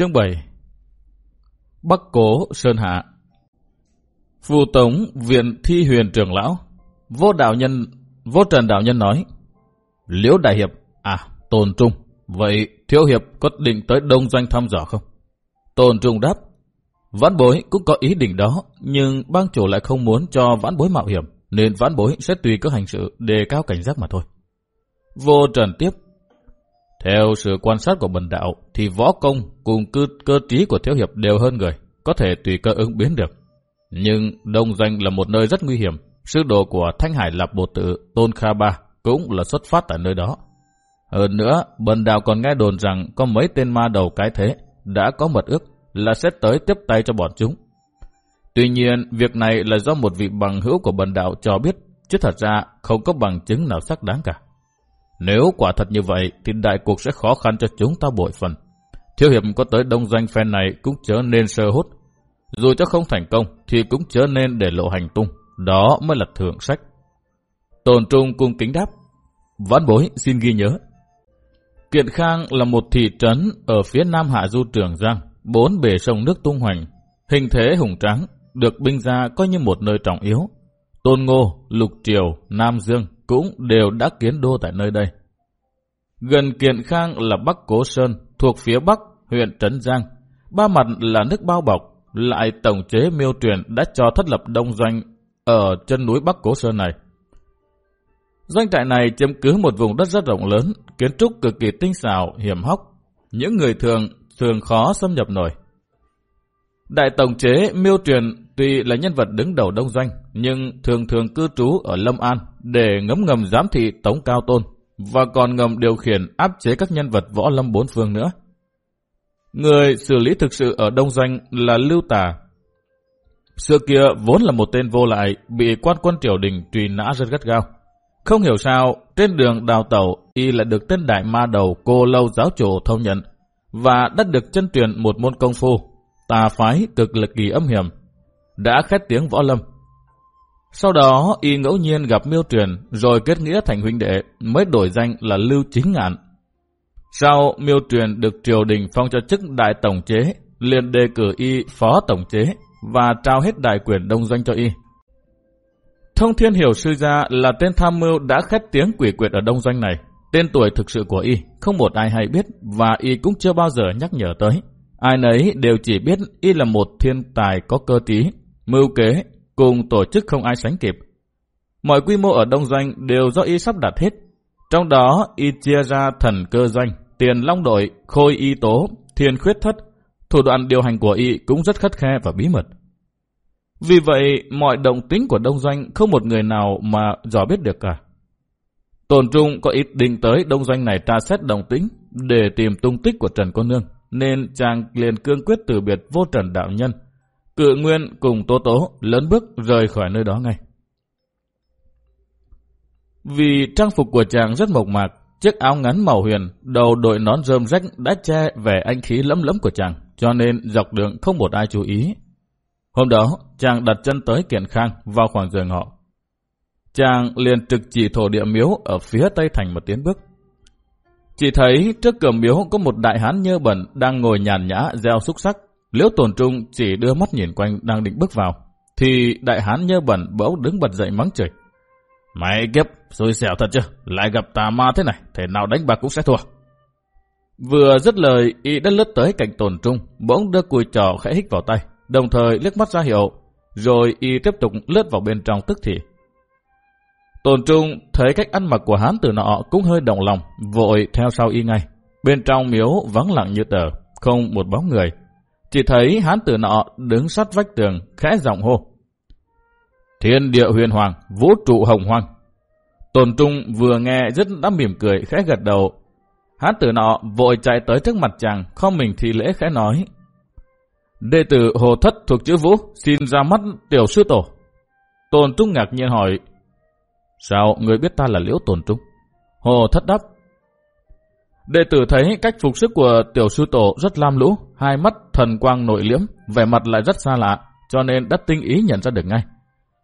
Chương 7 Bắc Cố Sơn Hạ. Phù Tống Viện Thi Huyền Trường Lão. Vô đạo nhân, Vô Trần Đạo Nhân nói, Liễu Đại Hiệp À Tôn Trung, Vậy Thiếu Hiệp có định tới Đông Doanh thăm dò không? Tôn Trung đáp, Vãn bối cũng có ý định đó, Nhưng bang chủ lại không muốn cho vãn bối mạo hiểm, Nên vãn bối sẽ tùy các hành sự Đề cao cảnh giác mà thôi. Vô Trần tiếp theo sự quan sát của bần đạo thì võ công cùng cơ, cơ trí của thiếu hiệp đều hơn người, có thể tùy cơ ứng biến được. Nhưng Đông Doanh là một nơi rất nguy hiểm. Sư đồ của Thanh Hải Lạp Bồ Tự Tôn Kha Ba cũng là xuất phát tại nơi đó. Hơn nữa, bần đạo còn nghe đồn rằng có mấy tên ma đầu cái thế đã có mật ước là sẽ tới tiếp tay cho bọn chúng. Tuy nhiên, việc này là do một vị bằng hữu của bần đạo cho biết, chứ thật ra không có bằng chứng nào xác đáng cả. Nếu quả thật như vậy thì đại cuộc sẽ khó khăn cho chúng ta bội phần. Thiếu hiệp có tới đông danh phen này cũng chớ nên sơ hút. Dù cho không thành công thì cũng chớ nên để lộ hành tung. Đó mới là thượng sách. Tồn trung cung kính đáp. Vãn bối xin ghi nhớ. Kiện Khang là một thị trấn ở phía nam hạ du Trường Giang, bốn bể sông nước tung hoành. Hình thế hùng tráng, được binh ra coi như một nơi trọng yếu. Tôn Ngô, Lục Triều, Nam Dương cũng đều đã kiến đô tại nơi đây. Gần Kiện Khang là Bắc Cố Sơn, thuộc phía Bắc, huyện Trấn Giang. Ba mặt là nước bao bọc, lại tổng chế miêu truyền đã cho thất lập đông doanh ở chân núi Bắc Cố Sơn này. Doanh trại này chiếm cứ một vùng đất rất rộng lớn, kiến trúc cực kỳ tinh xảo, hiểm hóc. Những người thường thường khó xâm nhập nổi. Đại tổng chế miêu truyền tuy là nhân vật đứng đầu đông doanh, nhưng thường thường cư trú ở Lâm An để ngấm ngầm giám thị Tống Cao Tôn và còn ngầm điều khiển áp chế các nhân vật võ lâm bốn phương nữa. Người xử lý thực sự ở đông doanh là Lưu Tà. Xưa kia vốn là một tên vô lại, bị quan quân triều đình truy nã rất gắt gao. Không hiểu sao, trên đường đào tẩu, y lại được tên đại ma đầu cô lâu giáo chủ thông nhận và đã được chân truyền một môn công phu, tà phái cực lực kỳ âm hiểm, đã khét tiếng võ lâm. Sau đó, y ngẫu nhiên gặp miêu truyền, rồi kết nghĩa thành huynh đệ, mới đổi danh là Lưu Chính Ngạn. Sau, miêu truyền được triều đình phong cho chức đại tổng chế, liền đề cử y phó tổng chế và trao hết đại quyền đông doanh cho y. Thông Thiên Hiểu Sư Gia là tên tham mưu đã khét tiếng quỷ quyệt ở đông doanh này. Tên tuổi thực sự của y không một ai hay biết và y cũng chưa bao giờ nhắc nhở tới. Ai nấy đều chỉ biết y là một thiên tài có cơ trí, mưu kế, cùng tổ chức không ai sánh kịp. Mọi quy mô ở Đông Doanh đều do y sắp đặt hết. Trong đó y chia ra thần cơ doanh, tiền long đội, khôi y tố, thiên khuyết thất. Thủ đoạn điều hành của y cũng rất khắt khe và bí mật. Vì vậy, mọi động tính của Đông Doanh không một người nào mà dò biết được cả. Tồn Trung có ý định tới Đông Doanh này tra xét động tính để tìm tung tích của Trần Cô Nương, nên chàng liền cương quyết từ biệt vô trần đạo nhân, Cự Nguyên cùng Tố Tố lớn bước rời khỏi nơi đó ngay. Vì trang phục của chàng rất mộc mạc, chiếc áo ngắn màu huyền, đầu đội nón rơm rách đã che vẻ anh khí lấm lấm của chàng, cho nên dọc đường không một ai chú ý. Hôm đó, chàng đặt chân tới Kiện Khang vào khoảng giờ ngọ. Chàng liền trực chỉ thổ địa miếu ở phía tây thành một tiến bước. Chỉ thấy trước cửa miếu có một đại hán nhơ bẩn đang ngồi nhàn nhã gieo xúc sắc, Liễu tồn trung chỉ đưa mắt nhìn quanh đang định bước vào, thì đại hán nhơ bẩn bỗng đứng bật dậy mắng chửi. Mày kiếp, xui xẻo thật chứ, lại gặp tà ma thế này, thể nào đánh bạc cũng sẽ thua. Vừa dứt lời, y đã lướt tới cạnh tồn trung, bỗng đưa cùi trò khẽ hít vào tay, đồng thời liếc mắt ra hiệu, rồi y tiếp tục lướt vào bên trong tức thì. Tồn trung thấy cách ăn mặc của hán từ nọ cũng hơi động lòng, vội theo sau y ngay. Bên trong miếu vắng lặng như tờ, không một bóng người, chỉ thấy hán tử nọ đứng sát vách tường, khẽ giọng hô. Thiên địa huyền hoàng, vũ trụ hồng hoang. Tồn Trung vừa nghe rất đã mỉm cười, khẽ gật đầu. Hán tử nọ vội chạy tới trước mặt chàng, không mình thì lễ khẽ nói. Đệ tử Hồ Thất thuộc chữ Vũ, xin ra mắt tiểu sư tổ. Tồn Trung ngạc nhiên hỏi, Sao người biết ta là Liễu Tồn Trung? Hồ Thất đáp, Đệ tử thấy cách phục sức của tiểu sư tổ rất lam lũ, hai mắt thần quang nội liễm, vẻ mặt lại rất xa lạ, cho nên đã tinh ý nhận ra được ngay.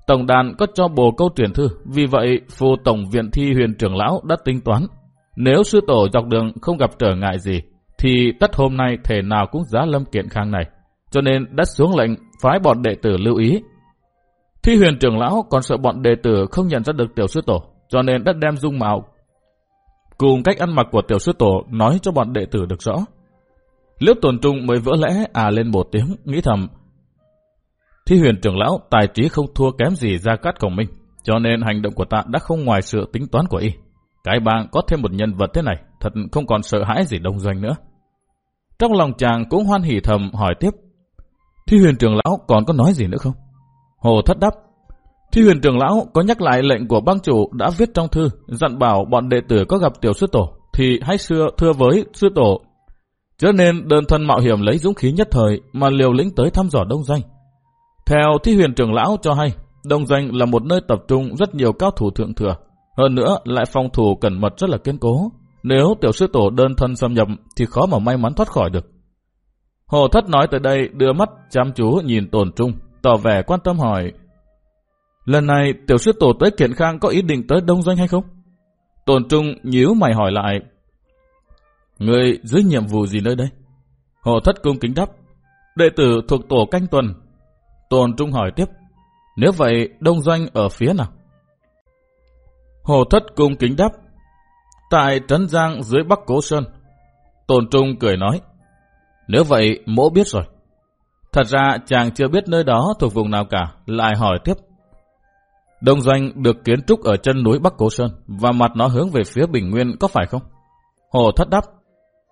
Tổng đàn có cho bồ câu truyền thư, vì vậy phù tổng viện thi huyền trưởng lão đã tính toán. Nếu sư tổ dọc đường không gặp trở ngại gì, thì thì tất hôm nay thể nào cũng giá lâm kiện khang này, cho nên đã xuống lệnh phái bọn đệ tử lưu ý. Thi huyền trưởng lão còn sợ bọn đệ tử không nhận ra được tiểu sư tổ, cho nên đã đem dung mạo cùng cách ăn mặc của tiểu sư tổ nói cho bọn đệ tử được rõ. Liễu tồn trung mới vỡ lẽ à lên một tiếng, nghĩ thầm. Thi huyền trưởng lão tài trí không thua kém gì ra cát của mình, cho nên hành động của ta đã không ngoài sự tính toán của y. Cái bang có thêm một nhân vật thế này, thật không còn sợ hãi gì đông doanh nữa. Trong lòng chàng cũng hoan hỉ thầm hỏi tiếp. Thi huyền trưởng lão còn có nói gì nữa không? Hồ thất đáp. Thi huyền trưởng lão có nhắc lại lệnh của bang chủ đã viết trong thư, dặn bảo bọn đệ tử có gặp tiểu sư tổ, thì hãy xưa thưa với sư tổ. Cho nên đơn thân mạo hiểm lấy dũng khí nhất thời mà liều lĩnh tới thăm dò đông danh. Theo thi huyền trưởng lão cho hay, đông danh là một nơi tập trung rất nhiều cao thủ thượng thừa. Hơn nữa lại phòng thủ cẩn mật rất là kiên cố. Nếu tiểu sư tổ đơn thân xâm nhập thì khó mà may mắn thoát khỏi được. Hồ Thất nói tới đây đưa mắt chăm chú nhìn tồn trung, tỏ vẻ quan tâm hỏi. Lần này tiểu sư tổ tới Kiện Khang có ý định tới Đông Doanh hay không? Tồn trung nhíu mày hỏi lại. Người dưới nhiệm vụ gì nơi đây? Hồ Thất cung kính đáp. Đệ tử thuộc tổ canh tuần. Tồn trung hỏi tiếp. Nếu vậy Đông Doanh ở phía nào? Hồ Thất cung kính đáp. Tại Trấn Giang dưới Bắc Cố Sơn. Tồn Trung cười nói. Nếu vậy, mỗ biết rồi. Thật ra chàng chưa biết nơi đó thuộc vùng nào cả, lại hỏi tiếp. Đông doanh được kiến trúc ở chân núi Bắc Cố Sơn và mặt nó hướng về phía Bình Nguyên có phải không? Hồ thất đáp.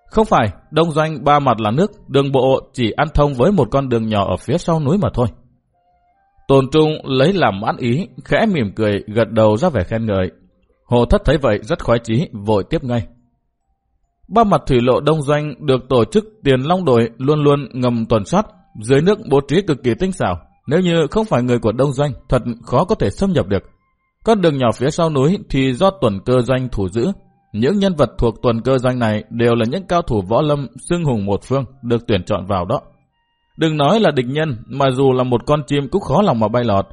Không phải, đông doanh ba mặt là nước, đường bộ chỉ ăn thông với một con đường nhỏ ở phía sau núi mà thôi. Tôn Trung lấy làm mãn ý, khẽ mỉm cười, gật đầu ra vẻ khen ngợi. Hồ Thất thấy vậy rất khoái chí, vội tiếp ngay. Ba mặt thủy lộ đông doanh được tổ chức tiền long đội luôn luôn ngầm tuần soát, dưới nước bố trí cực kỳ tinh xảo. Nếu như không phải người của đông doanh, thật khó có thể xâm nhập được. Con đường nhỏ phía sau núi thì do tuần cơ doanh thủ giữ. Những nhân vật thuộc tuần cơ doanh này đều là những cao thủ võ lâm xưng hùng một phương được tuyển chọn vào đó. Đừng nói là địch nhân, mà dù là một con chim cũng khó lòng mà bay lọt.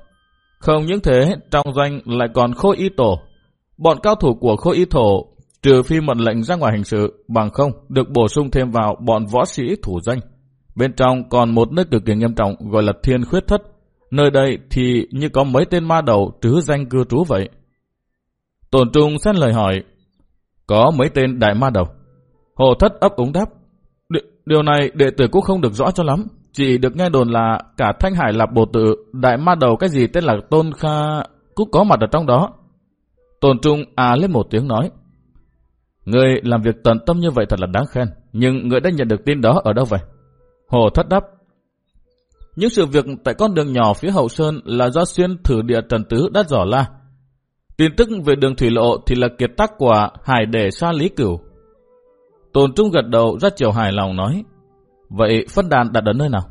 Không những thế, trong doanh lại còn khôi y tổ. Bọn cao thủ của khôi y Tổ trừ phi mật lệnh ra ngoài hành sự, bằng không được bổ sung thêm vào bọn võ sĩ thủ Doanh. Bên trong còn một nơi cực kỳ nghiêm trọng gọi là thiên khuyết thất. Nơi đây thì như có mấy tên ma đầu trứ danh cư trú vậy. Tổn trung xét lời hỏi, có mấy tên đại ma đầu. Hồ thất ấp úng đáp, điều này đệ tử cũng không được rõ cho lắm. Chỉ được nghe đồn là cả thanh hải lạp bồ tự, đại ma đầu cái gì tên là Tôn Kha cũng có mặt ở trong đó. tôn trung à lên một tiếng nói, Người làm việc tận tâm như vậy thật là đáng khen, nhưng người đã nhận được tin đó ở đâu vậy? Hồ thất đáp. Những sự việc tại con đường nhỏ phía hậu sơn là do xuyên thử địa trần tứ đã dò la. Tin tức về đường thủy lộ thì là kiệt tác của hải đề xa lý cửu. Tôn Trung gật đầu rất chiều hài lòng nói. Vậy phân đàn đặt ở nơi nào?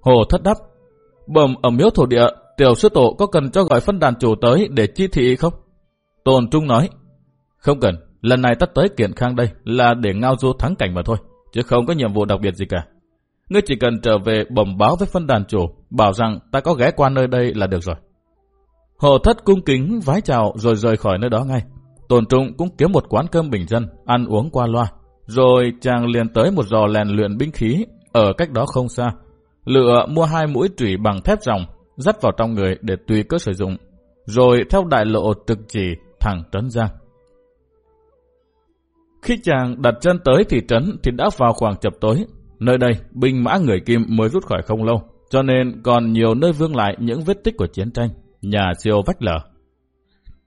Hồ thất đáp. Bầm ở miếu thổ địa, tiểu sư tổ có cần cho gọi phân đàn chủ tới để chi thị không? Tôn Trung nói. Không cần, Lần này ta tới kiện khang đây là để ngao du thắng cảnh mà thôi, chứ không có nhiệm vụ đặc biệt gì cả. Ngươi chỉ cần trở về bẩm báo với phân đàn chủ, bảo rằng ta có ghé qua nơi đây là được rồi. Hồ thất cung kính vái chào rồi rời khỏi nơi đó ngay. Tồn trung cũng kiếm một quán cơm bình dân, ăn uống qua loa. Rồi chàng liền tới một giò lèn luyện binh khí, ở cách đó không xa. Lựa mua hai mũi trụy bằng thép ròng, dắt vào trong người để tùy cơ sử dụng. Rồi theo đại lộ trực chỉ thẳng trấn giang. Khi chàng đặt chân tới thị trấn thì đã vào khoảng chập tối. Nơi đây, binh mã người Kim mới rút khỏi không lâu, cho nên còn nhiều nơi vương lại những vết tích của chiến tranh, nhà siêu vách lở.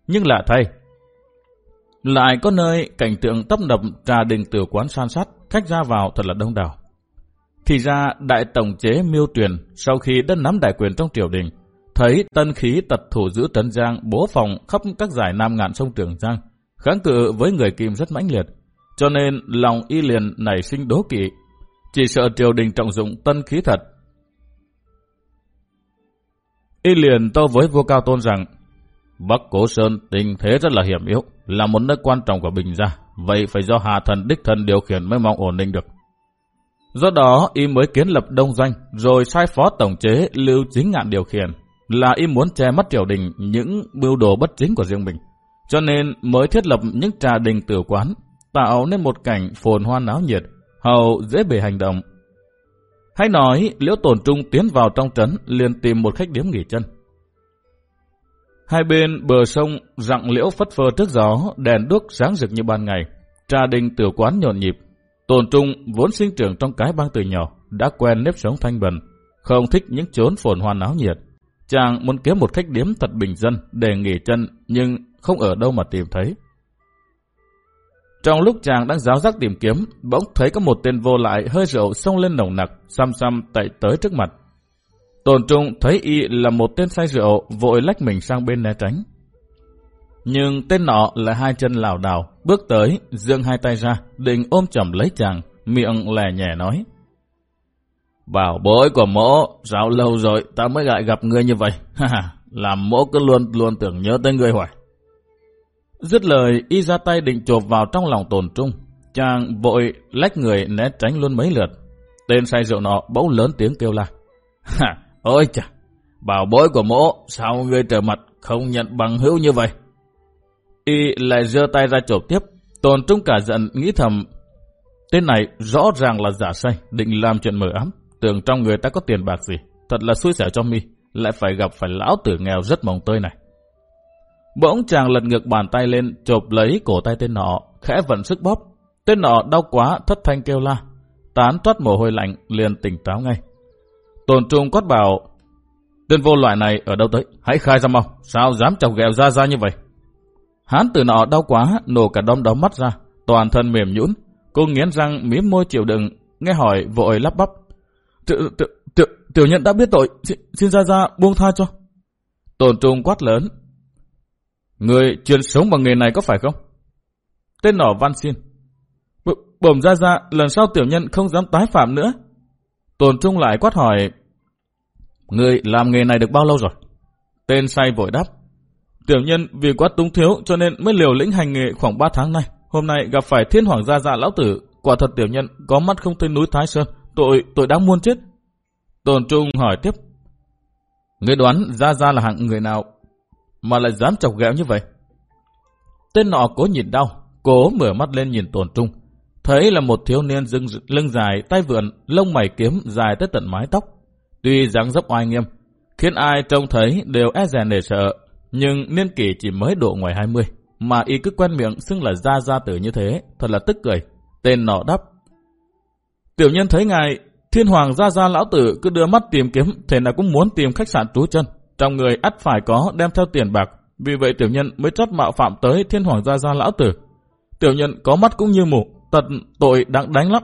Nhưng lạ thay, lại có nơi cảnh tượng tấp nập trà đình tử quán san sát, khách ra vào thật là đông đảo. Thì ra đại tổng chế miêu truyền sau khi đất nắm đại quyền trong triều đình, thấy tân khí tật thủ giữ Trấn Giang bố phòng khắp các giải Nam ngạn sông Trường Giang, kháng cự với người Kim rất mãnh liệt, cho nên lòng y liền nảy sinh đố kỵ, chỉ sợ triều đình trọng dụng tân khí thật. Y liền tâu với vua Cao Tôn rằng, Bắc Cố Sơn tình thế rất là hiểm yếu, là một nơi quan trọng của Bình Gia, vậy phải do Hà Thần đích thần điều khiển mới mong ổn định được. Do đó, y mới kiến lập đông danh, rồi sai phó tổng chế Lưu Chính Ngạn điều khiển, là y muốn che mắt triều đình những mưu đồ bất chính của riêng mình. Cho nên mới thiết lập những trà đình tử quán, tạo nên một cảnh phồn hoa náo nhiệt, hầu dễ bề hành động. Hay nói Liễu Tồn Trung tiến vào trong trấn liền tìm một khách điếm nghỉ chân. Hai bên bờ sông rặng liễu phất phơ trước gió, đèn đuốc sáng rực như ban ngày. Trà đình tiểu quán nhộn nhịp. Tồn Trung vốn sinh trưởng trong cái bang từ nhỏ, đã quen nếp sống thanh bần, không thích những chốn phồn hoa náo nhiệt. Chàng muốn kiếm một khách điếm thật bình dân để nghỉ chân nhưng không ở đâu mà tìm thấy. Trong lúc chàng đang giáo giác tìm kiếm, bỗng thấy có một tên vô lại hơi rượu xông lên nồng nặc, xăm xăm tẩy tới trước mặt. Tồn trung thấy y là một tên say rượu, vội lách mình sang bên né tránh. Nhưng tên nọ là hai chân lảo đảo, bước tới, dương hai tay ra, định ôm chầm lấy chàng, miệng lè nhẹ nói. Bảo bối của mỗ, sao lâu rồi ta mới lại gặp ngươi như vậy? Làm mỗ cứ luôn luôn tưởng nhớ tới ngươi hoài. Dứt lời, y ra tay định chộp vào trong lòng tồn trung. Chàng vội lách người né tránh luôn mấy lượt. Tên say rượu nọ bỗng lớn tiếng kêu la. Ha, ôi chà, bảo bối của mỗ, sao ngươi trở mặt không nhận bằng hữu như vậy? Y lại giơ tay ra chộp tiếp. Tồn trung cả giận nghĩ thầm. Tên này rõ ràng là giả say, định làm chuyện mờ ám. Tưởng trong người ta có tiền bạc gì. Thật là xui xẻo cho mi, lại phải gặp phải lão tử nghèo rất mồng tơi này. Bỗng chàng lật ngược bàn tay lên, chộp lấy cổ tay tên nọ, khẽ vận sức bóp. Tên nọ đau quá, thất thanh kêu la. Tán toát mồ hôi lạnh, liền tỉnh táo ngay. Tồn trung quát bảo, tên vô loại này ở đâu tới, hãy khai ra mau, sao dám chọc ghẹo ra ra như vậy. Hán tử nọ đau quá, nổ cả đom đóm mắt ra, toàn thân mềm nhũn. Cô nghiến răng mím môi chịu đựng, nghe hỏi vội lắp bắp. Tiểu, tiểu nhân đã biết tội, xin, xin ra ra buông tha cho. Tồn trung quát lớn, Người chuyên sống bằng nghề này có phải không? Tên nỏ văn xin. B bẩm ra ra, lần sau tiểu nhân không dám tái phạm nữa. Tồn trung lại quát hỏi. Người làm nghề này được bao lâu rồi? Tên say vội đáp. Tiểu nhân vì quá túng thiếu cho nên mới liều lĩnh hành nghề khoảng 3 tháng nay. Hôm nay gặp phải thiên hoàng gia dạ lão tử. Quả thật tiểu nhân có mắt không thấy núi Thái Sơn. Tội, tội đáng muôn chết. Tồn trung hỏi tiếp. Người đoán ra ra là hạng người nào mà lại dám chọc ghẹo như vậy. Tên nọ cố nhìn đau, cố mở mắt lên nhìn tổn trung. Thấy là một thiếu niên dưng lưng dài, tay vượn, lông mày kiếm dài tới tận mái tóc. Tuy dáng dấp oai nghiêm, khiến ai trông thấy đều e rè nề sợ, nhưng niên kỷ chỉ mới độ ngoài 20, mà y cứ quen miệng xưng là gia gia tử như thế, thật là tức cười. Tên nọ đáp. Tiểu nhân thấy ngài, thiên hoàng gia gia lão tử cứ đưa mắt tìm kiếm, thế nào cũng muốn tìm khách sạn trú chân. Trong người ắt phải có đem theo tiền bạc, vì vậy tiểu nhân mới trót mạo phạm tới thiên hoàng gia gia lão tử. Tiểu nhân có mắt cũng như mù, tật tội đáng đánh lắm.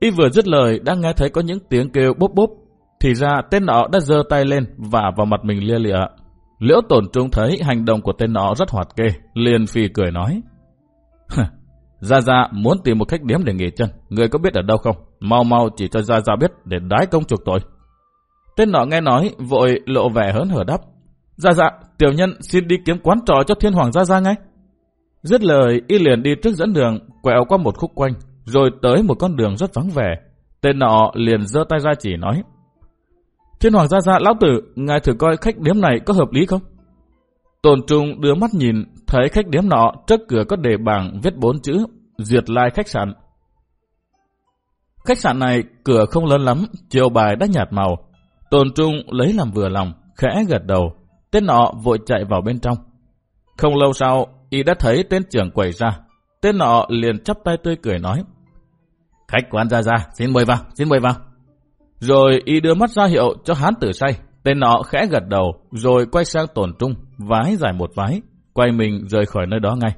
Y vừa dứt lời đã nghe thấy có những tiếng kêu bốp bốp, thì ra tên nọ đã giơ tay lên và vào mặt mình lia lịa. Liễu tổn trung thấy hành động của tên nọ rất hoạt kê, liền phi cười nói. Gia Gia muốn tìm một khách điếm để nghỉ chân, người có biết ở đâu không? Mau mau chỉ cho Gia Gia biết để đái công chuộc tội. Tên nọ nghe nói, vội lộ vẻ hớn hở đáp. Dạ dạ, tiểu nhân xin đi kiếm quán trò cho thiên hoàng gia gia ngay. Dứt lời, y liền đi trước dẫn đường, quẹo qua một khúc quanh, rồi tới một con đường rất vắng vẻ. Tên nọ liền giơ tay ra chỉ nói. Thiên hoàng gia gia lão tử, ngài thử coi khách điếm này có hợp lý không? Tồn trung đưa mắt nhìn, thấy khách điếm nọ trước cửa có đề bảng viết bốn chữ, duyệt lai khách sạn. Khách sạn này cửa không lớn lắm, chiều bài đã nhạt màu, Tôn Trung lấy làm vừa lòng, khẽ gật đầu. Tên nọ vội chạy vào bên trong. Không lâu sau, y đã thấy tên trưởng quầy ra. Tên nọ liền chắp tay tươi cười nói. Khách quán ra ra, xin mời vào, xin mời vào. Rồi y đưa mắt ra hiệu cho hán tử say. Tên nọ khẽ gật đầu, rồi quay sang Tôn trung, vái dài một vái, quay mình rời khỏi nơi đó ngay.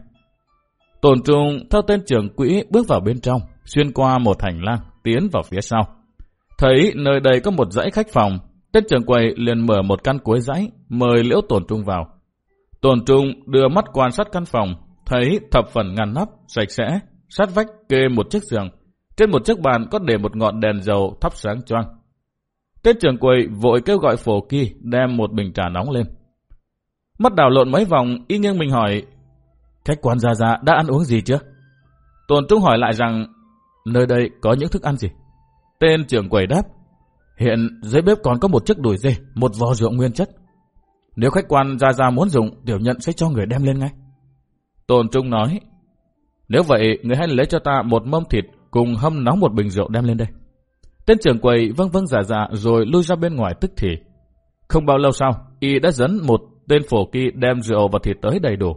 Tôn trung theo tên trưởng quỹ bước vào bên trong, xuyên qua một hành lang, tiến vào phía sau. Thấy nơi đây có một dãy khách phòng, tên trưởng quầy liền mở một căn cuối dãy, mời Liễu Tổn Trung vào. Tổn Trung đưa mắt quan sát căn phòng, thấy thập phần ngăn nắp, sạch sẽ, sát vách kê một chiếc giường. Trên một chiếc bàn có để một ngọn đèn dầu thắp sáng choang. Tên trưởng quầy vội kêu gọi phổ kỳ đem một bình trà nóng lên. Mắt đảo lộn mấy vòng, y nghiêng mình hỏi, khách quan gia gia đã ăn uống gì chưa? Tồn Trung hỏi lại rằng, nơi đây có những thức ăn gì? Tên trưởng quầy đáp, hiện dưới bếp còn có một chiếc đùi dê, một vò rượu nguyên chất. Nếu khách quan ra ra muốn dùng, tiểu nhận sẽ cho người đem lên ngay. Tôn Trung nói, nếu vậy, người hãy lấy cho ta một mâm thịt cùng hâm nóng một bình rượu đem lên đây. Tên trưởng quầy vâng vâng giả dạ rồi lui ra bên ngoài tức thì. Không bao lâu sau, y đã dẫn một tên phổ kỳ đem rượu và thịt tới đầy đủ.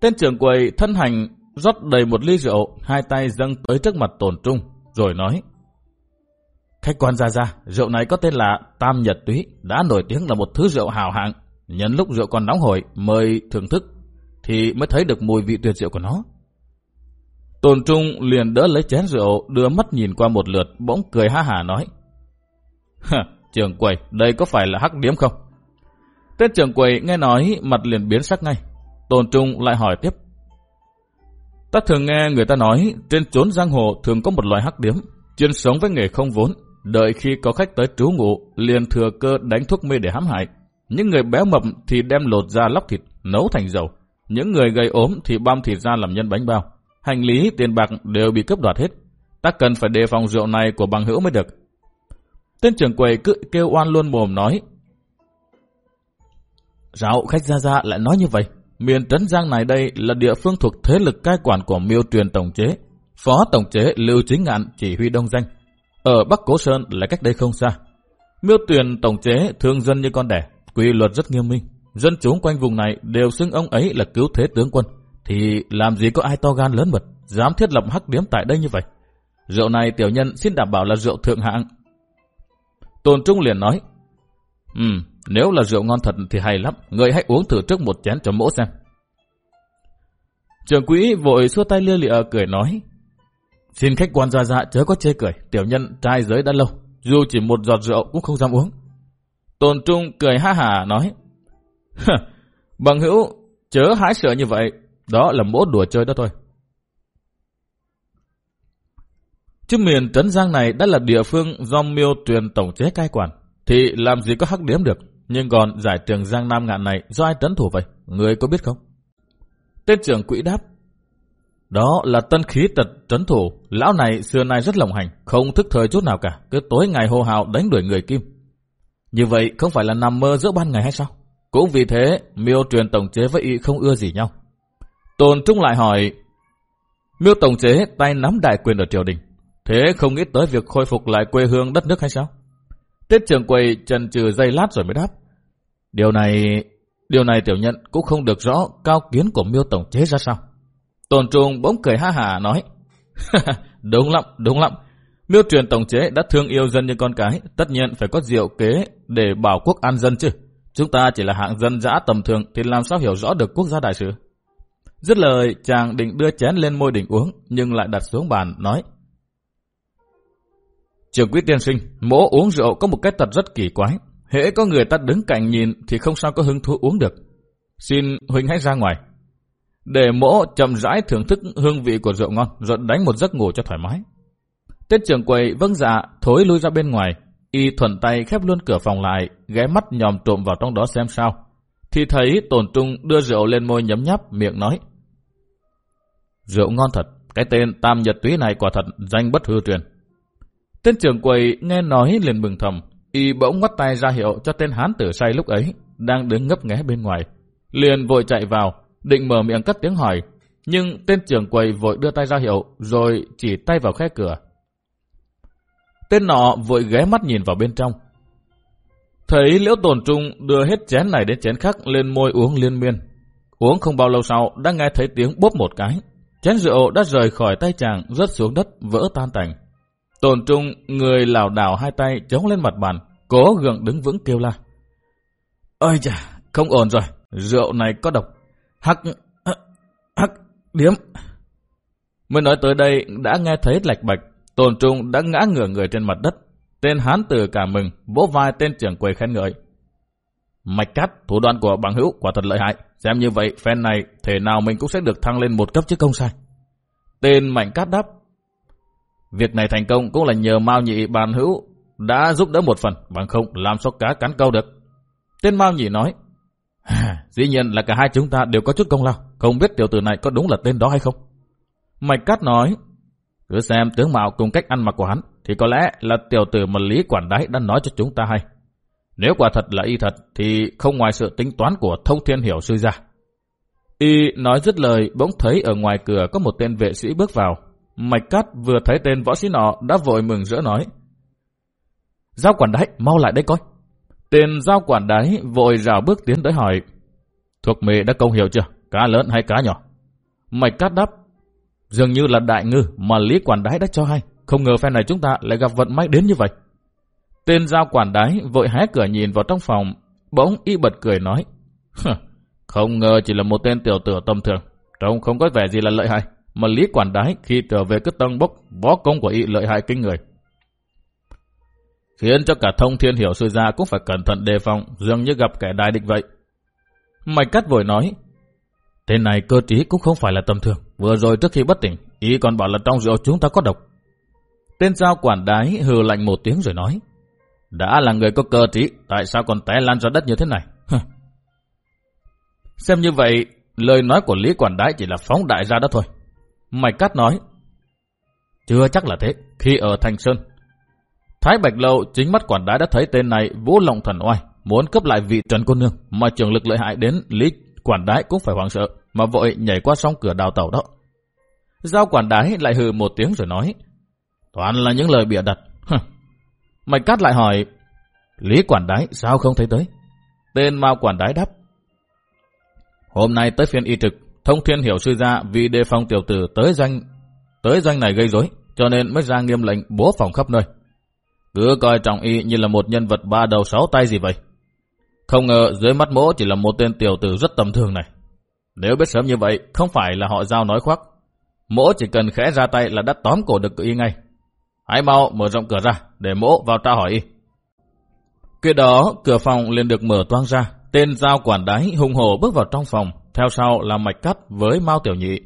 Tên trưởng quầy thân hành rót đầy một ly rượu, hai tay dâng tới trước mặt tổn trung, rồi nói. Khách quan ra ra, rượu này có tên là Tam Nhật Túy, đã nổi tiếng là một thứ rượu hào hạng. Nhân lúc rượu còn nóng hổi, mời thưởng thức, thì mới thấy được mùi vị tuyệt diệu của nó. Tồn Trung liền đỡ lấy chén rượu, đưa mắt nhìn qua một lượt, bỗng cười ha hà nói. trường quầy, đây có phải là hắc điếm không? Tên trường quầy nghe nói, mặt liền biến sắc ngay. Tồn Trung lại hỏi tiếp. Ta thường nghe người ta nói, trên chốn giang hồ thường có một loài hắc điếm, chuyên sống với nghề không vốn, đợi khi có khách tới trú ngụ, liền thừa cơ đánh thuốc mê để hãm hại. Những người béo mập thì đem lột ra lóc thịt, nấu thành dầu. Những người gầy ốm thì băm thịt ra làm nhân bánh bao. Hành lý, tiền bạc đều bị cướp đoạt hết. Ta cần phải đề phòng rượu này của bằng hữu mới được. Tên trưởng quầy cứ kêu oan luôn mồm nói. Rạo khách ra ra lại nói như vậy. Miền Trấn Giang này đây là địa phương thuộc thế lực cai quản của miêu truyền tổng chế. Phó tổng chế Lưu Chính Ngạn chỉ huy đông danh. Ở Bắc Cố Sơn là cách đây không xa. Miêu truyền tổng chế thương dân như con đẻ, quy luật rất nghiêm minh. Dân chúng quanh vùng này đều xưng ông ấy là cứu thế tướng quân. Thì làm gì có ai to gan lớn mật, dám thiết lập hắc điếm tại đây như vậy. Rượu này tiểu nhân xin đảm bảo là rượu thượng hạng. Tôn Trung liền nói, Ừ, nếu là rượu ngon thật thì hay lắm, người hãy uống thử trước một chén cho mỗ xem. Trường quỹ vội xua tay lia lịa cười nói, Xin khách quan ra dạ chớ có chê cười, tiểu nhân trai giới đã lâu, dù chỉ một giọt rượu cũng không dám uống. Tôn Trung cười ha hả nói, Bằng hữu, chớ hái sợ như vậy, đó là mỗ đùa chơi đó thôi. Chứ miền Trấn Giang này đã là địa phương do miêu truyền tổng chế cai quản, thì làm gì có hắc điếm được. Nhưng còn giải trường Giang Nam ngạn này do ai trấn thủ vậy? Người có biết không? Tên trưởng quỹ đáp. Đó là tân khí tật trấn thủ. Lão này xưa nay rất lộng hành, không thức thời chút nào cả. Cứ tối ngày hô hào đánh đuổi người kim. Như vậy không phải là nằm mơ giữa ban ngày hay sao? Cũng vì thế, miêu truyền tổng chế với y không ưa gì nhau. Tôn Trung lại hỏi, miêu tổng chế tay nắm đại quyền ở triều đình. Thế không nghĩ tới việc khôi phục lại quê hương đất nước hay sao? Tiết trường quầy trần trừ dây lát rồi mới đáp. Điều này, điều này tiểu nhận cũng không được rõ cao kiến của miêu tổng chế ra sao. Tôn Trung bỗng cười ha hà nói. đúng lắm, đúng lắm. Miêu truyền tổng chế đã thương yêu dân như con cái, tất nhiên phải có diệu kế để bảo quốc an dân chứ. Chúng ta chỉ là hạng dân dã tầm thường thì làm sao hiểu rõ được quốc gia đại sự. Dứt lời, chàng định đưa chén lên môi đỉnh uống, nhưng lại đặt xuống bàn, nói. Trường quý tiên sinh, mỗ uống rượu có một cái tật rất kỳ quái. Hễ có người ta đứng cạnh nhìn thì không sao có hứng thú uống được. Xin Huynh hãy ra ngoài. Để mỗ chậm rãi thưởng thức hương vị của rượu ngon, rồi đánh một giấc ngủ cho thoải mái. Tết trường quầy vâng dạ, thối lui ra bên ngoài. Y thuận tay khép luôn cửa phòng lại, ghé mắt nhòm trộm vào trong đó xem sao. Thì thấy tổn trung đưa rượu lên môi nhấm nháp, miệng nói. Rượu ngon thật, cái tên Tam Nhật Túy này quả thật danh bất hư truyền. Tên trưởng quầy nghe nói liền mừng thầm, y bỗng ngoắt tay ra hiệu cho tên hán tử say lúc ấy, đang đứng ngấp nghé bên ngoài. Liền vội chạy vào, định mở miệng cất tiếng hỏi, nhưng tên trưởng quầy vội đưa tay ra hiệu, rồi chỉ tay vào khe cửa. Tên nọ vội ghé mắt nhìn vào bên trong. Thấy liễu tồn trung đưa hết chén này đến chén khác lên môi uống liên miên. Uống không bao lâu sau, đã nghe thấy tiếng bốp một cái. Chén rượu đã rời khỏi tay chàng, rớt xuống đất, vỡ tan tành. Tồn trung, người lảo đảo hai tay chống lên mặt bàn, cố gượng đứng vững kêu la. Ôi chà, không ổn rồi, rượu này có độc. Hắc, hắc, điếm. Mới nói tới đây đã nghe thấy lạch bạch, tồn trung đã ngã ngửa người trên mặt đất. Tên hán tử cả mừng, vỗ vai tên trưởng quầy khen ngợi. Mạch cắt, thủ đoạn của bằng hữu quả thật lợi hại. Xem như vậy, phen này, thể nào mình cũng sẽ được thăng lên một cấp chứ công sai. Tên Mạnh Cát đáp, Việc này thành công cũng là nhờ Mao Nhị bàn hữu đã giúp đỡ một phần, bằng không làm sao cá cắn câu được. Tên Mao Nhị nói, dĩ nhiên là cả hai chúng ta đều có chút công lao, không biết tiểu tử này có đúng là tên đó hay không. Mạch Cát nói, cứ xem tướng mạo cùng cách ăn mặc của hắn, thì có lẽ là tiểu tử mà Lý Quản Đái đã nói cho chúng ta hay. Nếu quả thật là y thật, thì không ngoài sự tính toán của thông thiên hiểu sư ra. Y nói dứt lời, bỗng thấy ở ngoài cửa có một tên vệ sĩ bước vào, Mạch Cát vừa thấy tên võ sĩ nọ đã vội mừng rỡ nói. Giao quản đái, mau lại đây coi. Tên giao quản đái vội rào bước tiến tới hỏi. Thuộc mê đã công hiểu chưa? Cá lớn hay cá nhỏ? Mạch Cát đáp. Dường như là đại ngư mà Lý quản đái đã cho hay. Không ngờ phe này chúng ta lại gặp vận may đến như vậy. Tên giao quản đái vội hé cửa nhìn vào trong phòng. Bỗng y bật cười nói. Không ngờ chỉ là một tên tiểu tử tầm thường. Trông không có vẻ gì là lợi hại mà Lý Quản Đái khi trở về cứ tân bốc võ công của y lợi hại kinh người. Khiến cho cả thông thiên hiểu sư gia cũng phải cẩn thận đề phòng, dường như gặp kẻ đại địch vậy. Mạch cắt vội nói, tên này cơ trí cũng không phải là tầm thường, vừa rồi trước khi bất tỉnh, ý còn bảo là trong rượu chúng ta có độc. Tên giao quản đái hừ lạnh một tiếng rồi nói, đã là người có cơ trí, tại sao còn té lan ra đất như thế này? Xem như vậy, lời nói của Lý Quản Đái chỉ là phóng đại ra đó thôi. Mạch Cát nói, chưa chắc là thế, khi ở Thành Sơn. Thái Bạch Lâu chính mắt quản đái đã thấy tên này vũ lòng thần oai, muốn cấp lại vị trần cô nương, mà trường lực lợi hại đến lý quản đái cũng phải hoảng sợ, mà vội nhảy qua sông cửa đào tàu đó. Giao quản đái lại hừ một tiếng rồi nói, toàn là những lời bịa đặt. Mạch Cát lại hỏi, Lý quản đái sao không thấy tới? Tên Mao quản đái đáp, hôm nay tới phiên y trực, Thông thiên hiểu sư ra vì đề phòng tiểu tử tới danh tới danh này gây rối, cho nên mới ra nghiêm lệnh bố phòng khắp nơi. Cứ coi trọng y như là một nhân vật ba đầu sáu tay gì vậy. Không ngờ dưới mắt mỗ chỉ là một tên tiểu tử rất tầm thường này. Nếu biết sớm như vậy, không phải là họ giao nói khoác. Mỗ chỉ cần khẽ ra tay là đã tóm cổ được y ngay. Hãy mau mở rộng cửa ra, để mỗ vào tra hỏi y. Kế đó, cửa phòng liền được mở toang ra. Tên giao quản đái hùng hồ bước vào trong phòng, theo sau là mạch cắt với Mao Tiểu Nhị.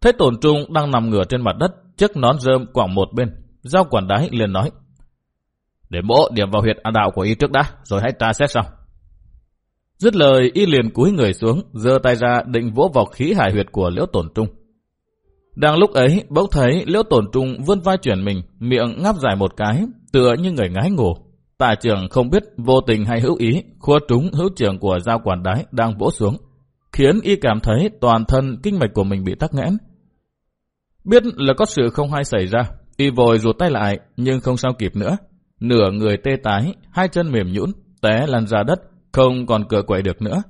Thấy tổn trung đang nằm ngửa trên mặt đất, chiếc nón rơm quảng một bên. Giao quản đái liền nói. Để bố điểm vào huyệt an đạo của y trước đã, rồi hãy tra xét sau. Dứt lời, y liền cúi người xuống, giơ tay ra định vỗ vào khí hải huyệt của liễu tổn trung. Đang lúc ấy, bỗng thấy liễu tổn trung vươn vai chuyển mình, miệng ngáp dài một cái, tựa như người ngái ngủ. Tà trưởng không biết vô tình hay hữu ý, khua trúng hữu trưởng của giao quản đái đang vỗ xuống, khiến y cảm thấy toàn thân kinh mạch của mình bị tắc nghẽn. Biết là có sự không hay xảy ra, y vội rụt tay lại nhưng không sao kịp nữa. Nửa người tê tái, hai chân mềm nhũn, té lăn ra đất, không còn cựa quậy được nữa.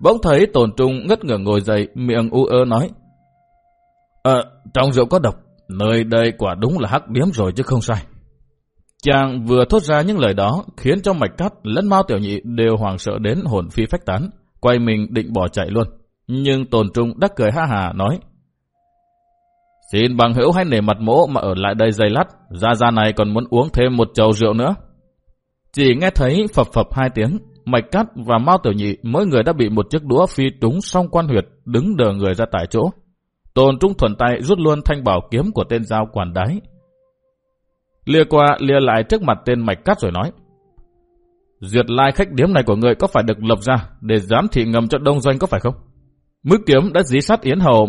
Bỗng thấy tổn trung ngất ngửa ngồi dậy, miệng u ơ nói. Ờ, trong rượu có độc, nơi đây quả đúng là hắc điếm rồi chứ không sai. Chàng vừa thốt ra những lời đó khiến cho mạch cắt lẫn mau tiểu nhị đều hoàng sợ đến hồn phi phách tán quay mình định bỏ chạy luôn. Nhưng tồn trung đắc cười ha hà nói, Xin bằng hữu hãy nể mặt mỗ mà ở lại đây dây lát, ra ra này còn muốn uống thêm một chầu rượu nữa. Chỉ nghe thấy phập phập hai tiếng, Mạch Cát và Mao Tiểu Nhị mỗi người đã bị một chiếc đũa phi trúng song quan huyệt, đứng đờ người ra tại chỗ. Tồn Trung thuần tay rút luôn thanh bảo kiếm của tên giao quản đái. lìa qua lìa lại trước mặt tên Mạch Cát rồi nói, Duyệt lai khách điếm này của người có phải được lập ra để giám thị ngầm cho đông doanh có phải không? Mức kiếm đã dí sát yến hầu,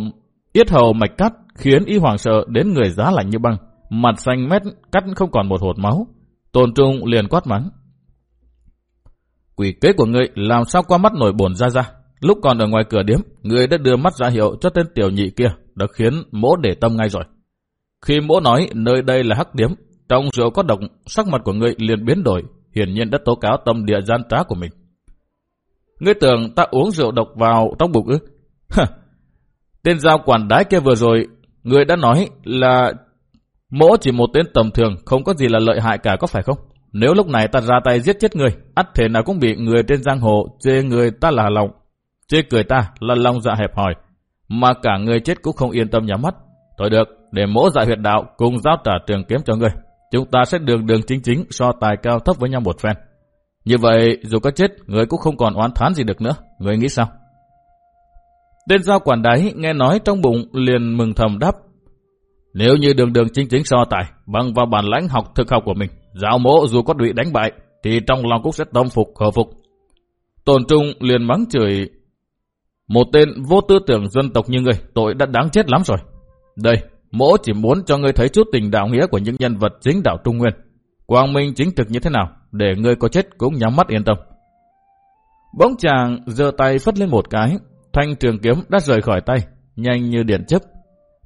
yết hầu mạch cắt khiến y hoàng sợ đến người giá lạnh như băng, mặt xanh mét cắt không còn một hột máu. Tôn Trung liền quát mắng. Quỷ kế của ngươi làm sao qua mắt nổi bổn ra ra. Lúc còn ở ngoài cửa điếm, người đã đưa mắt ra hiệu cho tên tiểu nhị kia, đã khiến mỗ để tâm ngay rồi. Khi mỗ nói nơi đây là hắc điếm, trong rượu có độc, sắc mặt của ngươi liền biến đổi, hiển nhiên đã tố cáo tâm địa gian trá của mình. Ngươi tưởng ta uống rượu độc vào trong bụng ư? tên giao quản đái kia vừa rồi, người đã nói là mỗ chỉ một tên tầm thường, không có gì là lợi hại cả có phải không? Nếu lúc này ta ra tay giết chết người, ắt thể nào cũng bị người trên giang hồ chê người ta là lòng. Chê cười ta là lòng dạ hẹp hòi, mà cả người chết cũng không yên tâm nhắm mắt. Thôi được, để mỗ dạ huyệt đạo cùng giao trả trường kiếm cho người. Chúng ta sẽ đường đường chính chính so tài cao thấp với nhau một phen. Như vậy, dù có chết, người cũng không còn oán thán gì được nữa. Người nghĩ sao? Tên giao quản đáy nghe nói trong bụng liền mừng thầm đáp. Nếu như đường đường chính chính so tài, bằng vào bản lãnh học thực học của mình, giáo mộ dù có bị đánh bại, thì trong lòng cũng sẽ tâm phục, hợp phục. Tồn Trung liền mắng chửi, một tên vô tư tưởng dân tộc như người, tội đã đáng chết lắm rồi. Đây, Mỗ chỉ muốn cho ngươi thấy chút tình đạo nghĩa của những nhân vật chính đạo Trung Nguyên. Quang minh chính thực như thế nào, để ngươi có chết cũng nhắm mắt yên tâm. Bỗng chàng giơ tay phất lên một cái, thanh trường kiếm đã rời khỏi tay, nhanh như điện chấp.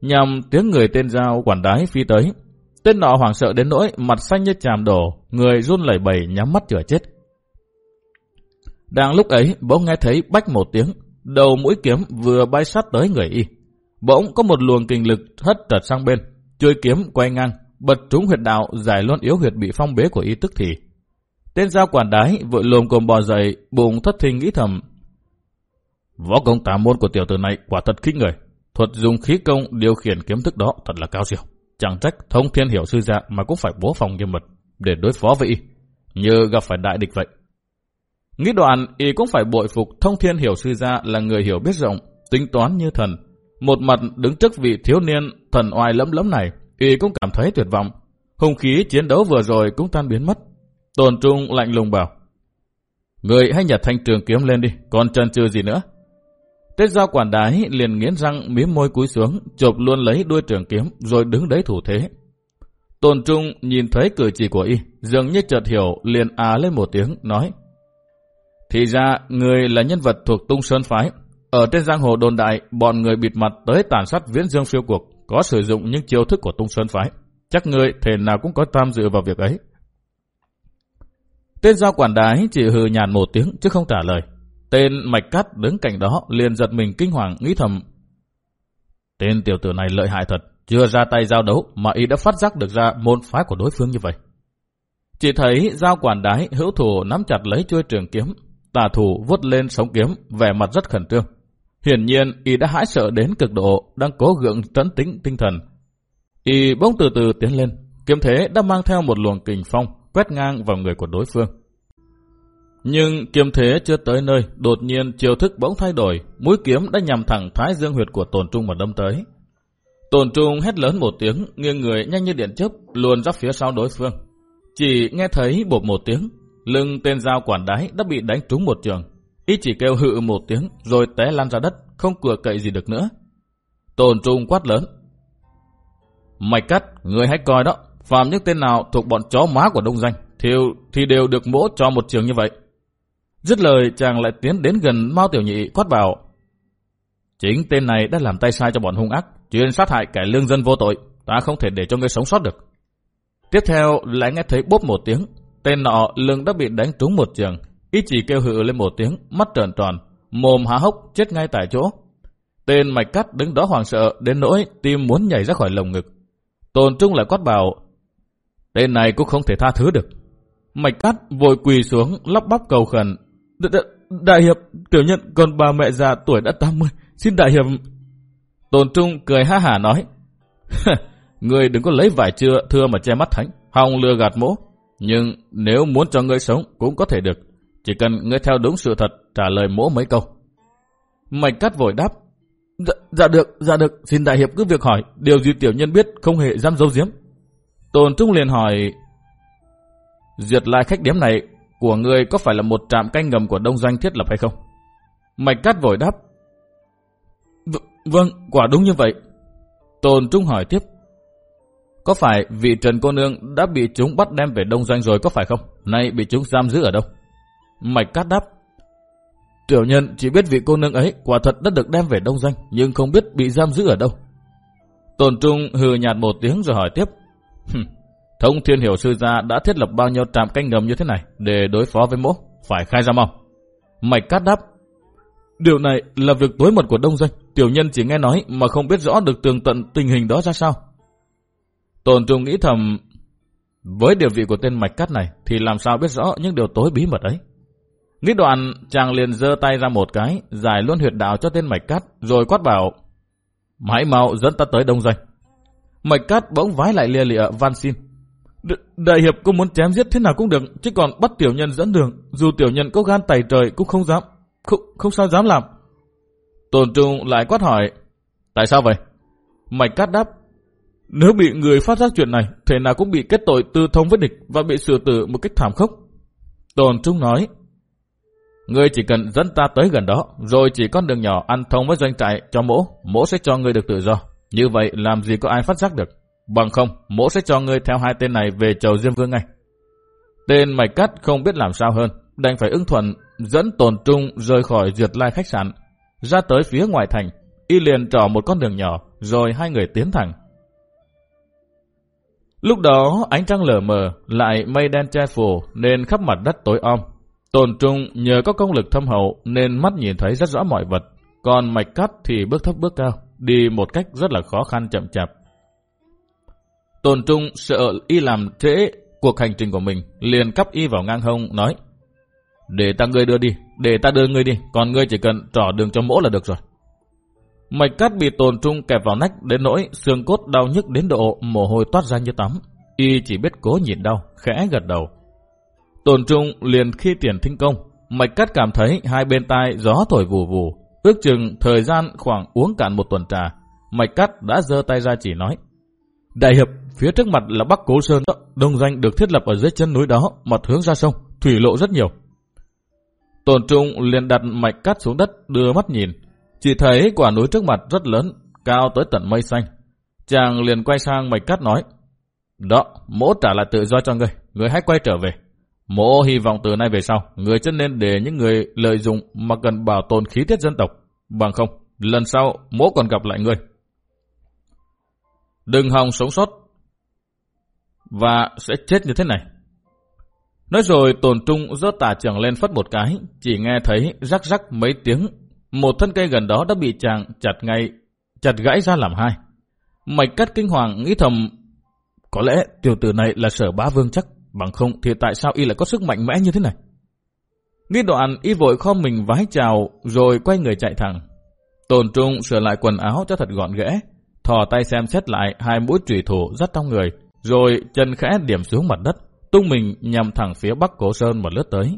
Nhằm tiếng người tên Giao quản đái phi tới. Tên nọ hoảng sợ đến nỗi mặt xanh như chàm đổ, người run lẩy bẩy nhắm mắt chữa chết. Đang lúc ấy, bỗng nghe thấy bách một tiếng, đầu mũi kiếm vừa bay sát tới người y. Bỗng có một luồng kinh lực hất trật sang bên, chui kiếm quay ngang, bật trúng huyệt đạo giải luôn yếu huyệt bị phong bế của y tức thì. Tên giao quản đái vội lồm cồm bò dậy, bụng thất thình nghĩ thầm. Võ công tà môn của tiểu tử này quả thật khích người. Thuật dùng khí công điều khiển kiếm thức đó thật là cao siêu. Chẳng trách thông thiên hiểu sư dạ mà cũng phải bố phòng nghiêm mật để đối phó với y. Như gặp phải đại địch vậy. Nghĩ đoạn, y cũng phải bội phục thông thiên hiểu sư gia là người hiểu biết rộng, tính toán như thần. Một mặt đứng trước vị thiếu niên thần oai lẫm lẫm này, y cũng cảm thấy tuyệt vọng. Hùng khí chiến đấu vừa rồi cũng tan biến mất. Tồn Trung lạnh lùng bảo. Người hãy nhặt thanh trường kiếm lên đi, còn chân chưa gì nữa. Tết giao quản đái liền nghiến răng mím môi cúi xuống, chộp luôn lấy đuôi trường kiếm rồi đứng đấy thủ thế. Tôn Trung nhìn thấy cử chỉ của y, dường như chợt hiểu liền á lên một tiếng, nói Thì ra, người là nhân vật thuộc tung sơn phái. Ở trên giang hồ đồn đại, bọn người bịt mặt tới tàn sát viễn dương phiêu cuộc, có sử dụng những chiêu thức của tung sơn phái. Chắc người thể nào cũng có tham dự vào việc ấy. Tên giao quản đái chỉ hừ nhàn một tiếng chứ không trả lời. Tên mạch cắt đứng cạnh đó liền giật mình kinh hoàng nghĩ thầm. Tên tiểu tử này lợi hại thật, chưa ra tay giao đấu mà y đã phát giác được ra môn phái của đối phương như vậy. Chỉ thấy giao quản đái hữu thủ nắm chặt lấy chuôi trường kiếm, tà thủ vút lên sống kiếm, vẻ mặt rất khẩn trương. Hiển nhiên y đã hãi sợ đến cực độ, đang cố gượng trấn tĩnh tinh thần. Y bỗng từ từ tiến lên, kiếm thế đã mang theo một luồng kình phong, quét ngang vào người của đối phương. Nhưng kiếm thế chưa tới nơi, đột nhiên chiều thức bỗng thay đổi, mũi kiếm đã nhằm thẳng thái dương huyệt của tồn trung mà đâm tới. Tồn trung hét lớn một tiếng, nghiêng người nhanh như điện chớp, luồn ra phía sau đối phương. Chỉ nghe thấy bột một tiếng, lưng tên dao quản đái đã bị đánh trúng một trường. Ý chỉ kêu hự một tiếng, rồi té lăn ra đất, không cửa cậy gì được nữa. Tồn trung quát lớn. Mày cắt, người hãy coi đó, phàm những tên nào thuộc bọn chó má của đông danh, thì, thì đều được mỗ cho một trường như vậy. Dứt lời chàng lại tiến đến gần Mao Tiểu Nhị quát bảo. Chính tên này đã làm tay sai cho bọn hung ác, chuyên sát hại kẻ lương dân vô tội. Ta không thể để cho ngươi sống sót được. Tiếp theo lại nghe thấy bốp một tiếng. Tên nọ lưng đã bị đánh trúng một trường ít chỉ kêu hự lên một tiếng, mắt trợn tròn, mồm há hốc chết ngay tại chỗ. Tên mạch cắt đứng đó hoàng sợ đến nỗi tim muốn nhảy ra khỏi lồng ngực. Tôn Trung lại quát bảo, tên này cũng không thể tha thứ được. Mạch cắt vội quỳ xuống lắp bắp cầu khẩn Đại hiệp, tiểu nhân còn bà mẹ già tuổi đã 80, xin đại hiệp... Tôn Trung cười ha hả nói, Người đừng có lấy vải chưa thưa mà che mắt thánh, hòng lừa gạt mỗ. Nhưng nếu muốn cho ngươi sống cũng có thể được, chỉ cần ngươi theo đúng sự thật trả lời mỗ mấy câu. Mạch cắt vội đáp, Dạ, dạ được, dạ được, xin đại hiệp cứ việc hỏi, điều gì tiểu nhân biết không hề dám dấu diếm. Tôn Trung liền hỏi, Duyệt lại khách điểm này của người có phải là một trạm canh ngầm của đông doanh thiết lập hay không? Mạch cắt vội đáp. V vâng, quả đúng như vậy. Tôn Trung hỏi tiếp. Có phải vị Trần Cô Nương đã bị chúng bắt đem về đông doanh rồi có phải không? Nay bị chúng giam giữ ở đâu? Mạch cắt đáp. Tiểu nhân chỉ biết vị cô nương ấy quả thật đã được đem về đông doanh nhưng không biết bị giam giữ ở đâu. Tôn Trung hừ nhạt một tiếng rồi hỏi tiếp. Thông Thiên Hiểu Sư Gia đã thiết lập bao nhiêu trạm canh ngầm như thế này để đối phó với mỗ? Phải khai ra mau. Mạch cát đáp. Điều này là việc tối mật của đông doanh. Tiểu nhân chỉ nghe nói mà không biết rõ được tường tận tình hình đó ra sao. Tồn Trung nghĩ thầm, với địa vị của tên mạch cát này thì làm sao biết rõ những điều tối bí mật ấy. Nghĩ đoạn, chàng liền giơ tay ra một cái, giải luôn huyệt đạo cho tên mạch cát, rồi quát bảo, hãy mau dẫn ta tới đông doanh. Mạch cát bỗng vái lại lia lịa van xin. Đại hiệp cũng muốn chém giết thế nào cũng được, chứ còn bắt tiểu nhân dẫn đường, dù tiểu nhân có gan tẩy trời cũng không dám, không, không sao dám làm. Tôn Trung lại quát hỏi, tại sao vậy? Mạch cát đáp, nếu bị người phát giác chuyện này, thể nào cũng bị kết tội tư thông với địch và bị xử tử một cách thảm khốc. Tôn Trung nói, Ngươi chỉ cần dẫn ta tới gần đó, rồi chỉ con đường nhỏ ăn thông với doanh trại cho mỗ, mỗ sẽ cho ngươi được tự do. Như vậy làm gì có ai phát giác được. Bằng không, mỗ sẽ cho ngươi theo hai tên này về chầu Diêm Vương ngay. Tên mạch cắt không biết làm sao hơn, đành phải ứng thuận dẫn tồn trung rời khỏi duyệt lai khách sạn, ra tới phía ngoài thành. Y liền trỏ một con đường nhỏ, rồi hai người tiến thẳng. Lúc đó ánh trăng lờ mờ, lại mây đen che phủ nên khắp mặt đất tối om. Tồn trung nhờ có công lực thâm hậu nên mắt nhìn thấy rất rõ mọi vật, còn mạch cắt thì bước thấp bước cao, đi một cách rất là khó khăn chậm chạp. Tồn trung sợ y làm trễ cuộc hành trình của mình, liền cắp y vào ngang hông, nói Để ta ngươi đưa đi, để ta đưa ngươi đi, còn ngươi chỉ cần trỏ đường cho mỗ là được rồi. Mạch cắt bị tồn trung kẹp vào nách đến nỗi xương cốt đau nhức đến độ mồ hôi toát ra như tắm. Y chỉ biết cố nhịn đau, khẽ gật đầu. Tồn trung liền khi tiền thinh công, mạch cắt cảm thấy hai bên tai gió thổi vù vù. Ước chừng thời gian khoảng uống cạn một tuần trà, mạch cắt đã giơ tay ra chỉ nói. Đại hiệp, phía trước mặt là Bắc Cố Sơn đông danh được thiết lập ở dưới chân núi đó, mặt hướng ra sông, thủy lộ rất nhiều. Tồn trung liền đặt mạch cắt xuống đất, đưa mắt nhìn, chỉ thấy quả núi trước mặt rất lớn, cao tới tận mây xanh. Chàng liền quay sang mạch cắt nói, Đó, mỗ trả lại tự do cho ngươi, ngươi hãy quay trở về. Mỗ hy vọng từ nay về sau, người chân nên để những người lợi dụng mà cần bảo tồn khí tiết dân tộc. Bằng không, lần sau mỗ còn gặp lại người. Đừng hòng sống sót và sẽ chết như thế này. Nói rồi tồn trung giơ tà trưởng lên phất một cái, chỉ nghe thấy rắc rắc mấy tiếng một thân cây gần đó đã bị chàng chặt ngay, chặt gãy ra làm hai. Mạch cắt kinh hoàng nghĩ thầm, có lẽ tiểu tử này là sở bá vương chắc, bằng không thì tại sao y lại có sức mạnh mẽ như thế này? Nghĩ đoạn y vội kho mình vái chào rồi quay người chạy thẳng. Tồn trung sửa lại quần áo cho thật gọn ghẽ, thò tay xem xét lại hai mũi trùy thủ dắt trong người, rồi chân khẽ điểm xuống mặt đất, tung mình nhằm thẳng phía bắc cổ sơn một lướt tới.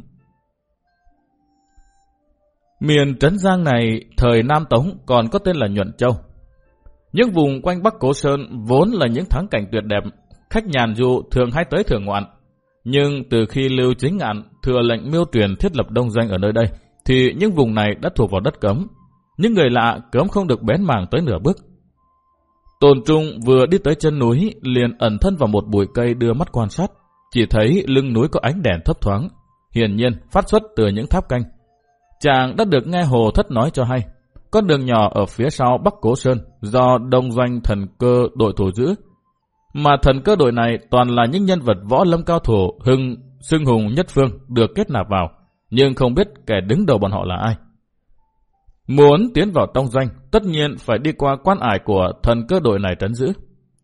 Miền Trấn Giang này thời Nam Tống còn có tên là Nhuận Châu. Những vùng quanh Bắc Cố Sơn vốn là những thắng cảnh tuyệt đẹp, khách nhàn du thường hay tới thường ngoạn. Nhưng từ khi Lưu Chính Ngạn thừa lệnh miêu truyền thiết lập đông Doanh ở nơi đây, thì những vùng này đã thuộc vào đất cấm. Những người lạ cấm không được bén màng tới nửa bước. Tôn Trung vừa đi tới chân núi, liền ẩn thân vào một bụi cây đưa mắt quan sát. Chỉ thấy lưng núi có ánh đèn thấp thoáng, hiển nhiên phát xuất từ những tháp canh. Chàng đã được nghe Hồ Thất nói cho hay. Con đường nhỏ ở phía sau Bắc Cố Sơn do đông doanh thần cơ đội thủ giữ. Mà thần cơ đội này toàn là những nhân vật võ lâm cao thủ hưng, xưng hùng nhất phương được kết nạp vào, nhưng không biết kẻ đứng đầu bọn họ là ai. Muốn tiến vào tông doanh, tất nhiên phải đi qua quan ải của thần cơ đội này trấn giữ.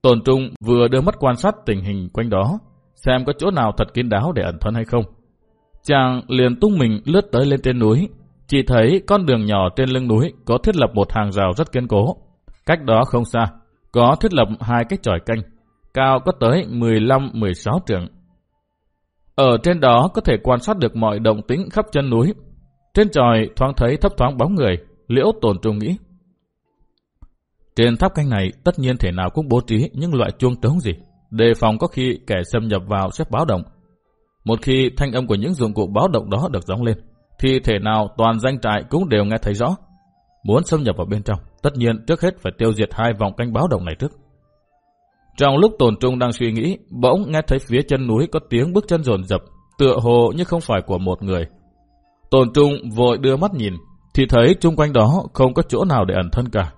Tồn Trung vừa đưa mắt quan sát tình hình quanh đó, xem có chỗ nào thật kín đáo để ẩn thân hay không. Chàng liền tung mình lướt tới lên trên núi, chỉ thấy con đường nhỏ trên lưng núi có thiết lập một hàng rào rất kiên cố. Cách đó không xa, có thiết lập hai cái chòi canh, cao có tới 15-16 trượng. Ở trên đó có thể quan sát được mọi động tĩnh khắp chân núi. Trên trời thoáng thấy thấp thoáng bóng người, liễu tồn trung nghĩ. Trên tháp canh này tất nhiên thể nào cũng bố trí những loại chuông trống gì, đề phòng có khi kẻ xâm nhập vào sẽ báo động. Một khi thanh âm của những dụng cụ báo động đó được gióng lên, thì thể nào toàn danh trại cũng đều nghe thấy rõ. Muốn xâm nhập vào bên trong, tất nhiên trước hết phải tiêu diệt hai vòng canh báo động này trước. Trong lúc tồn trung đang suy nghĩ, bỗng nghe thấy phía chân núi có tiếng bước chân rồn rập, tựa hồ như không phải của một người. Tồn trung vội đưa mắt nhìn, thì thấy chung quanh đó không có chỗ nào để ẩn thân cả.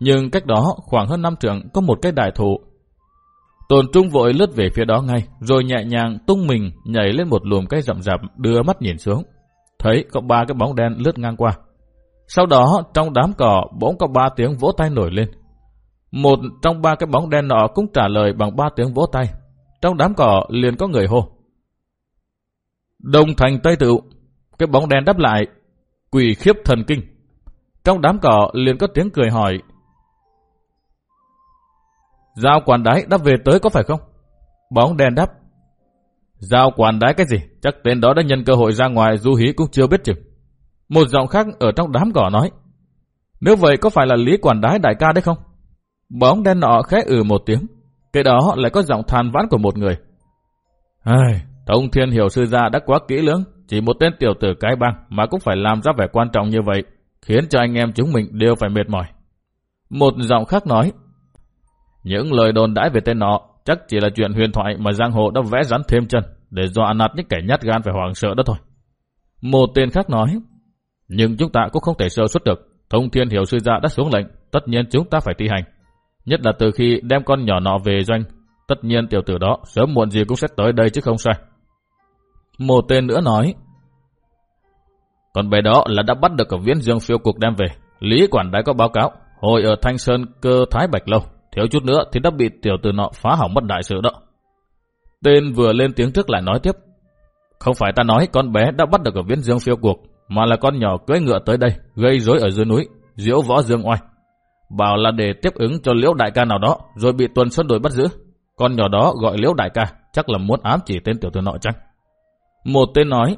Nhưng cách đó khoảng hơn năm trượng có một cái đại thụ. Tồn trung vội lướt về phía đó ngay, rồi nhẹ nhàng tung mình nhảy lên một luồng cây rậm rạp đưa mắt nhìn xuống thấy có ba cái bóng đen lướt ngang qua. Sau đó, trong đám cỏ bỗng có ba tiếng vỗ tay nổi lên. Một trong ba cái bóng đen nọ cũng trả lời bằng ba tiếng vỗ tay. Trong đám cỏ liền có người hô. đồng thành Tây Tựu. Cái bóng đen đáp lại. Quỷ khiếp thần kinh. Trong đám cỏ liền có tiếng cười hỏi. Giao quản đái đã về tới có phải không? Bóng đen đáp. Giao quản đái cái gì? Chắc tên đó đã nhân cơ hội ra ngoài du hí cũng chưa biết chừng. Một giọng khác ở trong đám cỏ nói. Nếu vậy có phải là Lý quản đái đại ca đấy không? Bóng đen nọ khẽ ừ một tiếng. Cái đó lại có giọng than vãn của một người. Ai, thông thiên hiểu sư gia đã quá kỹ lưỡng. Chỉ một tên tiểu tử cái băng mà cũng phải làm ra vẻ quan trọng như vậy. Khiến cho anh em chúng mình đều phải mệt mỏi. Một giọng khác nói. Những lời đồn đãi về tên nọ chắc chỉ là chuyện huyền thoại mà giang hồ đã vẽ rắn thêm chân để dọa nạt những kẻ nhát gan phải hoảng sợ đó thôi. Một tên khác nói, nhưng chúng ta cũng không thể sơ xuất được. Thông thiên hiểu sư gia đã xuống lệnh, tất nhiên chúng ta phải thi hành. Nhất là từ khi đem con nhỏ nọ về doanh, tất nhiên tiểu tử đó sớm muộn gì cũng sẽ tới đây chứ không sai. Một tên nữa nói, còn bé đó là đã bắt được ở viễn dương phiêu cục đem về. Lý quản đã có báo cáo, hồi ở Thanh Sơn cơ Thái Bạch Lâu, thiếu chút nữa thì đã bị tiểu tử nọ phá hỏng mất đại sự đó. Tên vừa lên tiếng trước lại nói tiếp, không phải ta nói con bé đã bắt được ở viễn dương phiêu cuộc, mà là con nhỏ cưỡi ngựa tới đây, gây rối ở dưới núi, diễu võ dương oai. Bảo là để tiếp ứng cho liễu đại ca nào đó, rồi bị tuần xuân đuổi bắt giữ. Con nhỏ đó gọi liễu đại ca, chắc là muốn ám chỉ tên tiểu tử nọ chăng? Một tên nói,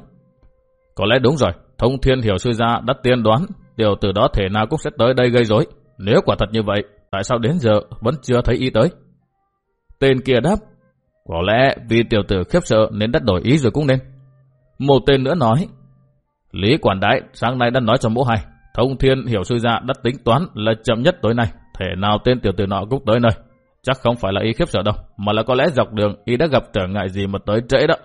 có lẽ đúng rồi, thông thiên hiểu sư gia đã tiên đoán, tiểu tử đó thể nào cũng sẽ tới đây gây rối. Nếu quả thật như vậy, tại sao đến giờ vẫn chưa thấy y tới? Tên kia đáp, có lẽ vì tiểu tử khiếp sợ nên đã đổi ý rồi cũng nên. Một tên nữa nói, Lý quản đại sáng nay đã nói cho mỗ hai, thông thiên hiểu sư gia đã tính toán là chậm nhất tối nay, thể nào tên tiểu tử nọ cũng tới nơi. Chắc không phải là y khiếp sợ đâu, mà là có lẽ dọc đường y đã gặp trở ngại gì mà tới trễ đó.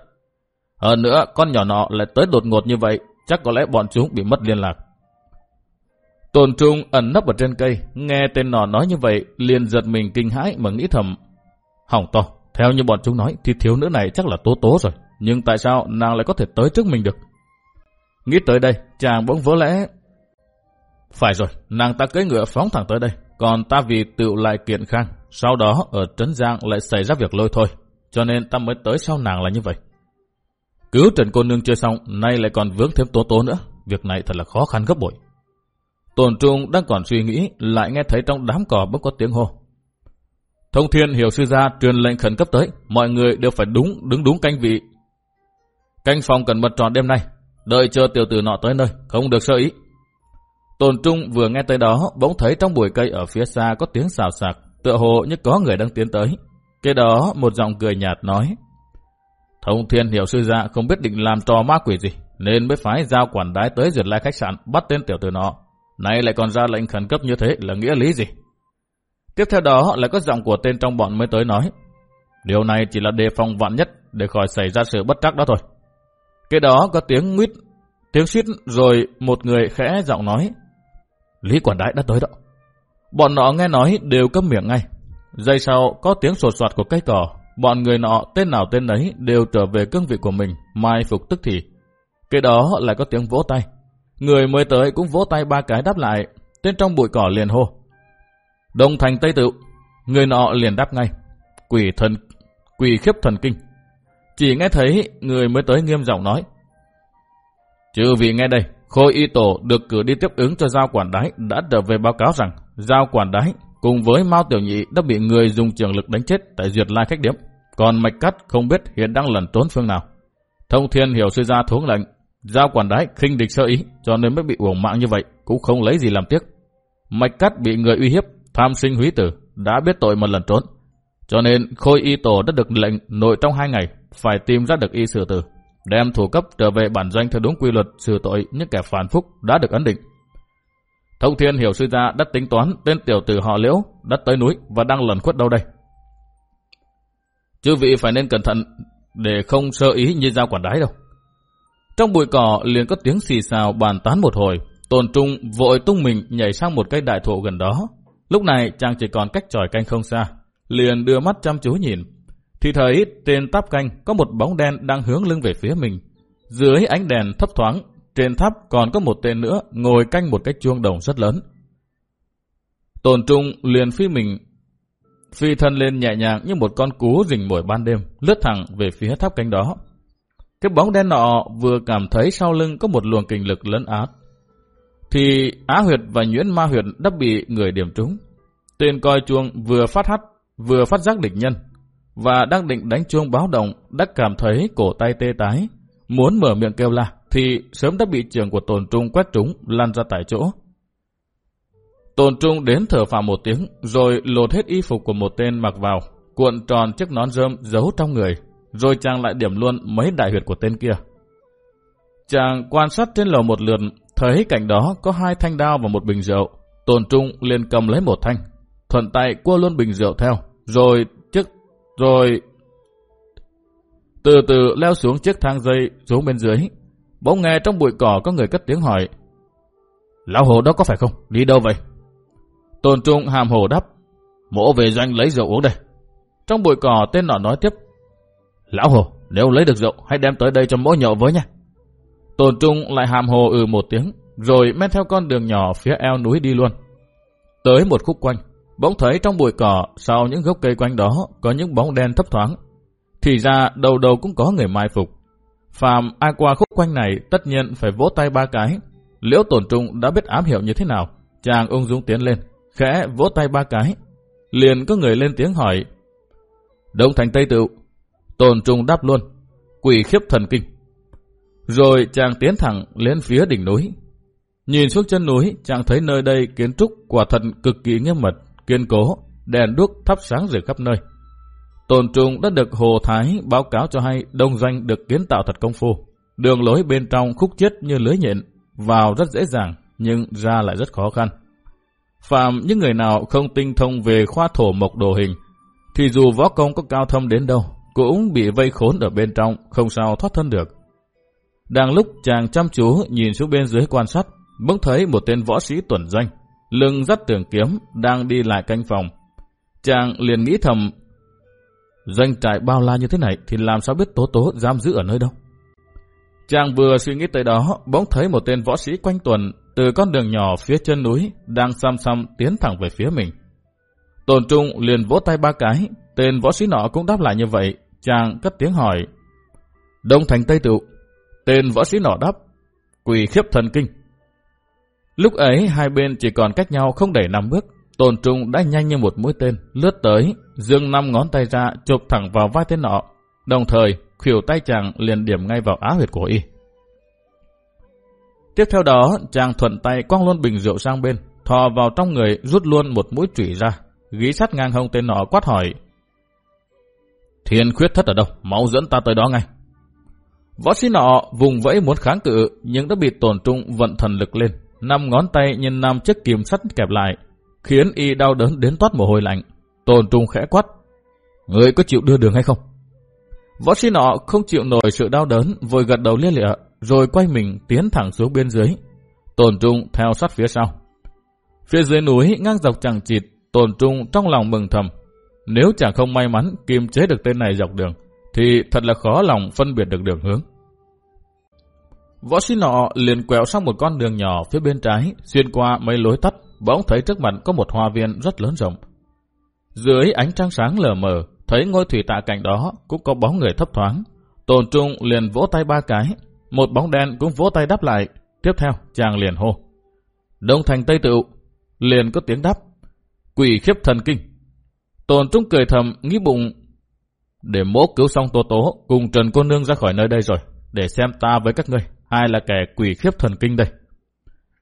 Hơn nữa, con nhỏ nọ lại tới đột ngột như vậy, chắc có lẽ bọn chúng bị mất liên lạc. Tôn Trung ẩn nấp ở trên cây, nghe tên nọ nói như vậy, liền giật mình kinh hãi mà nghĩ thầm. Hỏng to, theo như bọn chúng nói thì thiếu nữ này chắc là tố tố rồi, nhưng tại sao nàng lại có thể tới trước mình được? Nghĩ tới đây, chàng bỗng vỡ lẽ. Phải rồi, nàng ta cưỡi ngựa phóng thẳng tới đây, còn ta vì tựu lại kiện khang, sau đó ở Trấn Giang lại xảy ra việc lôi thôi, cho nên ta mới tới sau nàng là như vậy. Cứu Trần Cô Nương chưa xong, nay lại còn vướng thêm tố tố nữa, việc này thật là khó khăn gấp bội. Tồn Trung đang còn suy nghĩ, lại nghe thấy trong đám cỏ bỗng có tiếng hô. Thông Thiên hiểu sư gia truyền lệnh khẩn cấp tới, mọi người đều phải đúng đứng đúng canh vị. Canh phòng cần mật tròn đêm nay, đợi chờ tiểu tử nọ tới nơi, không được sơ ý. Tôn Trung vừa nghe tới đó, bỗng thấy trong bụi cây ở phía xa có tiếng xào xạc, tựa hồ như có người đang tiến tới. Cái đó một giọng cười nhạt nói, Thông Thiên hiểu sư gia không biết định làm trò ma quỷ gì, nên mới phái giao quản đái tới duyệt lai khách sạn bắt tên tiểu tử nọ. Nay lại còn ra lệnh khẩn cấp như thế là nghĩa lý gì? Tiếp theo đó lại có giọng của tên trong bọn mới tới nói. Điều này chỉ là đề phòng vạn nhất để khỏi xảy ra sự bất trắc đó thôi. Cái đó có tiếng nguyết, tiếng suýt rồi một người khẽ giọng nói. Lý quản đại đã tới đó. Bọn nọ nghe nói đều cấm miệng ngay. Giây sau có tiếng sột soạt của cây cỏ. Bọn người nọ tên nào tên ấy đều trở về cương vị của mình, mai phục tức thì. Cái đó lại có tiếng vỗ tay. Người mới tới cũng vỗ tay ba cái đáp lại. Tên trong bụi cỏ liền hô. Đông thành Tây Tự. Người nọ liền đáp ngay. Quỷ thần, quỷ khiếp thần kinh. Chỉ nghe thấy người mới tới nghiêm giọng nói. Chứ vì nghe đây, Khôi Y Tổ được cử đi tiếp ứng cho Giao Quản Đái đã trở về báo cáo rằng Giao Quản Đái cùng với Mao Tiểu Nhị đã bị người dùng trường lực đánh chết tại Duyệt Lai khách điếm. Còn Mạch Cắt không biết hiện đang lẩn trốn phương nào. Thông Thiên hiểu sư gia thuống lệnh, Giao Quản Đái khinh địch sơ ý cho nên mới bị uổng mạng như vậy, cũng không lấy gì làm tiếc. Mạch Cắt bị người uy hiếp, tham sinh húy tử, đã biết tội mà lẩn trốn. Cho nên Khôi Y Tổ đã được lệnh nội trong hai ngày phải tìm ra được y sử tử, đem thủ cấp trở về bản doanh theo đúng quy luật xử tội những kẻ phản phúc đã được ấn định. Thông Thiên hiểu sư gia đã tính toán tên tiểu tử họ Liễu đã tới núi và đang lẩn khuất đâu đây. Chư vị phải nên cẩn thận để không sơ ý như giao quản đái đâu. Trong bụi cỏ liền có tiếng xì xào bàn tán một hồi, Tôn Trung vội tung mình nhảy sang một cây đại thụ gần đó. Lúc này chàng chỉ còn cách tròi canh không xa, liền đưa mắt chăm chú nhìn. Thì thấy trên tháp canh có một bóng đen đang hướng lưng về phía mình. Dưới ánh đèn thấp thoáng, trên tháp còn có một tên nữa ngồi canh một cái chuông đồng rất lớn. Tôn Trung liền phi mình phi thân lên nhẹ nhàng như một con cú rình mồi ban đêm, lướt thẳng về phía tháp canh đó. Cái bóng đen nọ vừa cảm thấy sau lưng có một luồng kinh lực lấn át, thì Á huyệt và nhuyễn ma huyệt đã bị người điểm trúng. Tên coi chuông vừa phát hắt, vừa phát giác địch nhân, và đang định đánh chuông báo động đã cảm thấy cổ tay tê tái, muốn mở miệng kêu la thì sớm đã bị trường của tồn trung quét trúng lăn ra tại chỗ. Tồn trung đến thở phào một tiếng rồi lột hết y phục của một tên mặc vào, cuộn tròn chiếc nón rơm giấu trong người, rồi chàng lại điểm luôn mấy đại huyệt của tên kia. Chàng quan sát trên lầu một lượt, thấy cạnh đó có hai thanh đao và một bình rượu. Tồn trung liền cầm lấy một thanh, thuận tay cua luôn bình rượu theo, rồi rồi từ từ leo xuống chiếc thang dây xuống bên dưới. Bỗng nghe trong bụi cỏ có người cất tiếng hỏi. Lão hồ đó có phải không? Đi đâu vậy? Tôn Trung hàm hồ đáp. Mỗ về doanh lấy rượu uống đây. Trong bụi cỏ tên nọ nói tiếp. Lão Hồ, nếu lấy được rượu, hãy đem tới đây cho mỗ nhậu với nha. Tôn Trung lại hàm hồ ừ một tiếng, rồi men theo con đường nhỏ phía eo núi đi luôn. Tới một khúc quanh, bỗng thấy trong bụi cỏ sau những gốc cây quanh đó có những bóng đen thấp thoáng. Thì ra đầu đầu cũng có người mai phục. Phàm ai qua khúc quanh này tất nhiên phải vỗ tay ba cái. Liễu tổn trung đã biết ám hiệu như thế nào. Chàng ung dung tiến lên, khẽ vỗ tay ba cái. Liền có người lên tiếng hỏi. Đông thành Tây Tự. Tổn trung đáp luôn. Quỷ khiếp thần kinh. Rồi chàng tiến thẳng lên phía đỉnh núi. Nhìn xuống chân núi, chàng thấy nơi đây kiến trúc quả thật cực kỳ nghiêm mật, kiên cố, đèn đuốc thắp sáng rực khắp nơi. Tồn trùng đã được Hồ Thái báo cáo cho hay đông doanh được kiến tạo thật công phu. Đường lối bên trong khúc chết như lưới nhện, vào rất dễ dàng, nhưng ra lại rất khó khăn. Phạm những người nào không tinh thông về khoa thổ mộc đồ hình, thì dù võ công có cao thâm đến đâu, cũng bị vây khốn ở bên trong, không sao thoát thân được. Đang lúc chàng chăm chú nhìn xuống bên dưới quan sát, bỗng thấy một tên võ sĩ tuần danh, lưng dắt tường kiếm, đang đi lại canh phòng. Chàng liền nghĩ thầm, doanh trại bao la như thế này thì làm sao biết tố tố giam giữ ở nơi đâu. Chàng vừa suy nghĩ tới đó, bỗng thấy một tên võ sĩ quanh tuần từ con đường nhỏ phía chân núi đang xăm xăm tiến thẳng về phía mình. Tồn Trung liền vỗ tay ba cái, tên võ sĩ nọ cũng đáp lại như vậy, chàng cất tiếng hỏi. Đông thành Tây Tựu, tên võ sĩ nọ đáp, quỳ khiếp thần kinh. Lúc ấy hai bên chỉ còn cách nhau không đầy năm bước, tôn Trung đã nhanh như một mũi tên, lướt tới, dương năm ngón tay ra chụp thẳng vào vai tên nọ, đồng thời khuỷu tay chàng liền điểm ngay vào á huyệt của y. Tiếp theo đó, chàng thuận tay quăng luôn bình rượu sang bên, thò vào trong người rút luôn một mũi chủy ra, ghi sát ngang hông tên nọ quát hỏi. Thiên khuyết thất ở đâu? Máu dẫn ta tới đó ngay. Võ sĩ nọ vùng vẫy muốn kháng cự nhưng đã bị tổn trung vận thần lực lên. Năm ngón tay nhân năm chiếc kìm sắt kẹp lại, khiến y đau đớn đến toát mồ hôi lạnh. Tôn trung khẽ quát. Người có chịu đưa đường hay không? Võ sĩ nọ không chịu nổi sự đau đớn, vội gật đầu lia lịa, rồi quay mình tiến thẳng xuống bên dưới. Tồn Trung theo sát phía sau. Phía dưới núi ngang dọc chẳng chịt, Tồn Trung trong lòng mừng thầm. Nếu chẳng không may mắn kiềm chế được tên này dọc đường, thì thật là khó lòng phân biệt được đường hướng. Võ sĩ nọ liền quẹo sang một con đường nhỏ phía bên trái, xuyên qua mấy lối tắt, bỗng thấy trước mặt có một hoa viên rất lớn rộng. Dưới ánh trăng sáng lờ mờ, thấy ngôi thủy tạ cạnh đó cũng có bóng người thấp thoáng. Tồn Trung liền vỗ tay ba cái, một bóng đen cũng vỗ tay đáp lại. Tiếp theo, chàng liền hô. Đông thành Tây Tựu, liền có tiếng đáp. Quỷ khiếp thần kinh. Tồn Trung cười thầm, nghĩ bụng. Để mỗ cứu xong Tô Tố cùng Trần Cô Nương ra khỏi nơi đây rồi, để xem ta với các ngươi, ai là kẻ quỷ khiếp thần kinh đây.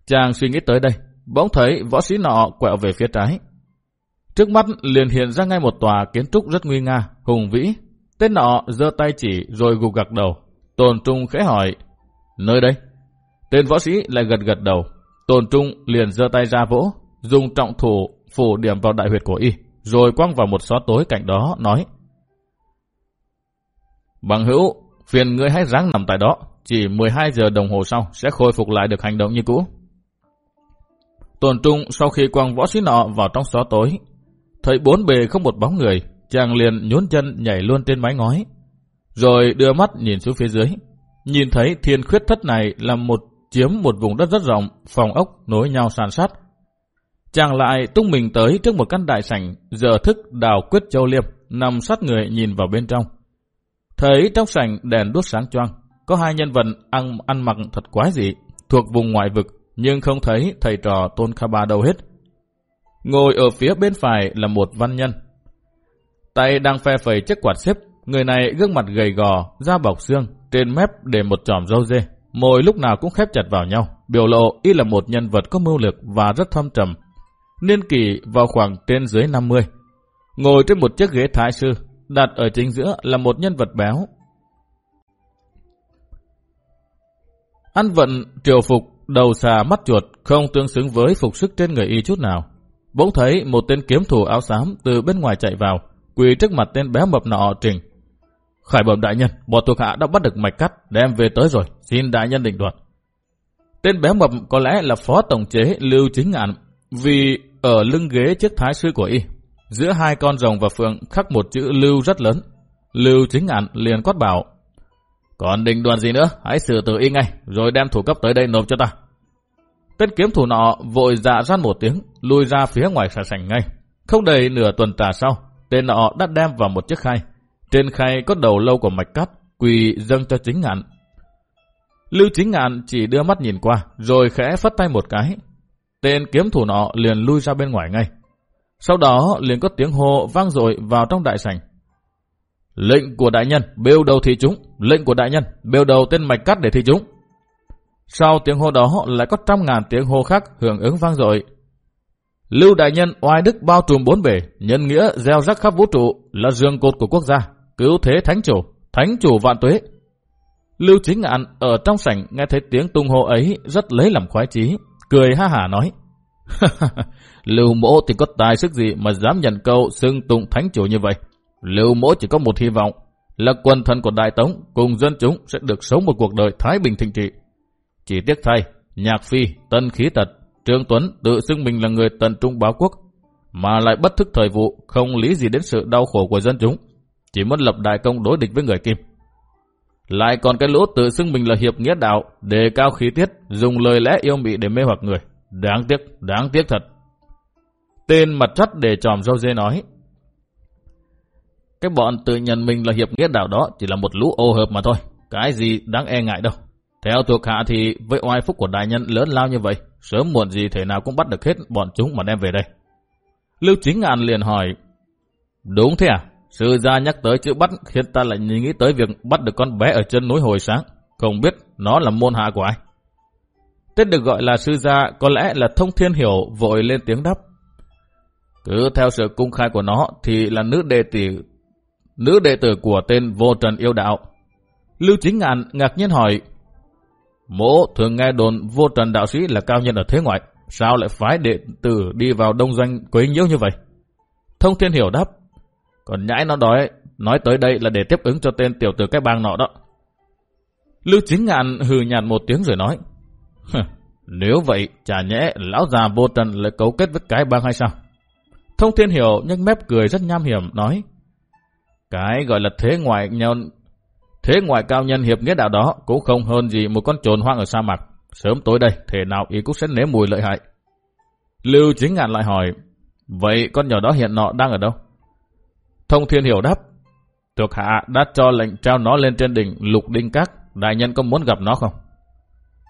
Chàng suy nghĩ tới đây, bỗng thấy võ sĩ nọ quẹo về phía trái, Trước mắt liền hiện ra ngay một tòa kiến trúc rất nguy nga, hùng vĩ. Tên nọ giơ tay chỉ rồi gục gật đầu. Tôn Trung khẽ hỏi, nơi đây? Tên võ sĩ lại gật gật đầu. Tôn Trung liền giơ tay ra vỗ, dùng trọng thủ phủ điểm vào đại huyệt của y, rồi quăng vào một xó tối cạnh đó, nói. Bằng hữu, phiền ngươi hãy ráng nằm tại đó, chỉ 12 giờ đồng hồ sau sẽ khôi phục lại được hành động như cũ. Tuần Trung sau khi quăng võ sĩ nọ vào trong xó tối, Thấy bốn bề không một bóng người, chàng liền nhún chân nhảy luôn trên mái ngói. Rồi đưa mắt nhìn xuống phía dưới. Nhìn thấy thiên khuyết thất này là một chiếm một vùng đất rất rộng, phòng ốc nối nhau sàn sát. Chàng lại tung mình tới trước một căn đại sảnh, giờ thức đào quyết châu liệp, nằm sát người nhìn vào bên trong. Thấy trong sảnh đèn đuốc sáng choang, có hai nhân vật ăn, ăn mặc thật quái dị, thuộc vùng ngoại vực, nhưng không thấy thầy trò Tôn Kha Ba đâu hết. Ngồi ở phía bên phải là một văn nhân. Tay đang phe phẩy chiếc quạt xếp, người này gương mặt gầy gò, da bọc xương, trên mép để một tròm râu dê. Môi lúc nào cũng khép chặt vào nhau, biểu lộ y là một nhân vật có mưu lực và rất thâm trầm. Niên kỷ vào khoảng trên dưới 50. Ngồi trên một chiếc ghế thái sư, đặt ở chính giữa là một nhân vật béo. Ăn vận, triều phục, đầu xà mắt chuột không tương xứng với phục sức trên người y chút nào. Bỗng thấy một tên kiếm thủ áo xám từ bên ngoài chạy vào, quỳ trước mặt tên béo mập nọ trình. Khải bẩm đại nhân, bọn thuộc hạ đã bắt được mạch cắt, đem về tới rồi, xin đại nhân định đoạt. Tên béo mập có lẽ là phó tổng chế Lưu Chính Ngạn, vì ở lưng ghế chiếc thái sư của y giữa hai con rồng và phượng khắc một chữ lưu rất lớn. Lưu chính ngạn liền quát bảo. Còn định đoàn gì nữa, hãy xử tử y ngay, rồi đem thủ cấp tới đây nộp cho ta. Tên kiếm thủ nọ vội dạ ra một tiếng, lui ra phía ngoài xà sảnh ngay. Không đầy nửa tuần tà sau, tên nọ đã đem vào một chiếc khay. Trên khay có đầu lâu của mạch cắt, quỳ dâng cho chính ngạn. Lưu chính ngạn chỉ đưa mắt nhìn qua, rồi khẽ phất tay một cái. Tên kiếm thủ nọ liền lui ra bên ngoài ngay. Sau đó liền có tiếng hô vang dội vào trong đại sảnh. Lệnh của đại nhân, bêu đầu thị chúng. Lệnh của đại nhân, bêu đầu tên mạch cắt để thị chúng. Sau tiếng hô đó lại có trăm ngàn tiếng hô khác hưởng ứng vang dội. Lưu đại nhân oai đức bao trùm bốn bể, nhân nghĩa gieo rắc khắp vũ trụ là dương cột của quốc gia, cứu thế thánh chủ, thánh chủ vạn tuế. Lưu chính ngạn ở trong sảnh nghe thấy tiếng tung hô ấy rất lấy làm khoái chí, cười ha hả nói. Lưu mỗ thì có tài sức gì mà dám nhận câu xưng tụng thánh chủ như vậy. Lưu mỗ chỉ có một hy vọng là quân thần của Đại Tống cùng dân chúng sẽ được sống một cuộc đời thái bình thịnh trị. Chỉ tiếc thay, Nhạc Phi, Tân Khí Tật, Trương Tuấn tự xưng mình là người tận trung báo quốc, mà lại bất thức thời vụ, không lý gì đến sự đau khổ của dân chúng, chỉ muốn lập đại công đối địch với người Kim. Lại còn cái lỗ tự xưng mình là hiệp nghĩa đạo, đề cao khí tiết, dùng lời lẽ yêu mị để mê hoặc người. Đáng tiếc, đáng tiếc thật. Tên mặt chất để tròm râu dê nói, cái bọn tự nhận mình là hiệp nghĩa đạo đó chỉ là một lũ ô hợp mà thôi. Cái gì đáng e ngại đâu. Theo thuộc hạ thì với oai phúc của đại nhân lớn lao như vậy, sớm muộn gì thể nào cũng bắt được hết bọn chúng mà đem về đây. Lưu Chính Ngạn liền hỏi, Đúng thế à? Sư gia nhắc tới chữ bắt khiến ta lại nghĩ tới việc bắt được con bé ở chân núi hồi sáng. Không biết nó là môn hạ của ai. Tên được gọi là sư gia có lẽ là thông thiên hiểu vội lên tiếng đáp. Cứ theo sự cung khai của nó thì là nữ đệ tử nữ đệ tử của tên vô trần yêu đạo. Lưu Chính Ngạn ngạc nhiên hỏi, Mỗ thường nghe đồn vô trần đạo sĩ là cao nhân ở thế ngoại, sao lại phái đệ tử đi vào đông doanh quấy nhiễu như vậy? Thông Thiên Hiểu đáp, còn nhãi nó đói, nói tới đây là để tiếp ứng cho tên tiểu tử cái bang nọ đó. Lưu Chính Ngạn hừ nhạt một tiếng rồi nói, nếu vậy chả nhẽ lão già vô trần lại cấu kết với cái bang hay sao? Thông Thiên Hiểu nhếch mép cười rất nham hiểm nói, cái gọi là thế ngoại nhân thế ngoại cao nhân hiệp nghĩa đạo đó cũng không hơn gì một con trồn hoang ở sa mạc. Sớm tối đây, thể nào ý cũng sẽ nếm mùi lợi hại. Lưu Chính Ngạn lại hỏi, vậy con nhỏ đó hiện nọ đang ở đâu? Thông Thiên Hiểu đáp, thuộc hạ đã cho lệnh treo nó lên trên đỉnh lục đinh các, đại nhân có muốn gặp nó không?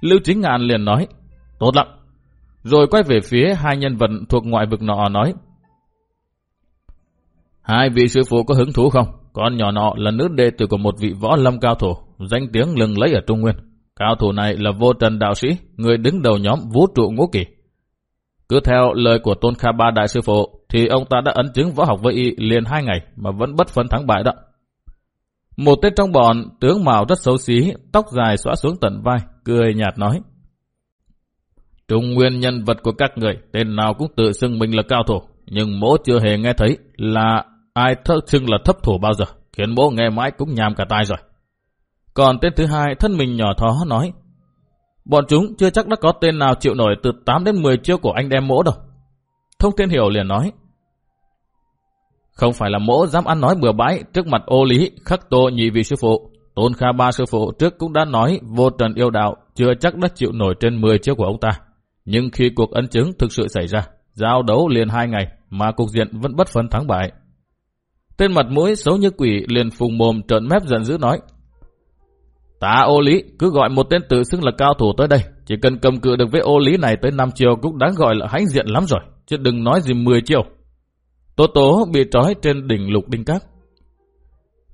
Lưu Chính Ngạn liền nói, tốt lắm. Rồi quay về phía hai nhân vật thuộc ngoại vực nọ nói, Hai vị sư phụ có hứng thú không? Con nhỏ nọ là nữ đệ tử của một vị võ lâm cao thủ, danh tiếng lừng lấy ở Trung Nguyên. Cao thủ này là vô trần đạo sĩ, người đứng đầu nhóm vũ trụ ngũ kỳ. Cứ theo lời của Tôn Kha Ba Đại Sư Phụ, thì ông ta đã ấn chứng võ học với y liền hai ngày mà vẫn bất phân thắng bại đó. Một tên trong bọn, tướng mạo rất xấu xí, tóc dài xõa xuống tận vai, cười nhạt nói. Trung nguyên nhân vật của các người, tên nào cũng tự xưng mình là cao thủ, nhưng mỗ chưa hề nghe thấy là Ai thất xưng là thấp thủ bao giờ, khiến mỗ nghe mãi cũng nhàm cả tai rồi. Còn tên thứ hai, thân mình nhỏ thó nói, bọn chúng chưa chắc đã có tên nào chịu nổi từ 8 đến 10 chiêu của anh đem mỗ đâu. Thông Thiên Hiểu liền nói, không phải là mỗ dám ăn nói bừa bãi trước mặt ô lý, khắc tô nhị vị sư phụ. Tôn Kha Ba sư phụ trước cũng đã nói vô trần yêu đạo chưa chắc đã chịu nổi trên 10 chiêu của ông ta. Nhưng khi cuộc ấn chứng thực sự xảy ra, giao đấu liền hai ngày mà cục diện vẫn bất phân thắng bại. Tên mặt mũi xấu như quỷ liền phùng mồm trợn mép giận dữ nói. Ta ô lý, cứ gọi một tên tự xưng là cao thủ tới đây. Chỉ cần cầm cự được với ô lý này tới 5 chiều cũng đáng gọi là hãnh diện lắm rồi. Chứ đừng nói gì 10 chiều. Tố tố bị trói trên đỉnh lục đinh cát.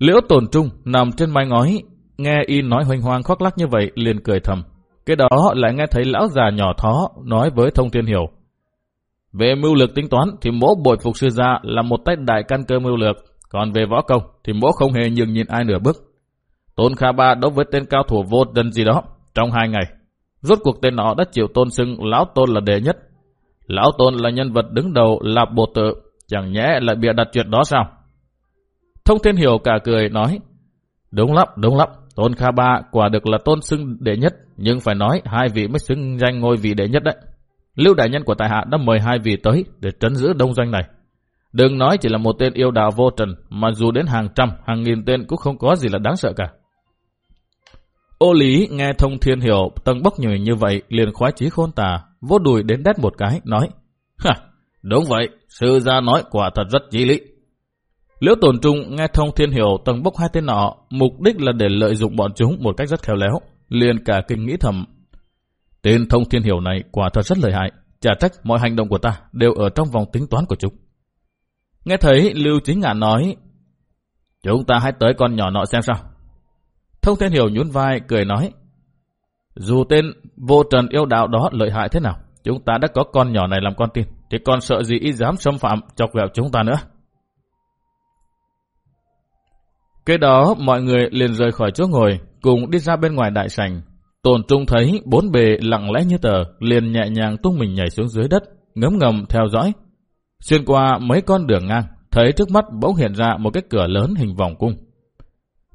Liễu tồn trung nằm trên mái ngói, nghe y nói hoành hoang khoác lắc như vậy liền cười thầm. Cái đó lại nghe thấy lão già nhỏ thó nói với thông thiên hiểu. Về mưu lược tính toán thì mỗ bội phục sư gia là một tay đại căn cơ mưu lược, còn về võ công thì mỗ không hề nhường nhìn ai nửa bước. Tôn Kha Ba đấu với tên cao thủ vô đơn gì đó trong hai ngày. Rốt cuộc tên nó đã chịu tôn xưng Lão Tôn là đệ nhất. Lão Tôn là nhân vật đứng đầu lạp bộ tự, chẳng nhẽ lại bịa đặt chuyện đó sao? Thông Thiên Hiểu cả cười nói, đúng lắm, đúng lắm, Tôn Kha Ba quả được là tôn xưng đệ nhất, nhưng phải nói hai vị mới xưng danh ngôi vị đệ nhất đấy. Lưu đại nhân của tài hạ đã mời hai vị tới để trấn giữ đông doanh này. Đừng nói chỉ là một tên yêu đạo vô trần, mà dù đến hàng trăm, hàng nghìn tên cũng không có gì là đáng sợ cả. Ô Lý nghe thông thiên hiểu tầng bốc nhồi như vậy liền khoái chí khôn tà, vô đùi đến đét một cái, nói Ha, đúng vậy, sư gia nói quả thật rất chí lý. Liễu Tồn trung nghe thông thiên hiểu tầng bốc hai tên nọ, mục đích là để lợi dụng bọn chúng một cách rất khéo léo, liền cả kinh nghĩ thầm. Tên thông thiên hiểu này quả thật rất lợi hại, chả trách mọi hành động của ta đều ở trong vòng tính toán của chúng. Nghe thấy Lưu Chính Ngạn nói, chúng ta hãy tới con nhỏ nọ xem sao. Thông Thiên Hiểu nhún vai cười nói, dù tên vô trần yêu đạo đó lợi hại thế nào, chúng ta đã có con nhỏ này làm con tin, thì còn sợ gì ý dám xâm phạm chọc ghẹo chúng ta nữa. Kế đó mọi người liền rời khỏi chỗ ngồi, cùng đi ra bên ngoài đại sảnh. Tồn Trung thấy bốn bề lặng lẽ như tờ, liền nhẹ nhàng tung mình nhảy xuống dưới đất, ngấm ngầm theo dõi. Xuyên qua mấy con đường ngang, thấy trước mắt bỗng hiện ra một cái cửa lớn hình vòng cung.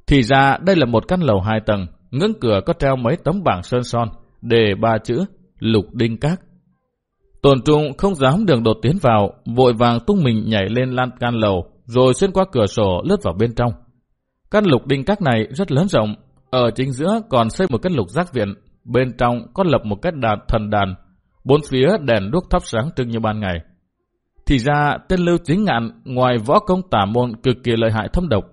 Thì ra đây là một căn lầu hai tầng, ngưỡng cửa có treo mấy tấm bảng sơn son, đề ba chữ Lục Đinh Các. Tồn Trung không dám đường đột tiến vào, vội vàng tung mình nhảy lên lan can lầu, rồi xuyên qua cửa sổ lướt vào bên trong. Căn lục đinh các này rất lớn rộng, ở chính giữa còn xây một căn lục giác viện, bên trong có lập một cái đàn thần đàn, bốn phía đèn đuốc thắp sáng trưng như ban ngày. Thì ra tên Lưu Chính Ngạn ngoài võ công tả môn cực kỳ lợi hại thâm độc,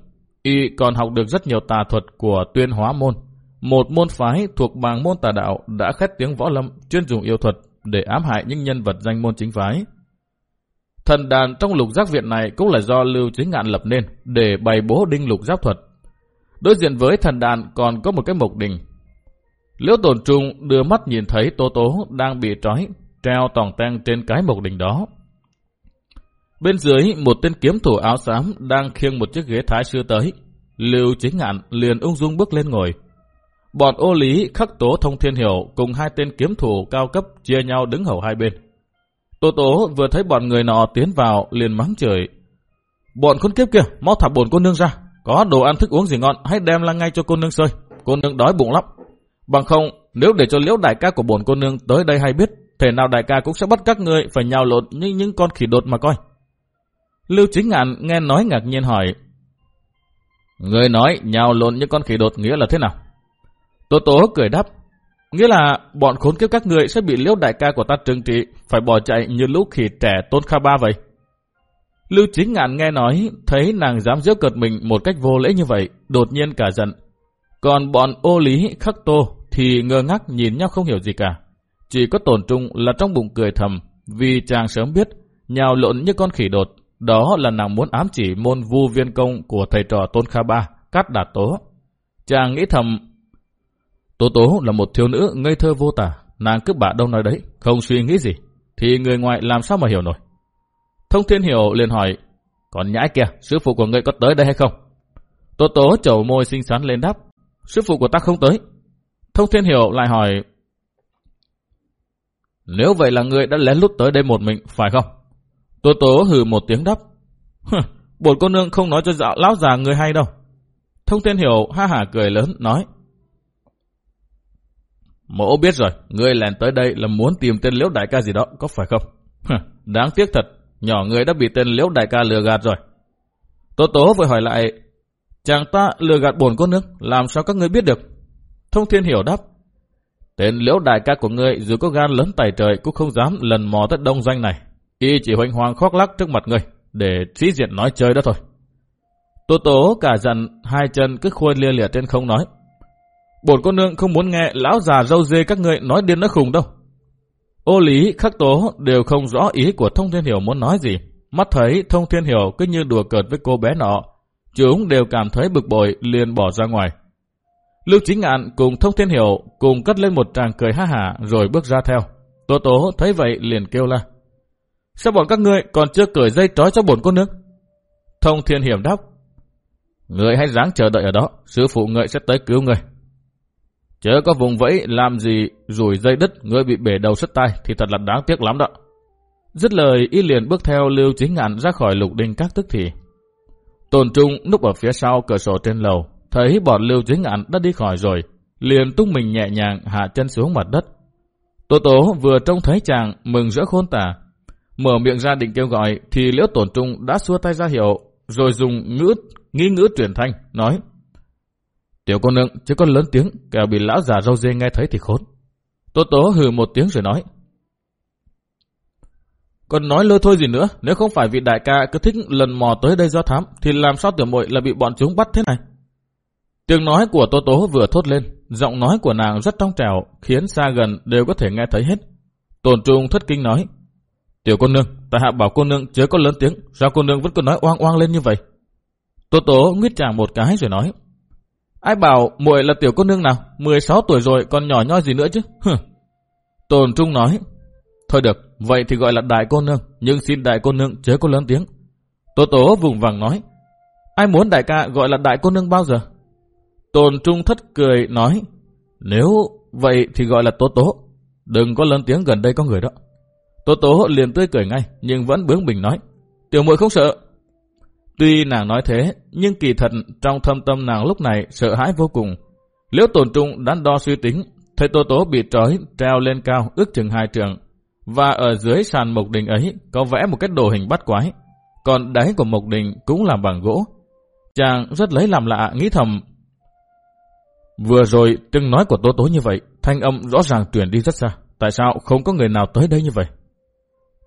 y còn học được rất nhiều tà thuật của tuyên hóa môn, một môn phái thuộc bàng môn tà đạo đã khét tiếng võ lâm chuyên dùng yêu thuật để ám hại những nhân vật danh môn chính phái. Thần đàn trong lục giác viện này cũng là do Lưu Chính Ngạn lập nên để bày bố đinh lục giáp thuật. Đối diện với thần đàn còn có một cái mộc đình. Liễu tổn trung đưa mắt nhìn thấy Tô Tố đang bị trói, treo tòng tang trên cái mộc đình đó. Bên dưới một tên kiếm thủ áo xám đang khiêng một chiếc ghế thái sư tới. Lưu Chính Ngạn liền ung dung bước lên ngồi. Bọn ô lý khắc tố thông thiên hiểu cùng hai tên kiếm thủ cao cấp chia nhau đứng hầu hai bên. Tô Tố vừa thấy bọn người nọ tiến vào liền mắng trời. Bọn khốn kiếp kia, mau thả bổn cô nương ra. Có đồ ăn thức uống gì ngon, hãy đem ra ngay cho cô nương sơi. Cô nương đói bụng lắm. Bằng không, nếu để cho liễu đại ca của bổn cô nương tới đây hay biết, thể nào đại ca cũng sẽ bắt các người phải nhào lộn như những con khỉ đột mà coi. Lưu Chính Ngạn nghe nói ngạc nhiên hỏi. Người nói nhào lộn như con khỉ đột nghĩa là thế nào? Tô Tố cười đáp. Nghĩa là bọn khốn kiếp các người sẽ bị liễu đại ca của ta trừng trị, phải bỏ chạy như lũ khỉ trẻ tôn kha ba vậy. Lưu Chính Ngạn nghe nói, thấy nàng dám giễu cợt mình một cách vô lễ như vậy, đột nhiên cả giận. Còn bọn ô lý khắc tô thì ngơ ngác nhìn nhau không hiểu gì cả. Chỉ có tổn trung là trong bụng cười thầm, vì chàng sớm biết, nhào lộn như con khỉ đột, đó là nàng muốn ám chỉ môn vu viên công của thầy trò Tôn Kha Ba, Cát Đạt Tố. Chàng nghĩ thầm, Tố Tố là một thiếu nữ ngây thơ vô tả, nàng cứ bả đâu nói đấy, không suy nghĩ gì, thì người ngoài làm sao mà hiểu nổi. Thông Thiên Hiểu liền hỏi, còn nhãi kia, sư phụ của ngươi có tới đây hay không? Tố Tố chầu môi xinh xắn lên đáp, sư phụ của ta không tới. Thông Thiên Hiểu lại hỏi, nếu vậy là ngươi đã lén lút tới đây một mình, phải không? Tố Tố hừ một tiếng đáp, bột cô nương không nói cho dạo lão già người hay đâu. Thông Thiên Hiểu ha hả cười lớn, nói, Mộ biết rồi, ngươi lèn tới đây là muốn tìm tên liễu đại ca gì đó, có phải không? Đáng tiếc thật, nhỏ người đã bị tên liễu đại ca lừa gạt rồi. Tố tố vừa hỏi lại, chàng ta lừa gạt bổn cô nước, làm sao các ngươi biết được? Thông thiên hiểu đáp, tên liễu đại ca của ngươi dù có gan lớn tài trời cũng không dám lần mò tới đông doanh này. Y chỉ hoành hoàng khoác lắc trước mặt ngươi, để trí diện nói chơi đó thôi. Tố tố cả dặn hai chân cứ khuôn lia lịa trên không nói. Bổn cô nương không muốn nghe lão già râu dê các ngươi nói điên nói khùng đâu. Ô lý khắc tố đều không rõ ý của thông thiên hiểu muốn nói gì. Mắt thấy thông thiên hiểu cứ như đùa cợt với cô bé nọ. Chúng đều cảm thấy bực bội liền bỏ ra ngoài. Lưu chính ngạn cùng thông thiên hiểu cùng cất lên một tràng cười ha hả rồi bước ra theo. Tố tố thấy vậy liền kêu la. Sao bọn các ngươi còn chưa cởi dây trói cho bổn cô nương? Thông thiên hiểu đáp. Người hãy ráng chờ đợi ở đó, sư phụ người sẽ tới cứu người. Chớ có vùng vẫy làm gì rủi dây đứt ngươi bị bể đầu sứt tay thì thật là đáng tiếc lắm đó. Dứt lời y liền bước theo Lưu Chính Ngạn ra khỏi lục đinh các tức thì. Tồn Trung núp ở phía sau cửa sổ trên lầu, thấy bọn Lưu Chính Ngạn đã đi khỏi rồi, liền tung mình nhẹ nhàng hạ chân xuống mặt đất. Tô Tố vừa trông thấy chàng mừng rỡ khôn tả. Mở miệng ra định kêu gọi thì liễu tổn trung đã xua tay ra hiệu rồi dùng ngữ nghi ngữ truyền thanh nói Tiểu cô nương chứ có lớn tiếng kẻo bị lão già râu dê nghe thấy thì khốn. Tố tố hừ một tiếng rồi nói còn nói lơ thôi gì nữa, nếu không phải vị đại ca cứ thích lần mò tới đây do thám, thì làm sao tiểu muội là bị bọn chúng bắt thế này? Tiếng nói của Tô Tố vừa thốt lên, giọng nói của nàng rất trong trẻo, khiến xa gần đều có thể nghe thấy hết. Tồn trung thất kinh nói, Tiểu cô nương, tại hạ bảo cô nương chớ có lớn tiếng, sao cô nương vẫn cứ nói oang oang lên như vậy? Tô Tố nguyết chàng một cái rồi nói, Ai bảo muội là tiểu cô nương nào, 16 tuổi rồi còn nhỏ nhoi gì nữa chứ? Hừ. Tồn trung nói, Thôi được, vậy thì gọi là đại cô nương, nhưng xin đại cô nương chớ có lớn tiếng. Tố tố vùng vàng nói, ai muốn đại ca gọi là đại cô nương bao giờ? Tồn trung thất cười nói, nếu vậy thì gọi là tố tố, đừng có lớn tiếng gần đây có người đó. Tố tố liền tươi cười ngay, nhưng vẫn bướng bình nói, tiểu muội không sợ. Tuy nàng nói thế, nhưng kỳ thật trong thâm tâm nàng lúc này sợ hãi vô cùng. Liễu tổn trung đắn đo suy tính, thấy Tô tố bị trói treo lên cao ước chừng hai trường, và ở dưới sàn mộc đình ấy có vẽ một cái đồ hình bắt quái. Còn đáy của mộc đình cũng làm bằng gỗ. Chàng rất lấy làm lạ nghĩ thầm. Vừa rồi tiếng nói của Tô Tố như vậy, thanh âm rõ ràng truyền đi rất xa. Tại sao không có người nào tới đây như vậy?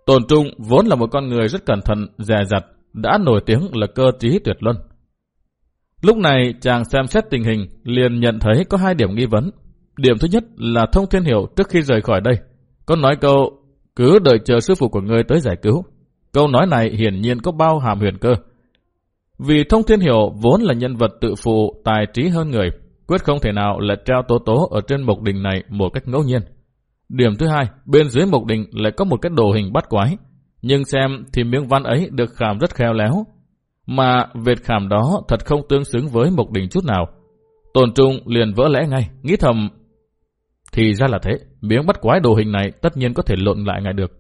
Tổn Trung vốn là một con người rất cẩn thận, dè dặt, đã nổi tiếng là cơ trí tuyệt luân. Lúc này chàng xem xét tình hình liền nhận thấy có hai điểm nghi vấn. Điểm thứ nhất là Thông Thiên Hiểu trước khi rời khỏi đây. Có nói câu cứ đợi chờ sư phụ của người tới giải cứu. Câu nói này hiển nhiên có bao hàm huyền cơ. Vì Thông Thiên Hiểu vốn là nhân vật tự phụ, tài trí hơn người, quyết không thể nào là treo tố tố ở trên mục đình này một cách ngẫu nhiên. Điểm thứ hai, bên dưới mục đình lại có một cái đồ hình bắt quái. Nhưng xem thì miếng văn ấy được khảm rất khéo léo. Mà vệt khảm đó thật không tương xứng với mộc đình chút nào. Tồn trung liền vỡ lẽ ngay, nghĩ thầm thì ra là thế, miếng bắt quái đồ hình này tất nhiên có thể lộn lại ngay được.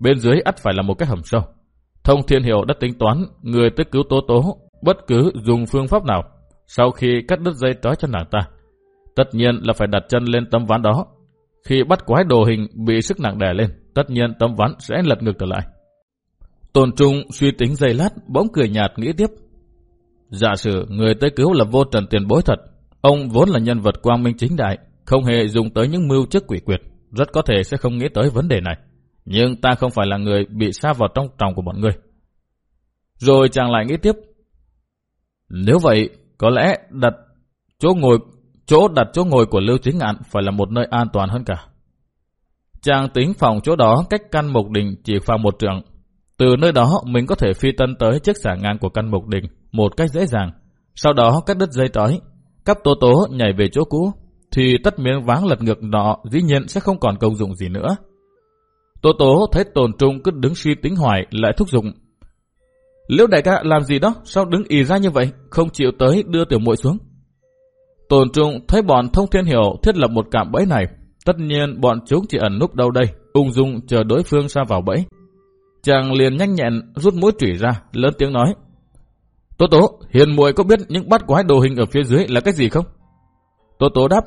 Bên dưới ắt phải là một cái hầm sâu. Thông Thiên Hiệu đã tính toán người tới cứu Tố Tố, bất cứ dùng phương pháp nào, sau khi cắt đứt dây trói cho nàng ta. Tất nhiên là phải đặt chân lên tấm ván đó. Khi bắt quái đồ hình bị sức nặng đè lên, tất nhiên tấm ván sẽ lật ngược trở lại. Tôn Trung suy tính giây lát, bỗng cười nhạt nghĩ tiếp. Giả sử người tới cứu là vô trần tiền bối thật, ông vốn là nhân vật quang minh chính đại, không hề dùng tới những mưu chức quỷ quyệt, rất có thể sẽ không nghĩ tới vấn đề này. Nhưng ta không phải là người bị xa vào trong tròng của bọn người. Rồi chàng lại nghĩ tiếp. Nếu vậy, có lẽ đặt chỗ ngồi chỗ đặt chỗ ngồi của Lưu Chính Ngạn phải là một nơi an toàn hơn cả. Chàng tính phòng chỗ đó cách căn mục đình chỉ khoảng một trường. Từ nơi đó mình có thể phi tân tới chiếc xả ngang của căn mục đình một cách dễ dàng. Sau đó cắt đứt dây trói, cắp tố tố nhảy về chỗ cũ, thì tất miếng váng lật ngược nọ dĩ nhiên sẽ không còn công dụng gì nữa. Tố tố thấy tồn trung cứ đứng suy tính hoài lại thúc giục. Liễu đại ca làm gì đó, sao đứng ì ra như vậy, không chịu tới đưa tiểu muội xuống. Tồn trung thấy bọn thông thiên hiểu thiết lập một cạm bẫy này, tất nhiên bọn chúng chỉ ẩn núp đâu đây, ung dung chờ đối phương ra vào bẫy. Chàng liền nhanh nhẹn rút mũi chủy ra, lớn tiếng nói. Tố tố, hiền muội có biết những bát quái đồ hình ở phía dưới là cái gì không? Tố tố đáp,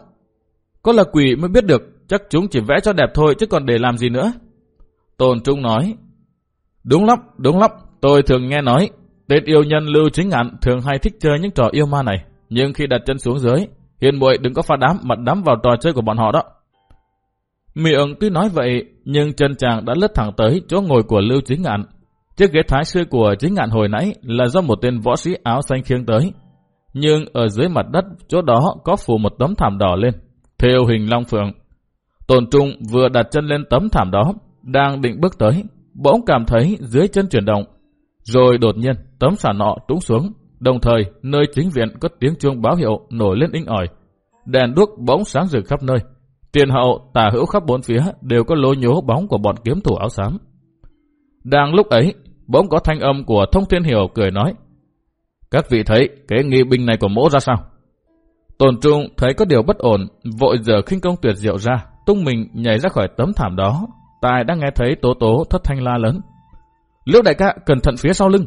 có là quỷ mới biết được, chắc chúng chỉ vẽ cho đẹp thôi chứ còn để làm gì nữa. Tôn Trung nói, đúng lắm, đúng lắm, tôi thường nghe nói, tên yêu nhân Lưu Chính Ngạn thường hay thích chơi những trò yêu ma này, nhưng khi đặt chân xuống dưới, hiền muội đừng có pha đám mặt đắm vào trò chơi của bọn họ đó. Miệng tuy nói vậy, nhưng chân chàng đã lướt thẳng tới chỗ ngồi của Lưu Chính Ngạn. Chiếc ghế thái sư của Chính Ngạn hồi nãy là do một tên võ sĩ áo xanh khiêng tới. Nhưng ở dưới mặt đất, chỗ đó có phủ một tấm thảm đỏ lên, theo hình long phượng. Tồn Trung vừa đặt chân lên tấm thảm đó, đang định bước tới, bỗng cảm thấy dưới chân chuyển động. Rồi đột nhiên, tấm xà nọ trúng xuống, đồng thời nơi chính viện có tiếng chuông báo hiệu nổi lên inh ỏi. Đèn đuốc bỗng sáng rực khắp nơi. Tiền hậu, tà hữu khắp bốn phía đều có lối nhố bóng của bọn kiếm thủ áo xám. Đang lúc ấy, bỗng có thanh âm của Thông Thiên Hiểu cười nói Các vị thấy cái nghi binh này của mỗ ra sao? Tồn trung thấy có điều bất ổn, vội giờ khinh công tuyệt diệu ra, tung mình nhảy ra khỏi tấm thảm đó. Tài đang nghe thấy tố tố thất thanh la lớn. Liễu đại ca cẩn thận phía sau lưng.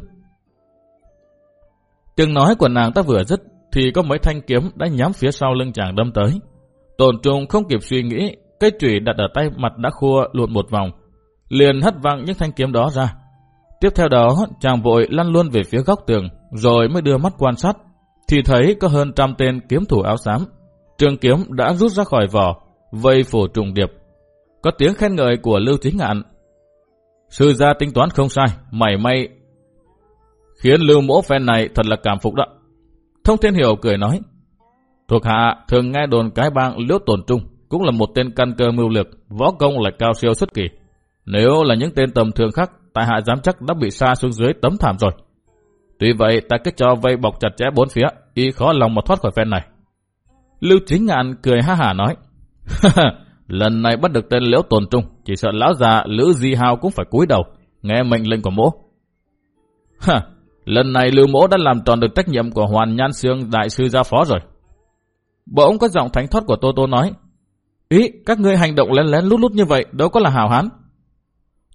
Tiếng nói của nàng ta vừa dứt, thì có mấy thanh kiếm đã nhắm phía sau lưng chàng đâm tới. Tồn trung không kịp suy nghĩ, cây chùy đặt ở tay mặt đã khua luồn một vòng. liền hất văng những thanh kiếm đó ra. Tiếp theo đó, chàng vội lăn luôn về phía góc tường, rồi mới đưa mắt quan sát, thì thấy có hơn trăm tên kiếm thủ áo xám. Trường kiếm đã rút ra khỏi vỏ, vây phủ trùng điệp. Có tiếng khen ngợi của Lưu Chính Ngạn. Sư gia tính toán không sai, mảy may khiến Lưu Mỗ phen này thật là cảm phục đó. Thông Thiên Hiểu cười nói, thuộc hạ thường nghe đồn cái bang Liễu Tồn Trung cũng là một tên căn cơ mưu lược, võ công lại cao siêu xuất kỳ. Nếu là những tên tầm thường khác, tại hạ dám chắc đã bị xa xuống dưới tấm thảm rồi. Tuy vậy, ta cứ cho vây bọc chặt chẽ bốn phía, y khó lòng mà thoát khỏi phen này. Lưu Chính Ngạn cười ha hả nói, lần này bắt được tên Liễu Tồn Trung, chỉ sợ lão già Lữ Di Hào cũng phải cúi đầu, nghe mệnh lệnh của mỗ. Ha, lần này Lưu Mỗ đã làm tròn được trách nhiệm của Hoàn Nhan Sương đại sư gia phó rồi. Bỗng có giọng thánh thoát của Tô Tô nói, Ý, các ngươi hành động lén lén lút lút như vậy đâu có là hào hán.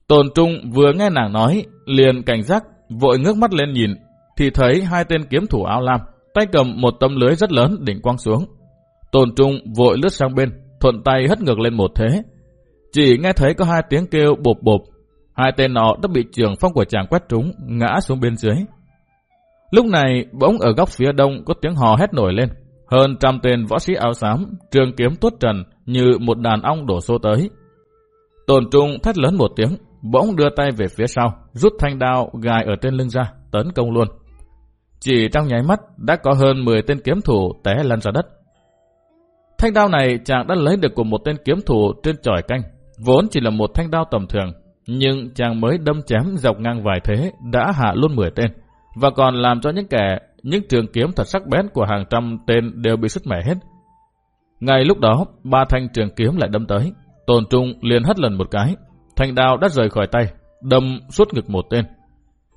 Tồn Trung vừa nghe nàng nói, liền cảnh giác, vội ngước mắt lên nhìn, thì thấy hai tên kiếm thủ áo lam, tay cầm một tấm lưới rất lớn đỉnh quang xuống. Tồn Trung vội lướt sang bên, thuận tay hất ngược lên một thế. Chỉ nghe thấy có hai tiếng kêu bộp bộp, hai tên nọ đã bị trường phong của chàng quét trúng, ngã xuống bên dưới. Lúc này, bỗng ở góc phía đông có tiếng hò hét nổi lên. Hơn trăm tên võ sĩ áo xám, trường kiếm tuốt trần như một đàn ong đổ xô tới. Tồn trung thét lớn một tiếng, bỗng đưa tay về phía sau, rút thanh đao gài ở trên lưng ra, tấn công luôn. Chỉ trong nháy mắt đã có hơn 10 tên kiếm thủ té lăn ra đất. Thanh đao này chàng đã lấy được của một tên kiếm thủ trên tròi canh, vốn chỉ là một thanh đao tầm thường, nhưng chàng mới đâm chém dọc ngang vài thế đã hạ luôn 10 tên, và còn làm cho những kẻ những trường kiếm thật sắc bén của hàng trăm tên đều bị sứt mẻ hết. Ngay lúc đó, ba thanh trường kiếm lại đâm tới. tôn Trung liền hất lần một cái. Thanh đao đã rời khỏi tay, đâm suốt ngực một tên.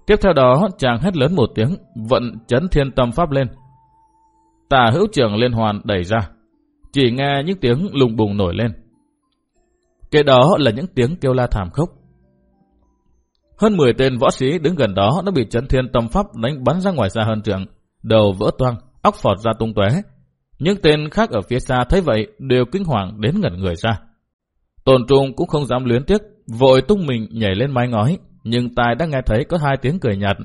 Tiếp theo đó, chàng hét lớn một tiếng, vận chấn thiên tâm pháp lên. Tà hữu trưởng liên hoàn đẩy ra. Chỉ nghe những tiếng lùng bùng nổi lên. Kế đó là những tiếng kêu la thảm khốc. Hơn 10 tên võ sĩ đứng gần đó đã bị chấn thiên tâm pháp đánh bắn ra ngoài xa hơn trường, đầu vỡ toang, óc phọt ra tung tóe. Những tên khác ở phía xa thấy vậy đều kinh hoàng đến ngẩn người ra. Tồn trung cũng không dám luyến tiếc, vội tung mình nhảy lên mái ngói, nhưng tài đã nghe thấy có hai tiếng cười nhạt.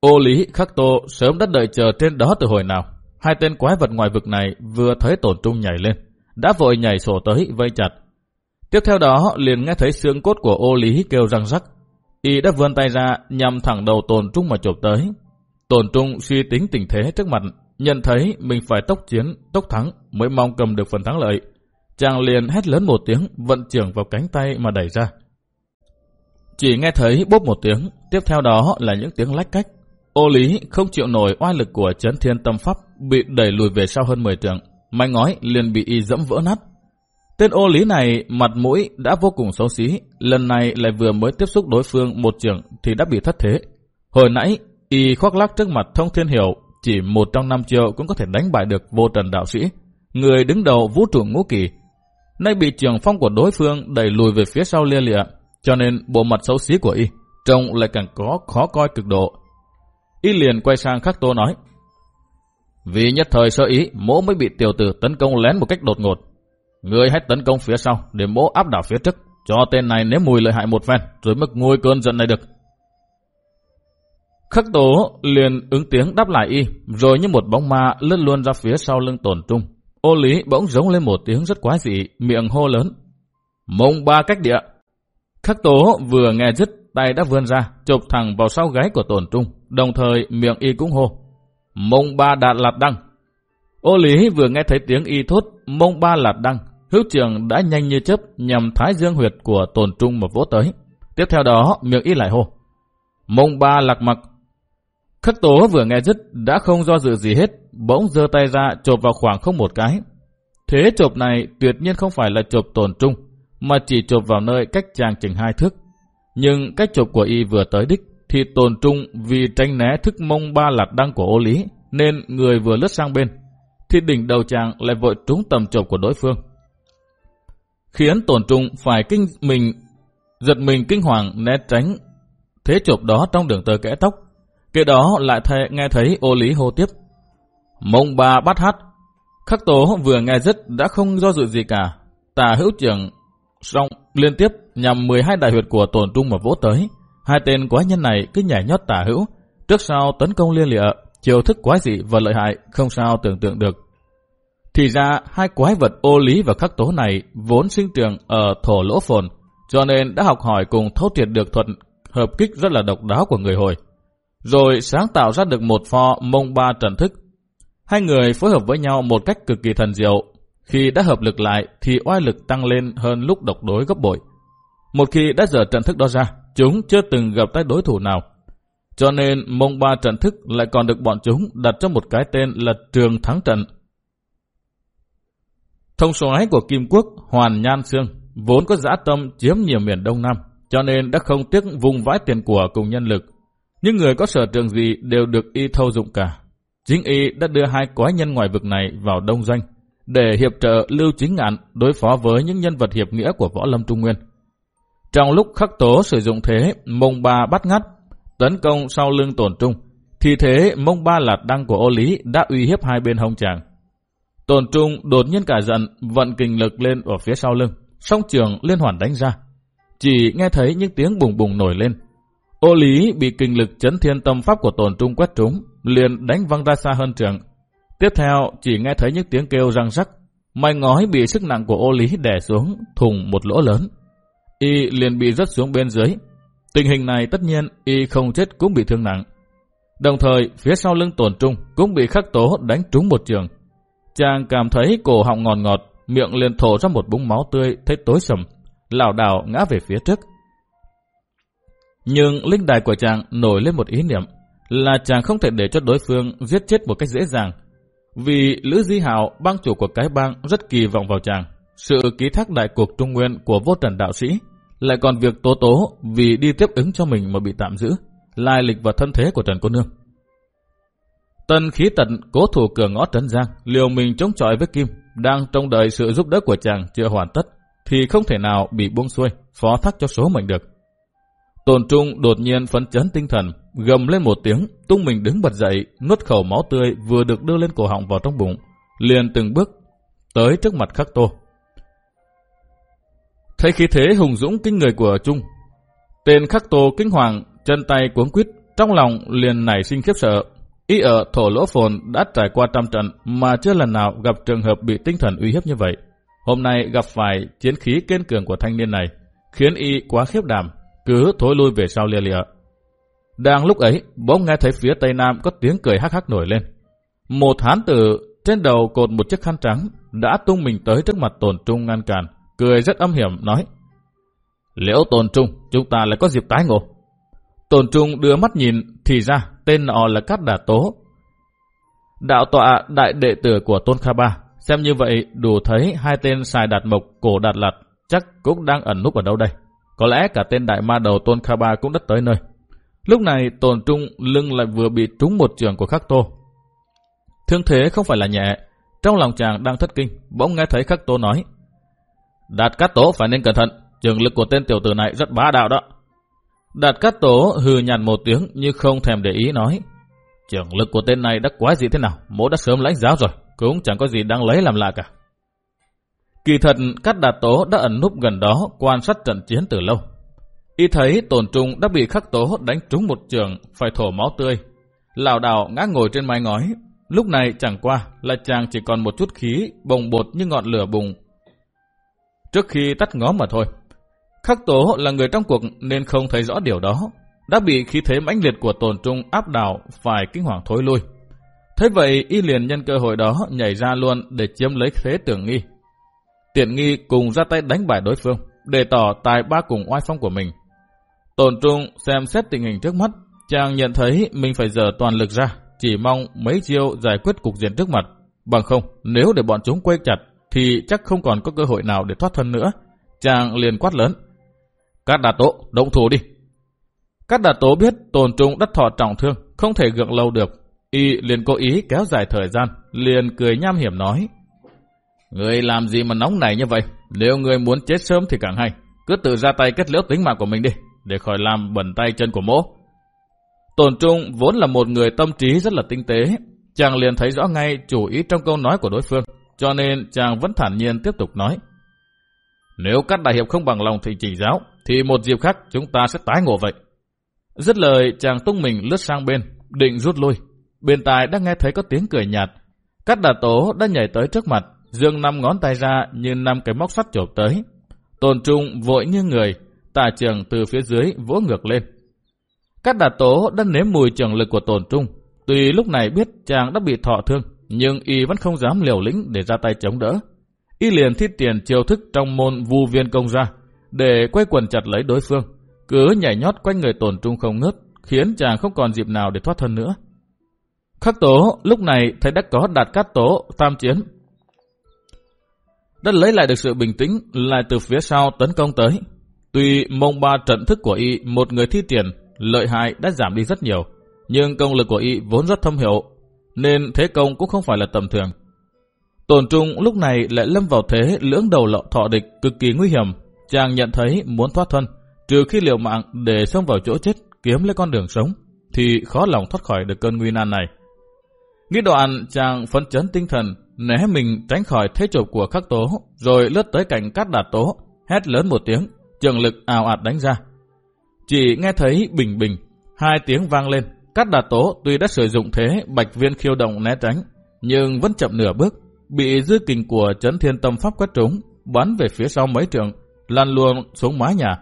Ô lý khắc tô sớm đã đợi chờ trên đó từ hồi nào. Hai tên quái vật ngoài vực này vừa thấy Tôn trung nhảy lên, đã vội nhảy sổ tới vây chặt. Tiếp theo đó liền nghe thấy xương cốt của ô lý kêu răng rắc, Y đã vươn tay ra nhằm thẳng đầu tồn trung mà chụp tới. Tồn trung suy tính tình thế trước mặt, nhận thấy mình phải tốc chiến, tốc thắng mới mong cầm được phần thắng lợi. Chàng liền hét lớn một tiếng, vận trưởng vào cánh tay mà đẩy ra. Chỉ nghe thấy bốp một tiếng, tiếp theo đó là những tiếng lách cách. Ô lý không chịu nổi oai lực của chấn thiên tâm pháp, bị đẩy lùi về sau hơn 10 trường. Mái ngói liền bị y dẫm vỡ nát. Tên ô lý này mặt mũi đã vô cùng xấu xí, lần này lại vừa mới tiếp xúc đối phương một trường thì đã bị thất thế. Hồi nãy, y khoác lác trước mặt thông thiên hiểu, chỉ một trong năm triệu cũng có thể đánh bại được vô trần đạo sĩ, người đứng đầu vũ trụ ngũ kỳ. Nay bị trường phong của đối phương đẩy lùi về phía sau lia lịa, cho nên bộ mặt xấu xí của y, trông lại càng có khó coi cực độ. Y liền quay sang khắc tô nói, vì nhất thời sơ ý, mỗ mới bị tiểu tử tấn công lén một cách đột ngột, Người hãy tấn công phía sau để mỗ áp đảo phía trước, cho tên này nếm mùi lợi hại một phen rồi mới ngôi cơn giận này được. Khắc tố liền ứng tiếng đáp lại y, rồi như một bóng ma lướt luôn ra phía sau lưng tổn trung. Ô lý bỗng giống lên một tiếng rất quái dị, miệng hô lớn. Mông ba cách địa. Khắc tố vừa nghe dứt, tay đã vươn ra, chụp thẳng vào sau gáy của tổn trung, đồng thời miệng y cũng hô. Mông ba đạt lạt đăng. Ô lý vừa nghe thấy tiếng y thốt, mông ba lạt đăng, Hữu trường đã nhanh như chớp nhằm thái dương huyệt của tồn trung mà vỗ tới. Tiếp theo đó miệng y lại hô. Mông ba lạc mặc. Khắc tố vừa nghe dứt đã không do dự gì hết, bỗng giơ tay ra chộp vào khoảng không một cái. Thế chộp này tuyệt nhiên không phải là chộp tồn trung, mà chỉ chộp vào nơi cách chàng chừng hai thước. Nhưng cách chộp của y vừa tới đích, thì tồn trung vì tranh né thức mông ba lạt đăng của ô lý, nên người vừa lướt sang bên, thì đỉnh đầu chàng lại vội trúng tầm chộp của đối phương khiến tồn trung phải kinh mình giật mình kinh hoàng né tránh thế chộp đó trong đường tơ kẽ tóc. Kế đó lại thề, nghe thấy ô lý hô tiếp. Mông bà bắt hát. Khắc tố vừa nghe dứt đã không do dự gì cả. Tà hữu trưởng xong liên tiếp nhằm 12 đại huyệt của tổn trung mà vỗ tới. Hai tên quái nhân này cứ nhảy nhót tà hữu, trước sau tấn công liên lịa, chiều thức quái dị và lợi hại không sao tưởng tượng được. Thì ra hai quái vật ô lý và khắc tố này vốn sinh trường ở thổ lỗ phồn, cho nên đã học hỏi cùng thấu triệt được thuật hợp kích rất là độc đáo của người hồi. Rồi sáng tạo ra được một pho mông ba Trần thức. Hai người phối hợp với nhau một cách cực kỳ thần diệu. Khi đã hợp lực lại thì oai lực tăng lên hơn lúc độc đối gấp bội. Một khi đã dở trận thức đó ra, chúng chưa từng gặp tay đối thủ nào. Cho nên mông ba trận thức lại còn được bọn chúng đặt cho một cái tên là Trường Thắng Trận. Thông soái của Kim Quốc Hoàn Nhan Sương vốn có dã tâm chiếm nhiều miền Đông Nam, cho nên đã không tiếc vùng vãi tiền của cùng nhân lực. Những người có sở trường gì đều được y thâu dụng cả. Chính y đã đưa hai quái nhân ngoài vực này vào đông doanh, để hiệp trợ Lưu Chính Ngạn đối phó với những nhân vật hiệp nghĩa của Võ Lâm Trung Nguyên. Trong lúc khắc tố sử dụng thế mông ba bắt ngắt, tấn công sau lưng tổn trung, thì thế mông ba lạt đăng của ô lý đã uy hiếp hai bên hông chàng. Tổn trung đột nhiên cả giận, vận kinh lực lên ở phía sau lưng, song trường liên hoàn đánh ra. Chỉ nghe thấy những tiếng bùng bùng nổi lên. Ô lý bị kinh lực chấn thiên tâm pháp của tổn trung quét trúng, liền đánh văng ra xa hơn trường. Tiếp theo chỉ nghe thấy những tiếng kêu răng rắc, mày ngói bị sức nặng của ô lý đè xuống, thùng một lỗ lớn. Y liền bị rớt xuống bên dưới. Tình hình này tất nhiên Y không chết cũng bị thương nặng. Đồng thời phía sau lưng tổn trung cũng bị khắc tố đánh trúng một trường. Chàng cảm thấy cổ họng ngọt ngọt, miệng liền thổ ra một búng máu tươi thấy tối sầm, lảo đảo ngã về phía trước. Nhưng linh đài của chàng nổi lên một ý niệm là chàng không thể để cho đối phương giết chết một cách dễ dàng. Vì Lữ Di Hảo, bang chủ của cái bang rất kỳ vọng vào chàng. Sự ký thác đại cuộc trung nguyên của vô trần đạo sĩ lại còn việc tố tố vì đi tiếp ứng cho mình mà bị tạm giữ, lai lịch và thân thế của Trần Cô Nương. Tân khí tận cố thủ cửa ngõ Trấn Giang, liều mình chống chọi với Kim, đang trong đợi sự giúp đỡ của chàng chưa hoàn tất, thì không thể nào bị buông xuôi, phó thác cho số mệnh được. Tôn Trung đột nhiên phấn chấn tinh thần, gầm lên một tiếng, tung mình đứng bật dậy, nuốt khẩu máu tươi vừa được đưa lên cổ họng vào trong bụng, liền từng bước tới trước mặt khắc tô. Thấy khí thế hùng dũng kinh người của Trung, tên khắc tô kinh hoàng, chân tay cuống quýt, trong lòng liền nảy sinh khiếp sợ. Ý ở thổ lỗ phồn đã trải qua trăm trận mà chưa lần nào gặp trường hợp bị tinh thần uy hiếp như vậy. Hôm nay gặp phải chiến khí kiên cường của thanh niên này, khiến y quá khiếp đảm, cứ thối lui về sau lia lịa. Đang lúc ấy, bỗng nghe thấy phía tây nam có tiếng cười hắc hắc nổi lên. Một hán tử trên đầu cột một chiếc khăn trắng đã tung mình tới trước mặt tồn trung ngăn cản, cười rất âm hiểm nói. Liễu tồn trung, chúng ta lại có dịp tái ngộ. Tồn trung đưa mắt nhìn, thì ra tên họ là Cát Đà Tố. Đạo tọa đại đệ tử của Tôn Kha Ba, xem như vậy đủ thấy hai tên xài đạt mộc cổ đạt lạt chắc cũng đang ẩn núp ở đâu đây. Có lẽ cả tên đại ma đầu Tôn Kha Ba cũng đã tới nơi. Lúc này tồn trung lưng lại vừa bị trúng một trường của khắc tô. Thương thế không phải là nhẹ, trong lòng chàng đang thất kinh, bỗng nghe thấy khắc tô nói. Đạt cát tố phải nên cẩn thận, trường lực của tên tiểu tử này rất bá đạo đó. Đạt cát tố hừ nhàn một tiếng như không thèm để ý nói. Trường lực của tên này đã quá gì thế nào, mỗ đã sớm lãnh giáo rồi, cũng chẳng có gì đang lấy làm lạ cả. Kỳ thật, Cát Đạt Tố đã ẩn núp gần đó quan sát trận chiến từ lâu. Y thấy tổn trung đã bị khắc tố đánh trúng một trường, phải thổ máu tươi. Lào đảo ngã ngồi trên mái ngói. Lúc này chẳng qua là chàng chỉ còn một chút khí bồng bột như ngọn lửa bùng. Trước khi tắt ngó mà thôi. Khắc tố là người trong cuộc nên không thấy rõ điều đó. Đã bị khí thế mãnh liệt của tổn trung áp đảo phải kinh hoàng thối lui. Thế vậy y liền nhân cơ hội đó nhảy ra luôn để chiếm lấy thế tưởng nghi. Tiện nghi cùng ra tay đánh bại đối phương, để tỏ tài ba cùng oai phong của mình. Tổn trung xem xét tình hình trước mắt, chàng nhận thấy mình phải dở toàn lực ra, chỉ mong mấy chiêu giải quyết cục diện trước mặt. Bằng không, nếu để bọn chúng quay chặt, thì chắc không còn có cơ hội nào để thoát thân nữa. Chàng liền quát lớn. Cát đà tố, động thủ đi. Cát đà tố biết tồn trung đất thọ trọng thương, không thể gượng lâu được. Y liền cố ý kéo dài thời gian, liền cười nham hiểm nói. Người làm gì mà nóng nảy như vậy? Nếu người muốn chết sớm thì càng hay. Cứ tự ra tay kết liễu tính mạng của mình đi, để khỏi làm bẩn tay chân của mỗ. Tồn Trung vốn là một người tâm trí rất là tinh tế. Chàng liền thấy rõ ngay chủ ý trong câu nói của đối phương, cho nên chàng vẫn thản nhiên tiếp tục nói. Nếu các đại hiệp không bằng lòng thì chỉ giáo, thì một dịp khác chúng ta sẽ tái ngộ vậy. Dứt lời, chàng tung mình lướt sang bên, định rút lui. Bên tai đã nghe thấy có tiếng cười nhạt. Các đà tố đã nhảy tới trước mặt, dương năm ngón tay ra như năm cái móc sắt chộp tới. Tôn Trung vội như người, tà trường từ phía dưới vỗ ngược lên. Các đà tố đã nếm mùi trường lực của Tôn Trung. Tuy lúc này biết chàng đã bị thọ thương, nhưng y vẫn không dám liều lĩnh để ra tay chống đỡ. Y liền thiết tiền chiêu thức trong môn vu viên công ra, để quay quần chặt lấy đối phương, cứ nhảy nhót quanh người Tôn Trung không ngớt, khiến chàng không còn dịp nào để thoát thân nữa. Khắc tố lúc này thấy đã có đạt cát tố tam chiến. Đã lấy lại được sự bình tĩnh lại từ phía sau tấn công tới. Tuy mông ba trận thức của y một người thi tiền, lợi hại đã giảm đi rất nhiều, nhưng công lực của y vốn rất thâm hiệu, nên thế công cũng không phải là tầm thường. Tổn trung lúc này lại lâm vào thế lưỡng đầu lọ thọ địch cực kỳ nguy hiểm. Chàng nhận thấy muốn thoát thân, trừ khi liều mạng để xông vào chỗ chết kiếm lấy con đường sống, thì khó lòng thoát khỏi được cơn nguy nan này. Nghĩ đoạn chàng phấn chấn tinh thần, né mình tránh khỏi thế chụp của khắc tố, rồi lướt tới cạnh cát đạt tố, hét lớn một tiếng, trường lực ào ạt đánh ra. Chỉ nghe thấy bình bình, hai tiếng vang lên, cát đạt tố tuy đã sử dụng thế bạch viên khiêu động né tránh, nhưng vẫn chậm nửa bước, bị dư kình của chấn thiên tâm pháp quét trúng, bắn về phía sau mấy trường, lăn luôn xuống mái nhà.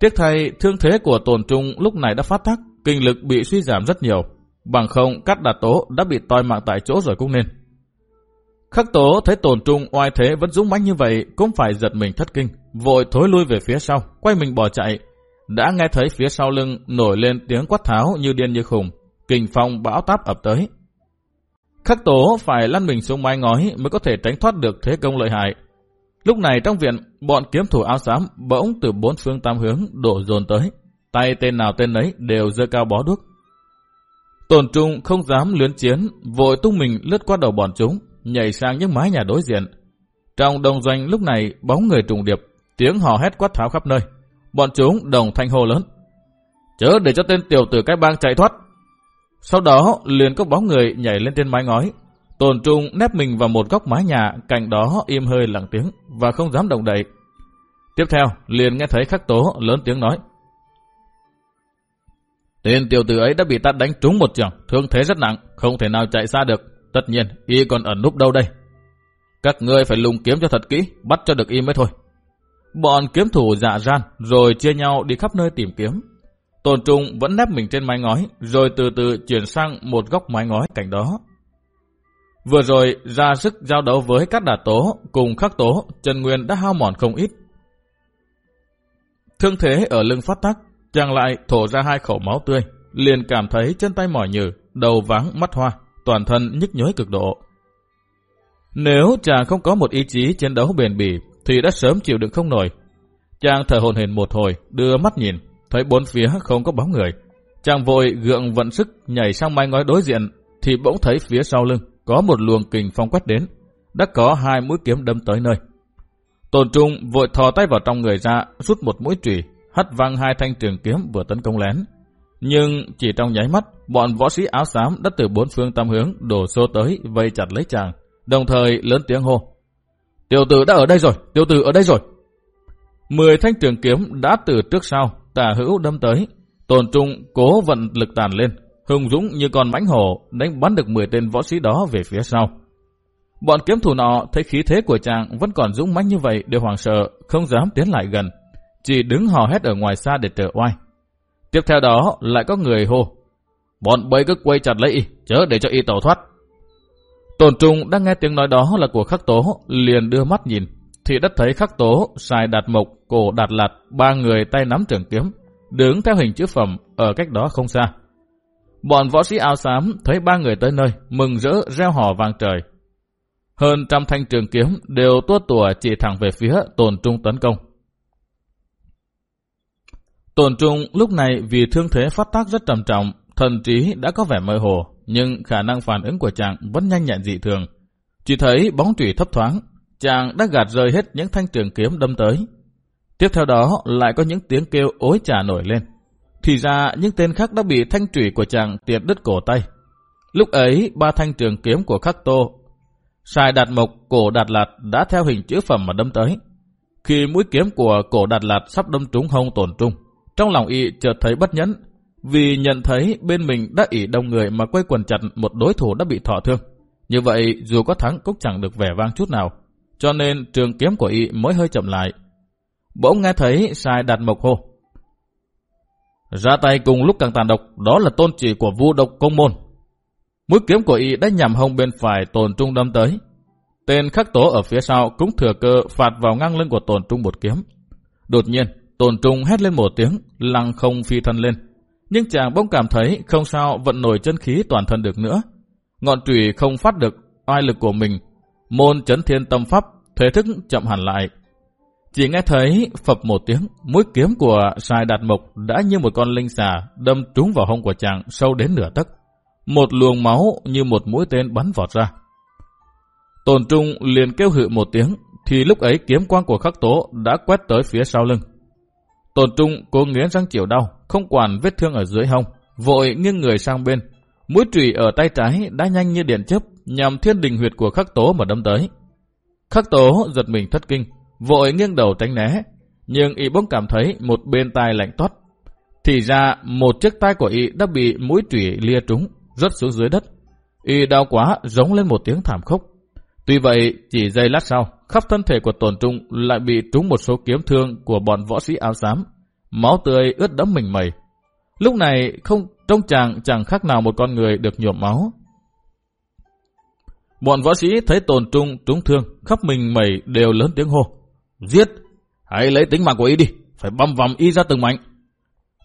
Tiếc thay, thương thế của tồn trung lúc này đã phát tác, kinh lực bị suy giảm rất nhiều, Bằng không cắt đạt tố đã bị toi mạng tại chỗ rồi cũng nên. Khắc tố thấy tổn trung oai thế vẫn dũng mãnh như vậy cũng phải giật mình thất kinh, vội thối lui về phía sau, quay mình bỏ chạy. Đã nghe thấy phía sau lưng nổi lên tiếng quát tháo như điên như khùng, kình phong bão táp ập tới. Khắc tố phải lăn mình xuống mái ngói mới có thể tránh thoát được thế công lợi hại. Lúc này trong viện, bọn kiếm thủ áo xám bỗng từ bốn phương tam hướng đổ dồn tới. Tay tên nào tên ấy đều giơ cao bó đuốc, Tổn trung không dám luyến chiến, vội tung mình lướt qua đầu bọn chúng, nhảy sang những mái nhà đối diện. Trong đồng doanh lúc này bóng người trùng điệp, tiếng hò hét quát tháo khắp nơi. Bọn chúng đồng thanh hô lớn. Chớ để cho tên tiểu tử cái bang chạy thoát. Sau đó liền có bóng người nhảy lên trên mái ngói. Tồn trung nép mình vào một góc mái nhà, cạnh đó im hơi lặng tiếng và không dám động đậy. Tiếp theo, liền nghe thấy khắc tố lớn tiếng nói. Tên tiểu tử ấy đã bị ta đánh trúng một trường, thương thế rất nặng, không thể nào chạy xa được. Tất nhiên, y còn ẩn núp đâu đây. Các ngươi phải lùng kiếm cho thật kỹ, bắt cho được y mới thôi. Bọn kiếm thủ dạ gian, rồi chia nhau đi khắp nơi tìm kiếm. Tôn Trung vẫn nép mình trên mái ngói, rồi từ từ chuyển sang một góc mái ngói cạnh đó. Vừa rồi ra sức giao đấu với các đà tố cùng khắc tố, Trần Nguyên đã hao mòn không ít. Thương thế ở lưng phát tắc, Chàng lại thổ ra hai khẩu máu tươi, liền cảm thấy chân tay mỏi nhừ, đầu váng mắt hoa, toàn thân nhức nhối cực độ. Nếu chàng không có một ý chí chiến đấu bền bỉ, thì đã sớm chịu đựng không nổi. Chàng thở hồn hển một hồi, đưa mắt nhìn, thấy bốn phía không có bóng người. Chàng vội gượng vận sức nhảy sang mái ngói đối diện, thì bỗng thấy phía sau lưng có một luồng kình phong quét đến, đã có hai mũi kiếm đâm tới nơi. Tồn Trung vội thò tay vào trong người ra, rút một mũi chùy hất văng hai thanh trường kiếm vừa tấn công lén. Nhưng chỉ trong nháy mắt, bọn võ sĩ áo xám đã từ bốn phương tam hướng đổ xô tới vây chặt lấy chàng, đồng thời lớn tiếng hô. Tiểu tử đã ở đây rồi, tiểu tử ở đây rồi. Mười thanh trường kiếm đã từ trước sau, tà hữu đâm tới. Tồn trung cố vận lực tàn lên, hùng dũng như con mãnh hổ đánh bắn được 10 tên võ sĩ đó về phía sau. Bọn kiếm thủ nọ thấy khí thế của chàng vẫn còn dũng mãnh như vậy đều hoàng sợ, không dám tiến lại gần, chỉ đứng hò hét ở ngoài xa để trở oai. Tiếp theo đó lại có người hô. Bọn bầy cứ quay chặt lấy y, chớ để cho y tẩu thoát. Tồn trung đang nghe tiếng nói đó là của khắc tố, liền đưa mắt nhìn. Thì đất thấy khắc tố, xài đạt mộc, cổ đạt lạt, ba người tay nắm trường kiếm, đứng theo hình chữ phẩm ở cách đó không xa. Bọn võ sĩ áo xám thấy ba người tới nơi, mừng rỡ reo hò vang trời. Hơn trăm thanh trường kiếm đều tuốt tùa chỉ thẳng về phía tồn trung tấn công. Tổn trung lúc này vì thương thế phát tác rất trầm trọng, thần trí đã có vẻ mơ hồ, nhưng khả năng phản ứng của chàng vẫn nhanh nhẹn dị thường. Chỉ thấy bóng chủy thấp thoáng, chàng đã gạt rơi hết những thanh trường kiếm đâm tới. Tiếp theo đó lại có những tiếng kêu ối trà nổi lên. Thì ra những tên khác đã bị thanh trụy của chàng tiệt đứt cổ tay. Lúc ấy ba thanh trường kiếm của khắc tô, sai đạt mộc, cổ đạt lạt đã theo hình chữ phẩm mà đâm tới. Khi mũi kiếm của cổ Đạt Lạt sắp đâm trúng hông tổn trung, trong lòng y chợt thấy bất nhẫn, vì nhận thấy bên mình đã ỉ đông người mà quay quần chặt một đối thủ đã bị thọ thương. Như vậy dù có thắng cũng chẳng được vẻ vang chút nào, cho nên trường kiếm của y mới hơi chậm lại. Bỗng nghe thấy sai đạt mộc hô. Ra tay cùng lúc càng tàn độc, đó là tôn chỉ của vu độc công môn. Mũi kiếm của y đã nhằm hông bên phải tồn trung đâm tới. Tên khắc tố ở phía sau cũng thừa cơ phạt vào ngang lưng của tồn trung một kiếm. Đột nhiên, tồn trung hét lên một tiếng, lăng không phi thân lên. Nhưng chàng bỗng cảm thấy không sao vận nổi chân khí toàn thân được nữa. Ngọn trùy không phát được oai lực của mình. Môn chấn thiên tâm pháp, thể thức chậm hẳn lại. Chỉ nghe thấy phập một tiếng, mũi kiếm của Sai Đạt Mộc đã như một con linh xà đâm trúng vào hông của chàng sâu đến nửa tấc. Một luồng máu như một mũi tên bắn vọt ra. Tồn Trung liền kêu hự một tiếng, thì lúc ấy kiếm quang của khắc tố đã quét tới phía sau lưng. Tồn Trung cố nghiến răng chiều đau, không quản vết thương ở dưới hông, vội nghiêng người sang bên. Mũi trùy ở tay trái đã nhanh như điện chớp nhằm thiên đình huyệt của khắc tố mà đâm tới. Khắc tố giật mình thất kinh, vội nghiêng đầu tránh né, nhưng y bỗng cảm thấy một bên tai lạnh toát. Thì ra một chiếc tay của y đã bị mũi trùy lia trúng, rớt xuống dưới đất. Y đau quá giống lên một tiếng thảm khốc. Tuy vậy, chỉ giây lát sau, khắp thân thể của tổn trung lại bị trúng một số kiếm thương của bọn võ sĩ áo xám. Máu tươi ướt đẫm mình mẩy. Lúc này không trông chàng chẳng khác nào một con người được nhuộm máu. Bọn võ sĩ thấy tổn trung trúng thương, khắp mình mẩy đều lớn tiếng hô. Giết! Hãy lấy tính mạng của y đi, phải băm vằm y ra từng mảnh.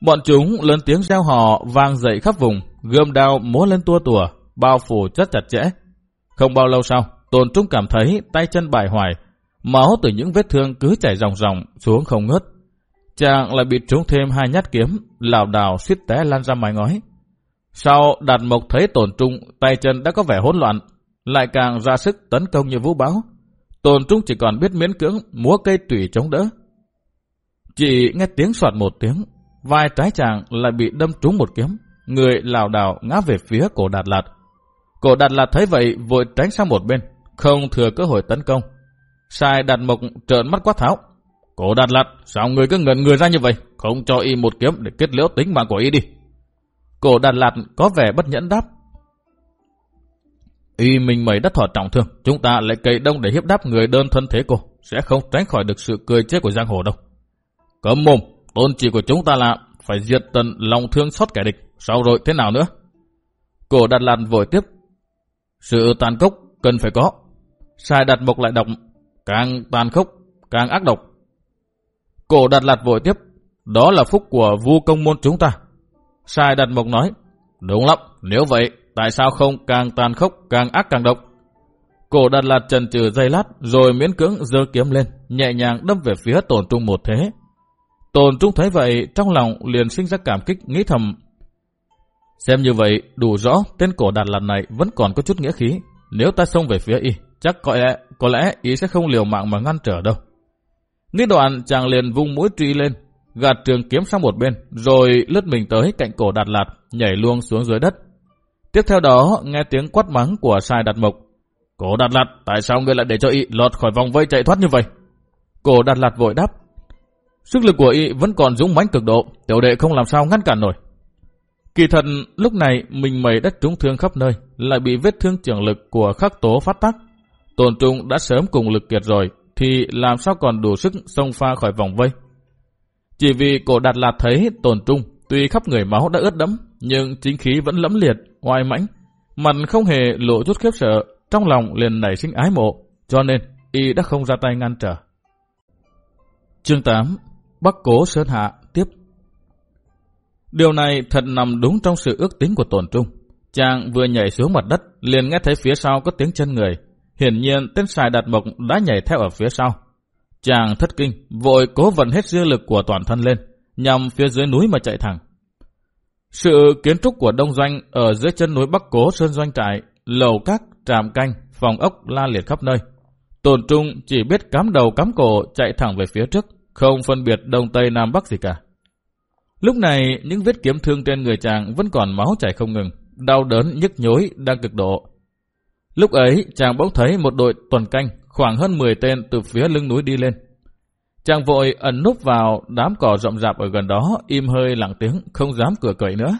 Bọn chúng lớn tiếng reo hò vang dậy khắp vùng, gươm đao múa lên tua tùa, bao phủ rất chặt chẽ. Không bao lâu sau, Tôn Trung cảm thấy tay chân bài hoài, máu từ những vết thương cứ chảy ròng ròng xuống không ngớt. Chàng lại bị trúng thêm hai nhát kiếm, lảo đảo suýt té lan ra mái ngói. Sau Đạt Mộc thấy Tôn Trung tay chân đã có vẻ hỗn loạn, lại càng ra sức tấn công như vũ báo. Tôn Trung chỉ còn biết miễn cưỡng múa cây tủy chống đỡ. Chỉ nghe tiếng soạt một tiếng, vai trái chàng lại bị đâm trúng một kiếm, người lảo đảo ngã về phía cổ Đạt Lạt. Cổ Đạt Lạt thấy vậy vội tránh sang một bên, không thừa cơ hội tấn công. Sai đặt Mộc trợn mắt quát tháo. Cổ Đạt Lạt, sao người cứ ngẩn người ra như vậy? Không cho y một kiếm để kết liễu tính mạng của y đi. Cổ Đạt Lạt có vẻ bất nhẫn đáp. Y mình mẩy đất thọ trọng thương, chúng ta lại cậy đông để hiếp đáp người đơn thân thế cô, sẽ không tránh khỏi được sự cười chết của giang hồ đâu. Cấm mồm, tôn chỉ của chúng ta là phải diệt tận lòng thương xót kẻ địch, sau rồi thế nào nữa? Cổ Đạt Lạt vội tiếp. Sự tàn cốc cần phải có. Sai đặt mộc lại đọc, càng tàn khốc, càng ác độc. Cổ đặt lạt vội tiếp, đó là phúc của vu công môn chúng ta. Sai đặt mộc nói, đúng lắm, nếu vậy, tại sao không càng tàn khốc, càng ác càng độc? Cổ đặt lạt trần trừ dây lát, rồi miễn cưỡng giơ kiếm lên, nhẹ nhàng đâm về phía tổn trung một thế. Tổn trung thấy vậy, trong lòng liền sinh ra cảm kích, nghĩ thầm. Xem như vậy, đủ rõ, tên cổ đặt lạt này vẫn còn có chút nghĩa khí, nếu ta xông về phía y, chắc có lẽ, có lẽ y sẽ không liều mạng mà ngăn trở đâu. Nghĩ đoạn chàng liền vung mũi truy lên, gạt trường kiếm sang một bên, rồi lướt mình tới cạnh cổ Đạt Lạt, nhảy luông xuống dưới đất. Tiếp theo đó, nghe tiếng quát mắng của sai Đạt Mộc. Cổ Đạt Lạt, tại sao ngươi lại để cho y lọt khỏi vòng vây chạy thoát như vậy? Cổ Đạt Lạt vội đáp. Sức lực của y vẫn còn dũng mãnh cực độ, tiểu đệ không làm sao ngăn cản nổi. Kỳ thật, lúc này mình mày đất trúng thương khắp nơi, lại bị vết thương trưởng lực của khắc tố phát tác. Tôn trung đã sớm cùng lực kiệt rồi, thì làm sao còn đủ sức xông pha khỏi vòng vây. Chỉ vì cổ đạt lạt thấy Tôn trung, tuy khắp người máu đã ướt đẫm, nhưng chính khí vẫn lẫm liệt, oai mãnh. Mặt không hề lộ chút khiếp sợ, trong lòng liền nảy sinh ái mộ, cho nên y đã không ra tay ngăn trở. Chương 8 Bắc Cố Sơn Hạ tiếp Điều này thật nằm đúng trong sự ước tính của tổn trung. Chàng vừa nhảy xuống mặt đất, liền nghe thấy phía sau có tiếng chân người. Hiển nhiên tên xài đạt mộc đã nhảy theo ở phía sau. Chàng thất kinh, vội cố vận hết dư lực của toàn thân lên, nhằm phía dưới núi mà chạy thẳng. Sự kiến trúc của đông doanh ở dưới chân núi Bắc Cố Sơn Doanh Trại, lầu các, trạm canh, phòng ốc la liệt khắp nơi. Tồn trung chỉ biết cắm đầu cắm cổ chạy thẳng về phía trước, không phân biệt đông tây nam bắc gì cả. Lúc này, những vết kiếm thương trên người chàng vẫn còn máu chảy không ngừng, đau đớn nhức nhối đang cực độ. Lúc ấy, chàng bỗng thấy một đội tuần canh khoảng hơn 10 tên từ phía lưng núi đi lên. Chàng vội ẩn núp vào đám cỏ rậm rạp ở gần đó, im hơi lặng tiếng, không dám cửa cởi nữa.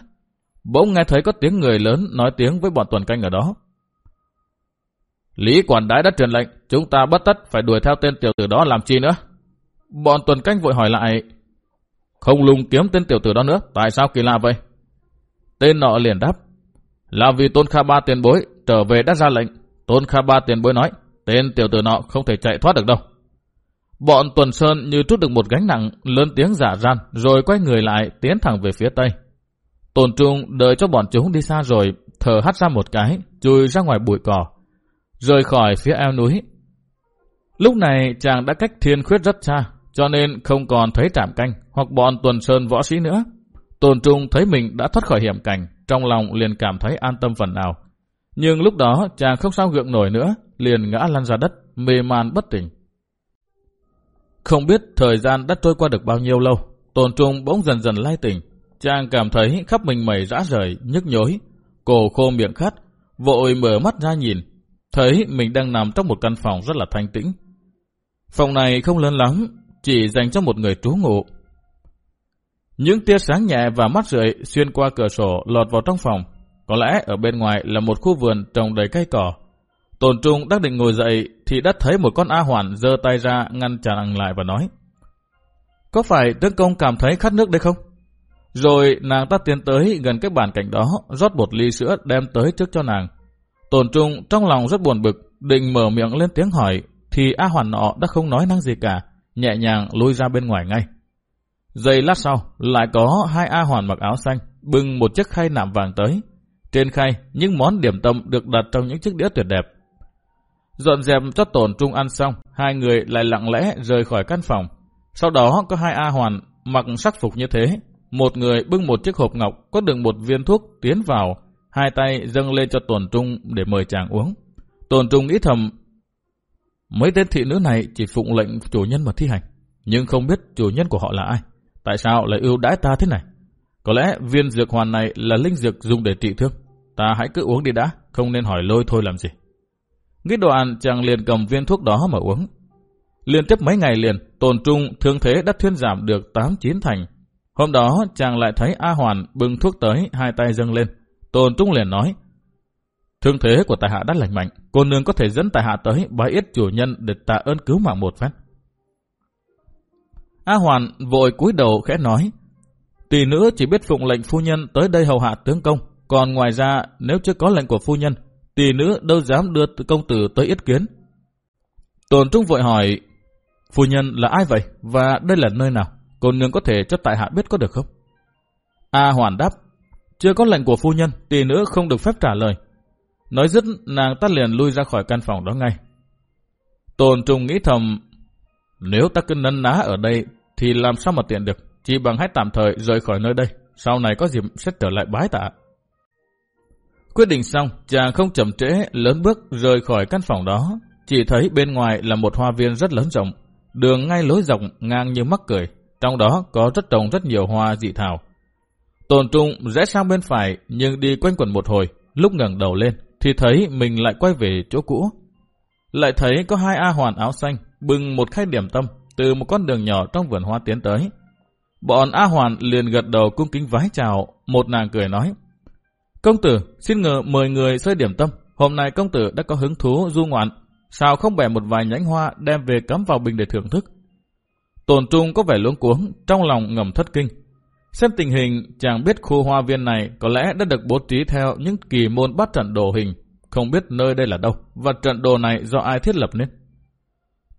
Bỗng nghe thấy có tiếng người lớn nói tiếng với bọn tuần canh ở đó. Lý quản đái đã truyền lệnh, chúng ta bất tất phải đuổi theo tên tiểu tử đó làm chi nữa. Bọn tuần canh vội hỏi lại, không lùng kiếm tên tiểu tử đó nữa, tại sao kỳ lạ vậy? Tên nọ liền đáp, là vì Tôn Kha Ba tiền bối trở về đã ra lệnh. Tôn Kha Ba tiền bối nói, tên tiểu tử nọ không thể chạy thoát được đâu. Bọn Tuần Sơn như trút được một gánh nặng, lớn tiếng giả ran, rồi quay người lại tiến thẳng về phía tây. tôn Trung đợi cho bọn chúng đi xa rồi, thở hắt ra một cái, chui ra ngoài bụi cỏ, rời khỏi phía eo núi. Lúc này chàng đã cách thiên khuyết rất xa, cho nên không còn thấy trạm canh hoặc bọn Tuần Sơn võ sĩ nữa. tôn Trung thấy mình đã thoát khỏi hiểm cảnh, trong lòng liền cảm thấy an tâm phần nào. Nhưng lúc đó chàng không sao gượng nổi nữa, liền ngã lăn ra đất, mê man bất tỉnh. Không biết thời gian đã trôi qua được bao nhiêu lâu, tồn trung bỗng dần dần lai tỉnh. Chàng cảm thấy khắp mình mẩy rã rời, nhức nhối, cổ khô miệng khát, vội mở mắt ra nhìn, thấy mình đang nằm trong một căn phòng rất là thanh tĩnh. Phòng này không lớn lắm, chỉ dành cho một người trú ngụ. Những tia sáng nhẹ và mắt rượi xuyên qua cửa sổ lọt vào trong phòng. Có lẽ ở bên ngoài là một khu vườn trồng đầy cây cỏ. Tồn Trung đắc định ngồi dậy thì đã thấy một con A Hoàn giơ tay ra ngăn chàng lại và nói Có phải tướng công cảm thấy khát nước đấy không? Rồi nàng ta tiến tới gần cái bàn cạnh đó rót một ly sữa đem tới trước cho nàng. Tồn Trung trong lòng rất buồn bực định mở miệng lên tiếng hỏi thì A Hoàn nọ đã không nói năng gì cả nhẹ nhàng lui ra bên ngoài ngay. Giây lát sau, lại có hai A Hoàn mặc áo xanh, bưng một chiếc khay nạm vàng tới. Trên khay, những món điểm tâm được đặt trong những chiếc đĩa tuyệt đẹp. Dọn dẹp cho tổn trung ăn xong, hai người lại lặng lẽ rời khỏi căn phòng. Sau đó có hai A Hoàn mặc sắc phục như thế. Một người bưng một chiếc hộp ngọc có đựng một viên thuốc tiến vào, hai tay dâng lên cho tổn trung để mời chàng uống. Tổn trung nghĩ thầm, mấy tên thị nữ này chỉ phụng lệnh chủ nhân mà thi hành, nhưng không biết chủ nhân của họ là ai. Tại sao lại ưu đãi ta thế này? Có lẽ viên dược hoàn này là linh dược dùng để trị thương. Ta hãy cứ uống đi đã, không nên hỏi lôi thôi làm gì. Nghĩ đoạn chàng liền cầm viên thuốc đó mà uống. Liên tiếp mấy ngày liền, tồn trung thương thế đã thuyên giảm được 8-9 thành. Hôm đó chàng lại thấy A Hoàn bưng thuốc tới, hai tay dâng lên. Tồn trung liền nói, Thương thế của tài hạ đã lành mạnh, cô nương có thể dẫn tài hạ tới bái yết chủ nhân để tạ ơn cứu mạng một phát. A Hoàn vội cúi đầu khẽ nói, tỷ nữ chỉ biết phụng lệnh phu nhân tới đây hầu hạ tướng công, còn ngoài ra nếu chưa có lệnh của phu nhân, tỷ nữ đâu dám đưa công tử tới yết kiến. Tồn Trung vội hỏi, phu nhân là ai vậy và đây là nơi nào? Cô nương có thể cho tại hạ biết có được không? A Hoàn đáp, chưa có lệnh của phu nhân, tỷ nữ không được phép trả lời. Nói dứt, nàng ta liền lui ra khỏi căn phòng đó ngay. Tồn Trung nghĩ thầm, nếu ta cứ nấn ná ở đây thì làm sao mà tiện được. Chỉ bằng hãy tạm thời rời khỏi nơi đây. Sau này có dịp sẽ trở lại bái tạ. Quyết định xong, chàng không chậm trễ, lớn bước rời khỏi căn phòng đó. Chỉ thấy bên ngoài là một hoa viên rất lớn rộng. Đường ngay lối rộng ngang như mắc cười. Trong đó có rất trồng rất nhiều hoa dị thảo. Tồn trung rẽ sang bên phải nhưng đi quanh quẩn một hồi. Lúc ngẩng đầu lên thì thấy mình lại quay về chỗ cũ. Lại thấy có hai A hoàn áo xanh bưng một khay điểm tâm từ một con đường nhỏ trong vườn hoa tiến tới. Bọn A Hoàn liền gật đầu cung kính vái chào, một nàng cười nói. Công tử, xin ngờ mời người sơi điểm tâm. Hôm nay công tử đã có hứng thú du ngoạn. Sao không bẻ một vài nhánh hoa đem về cắm vào bình để thưởng thức? Tồn Trung có vẻ luống cuống, trong lòng ngầm thất kinh. Xem tình hình, chàng biết khu hoa viên này có lẽ đã được bố trí theo những kỳ môn bắt trận đồ hình. Không biết nơi đây là đâu, và trận đồ này do ai thiết lập nên.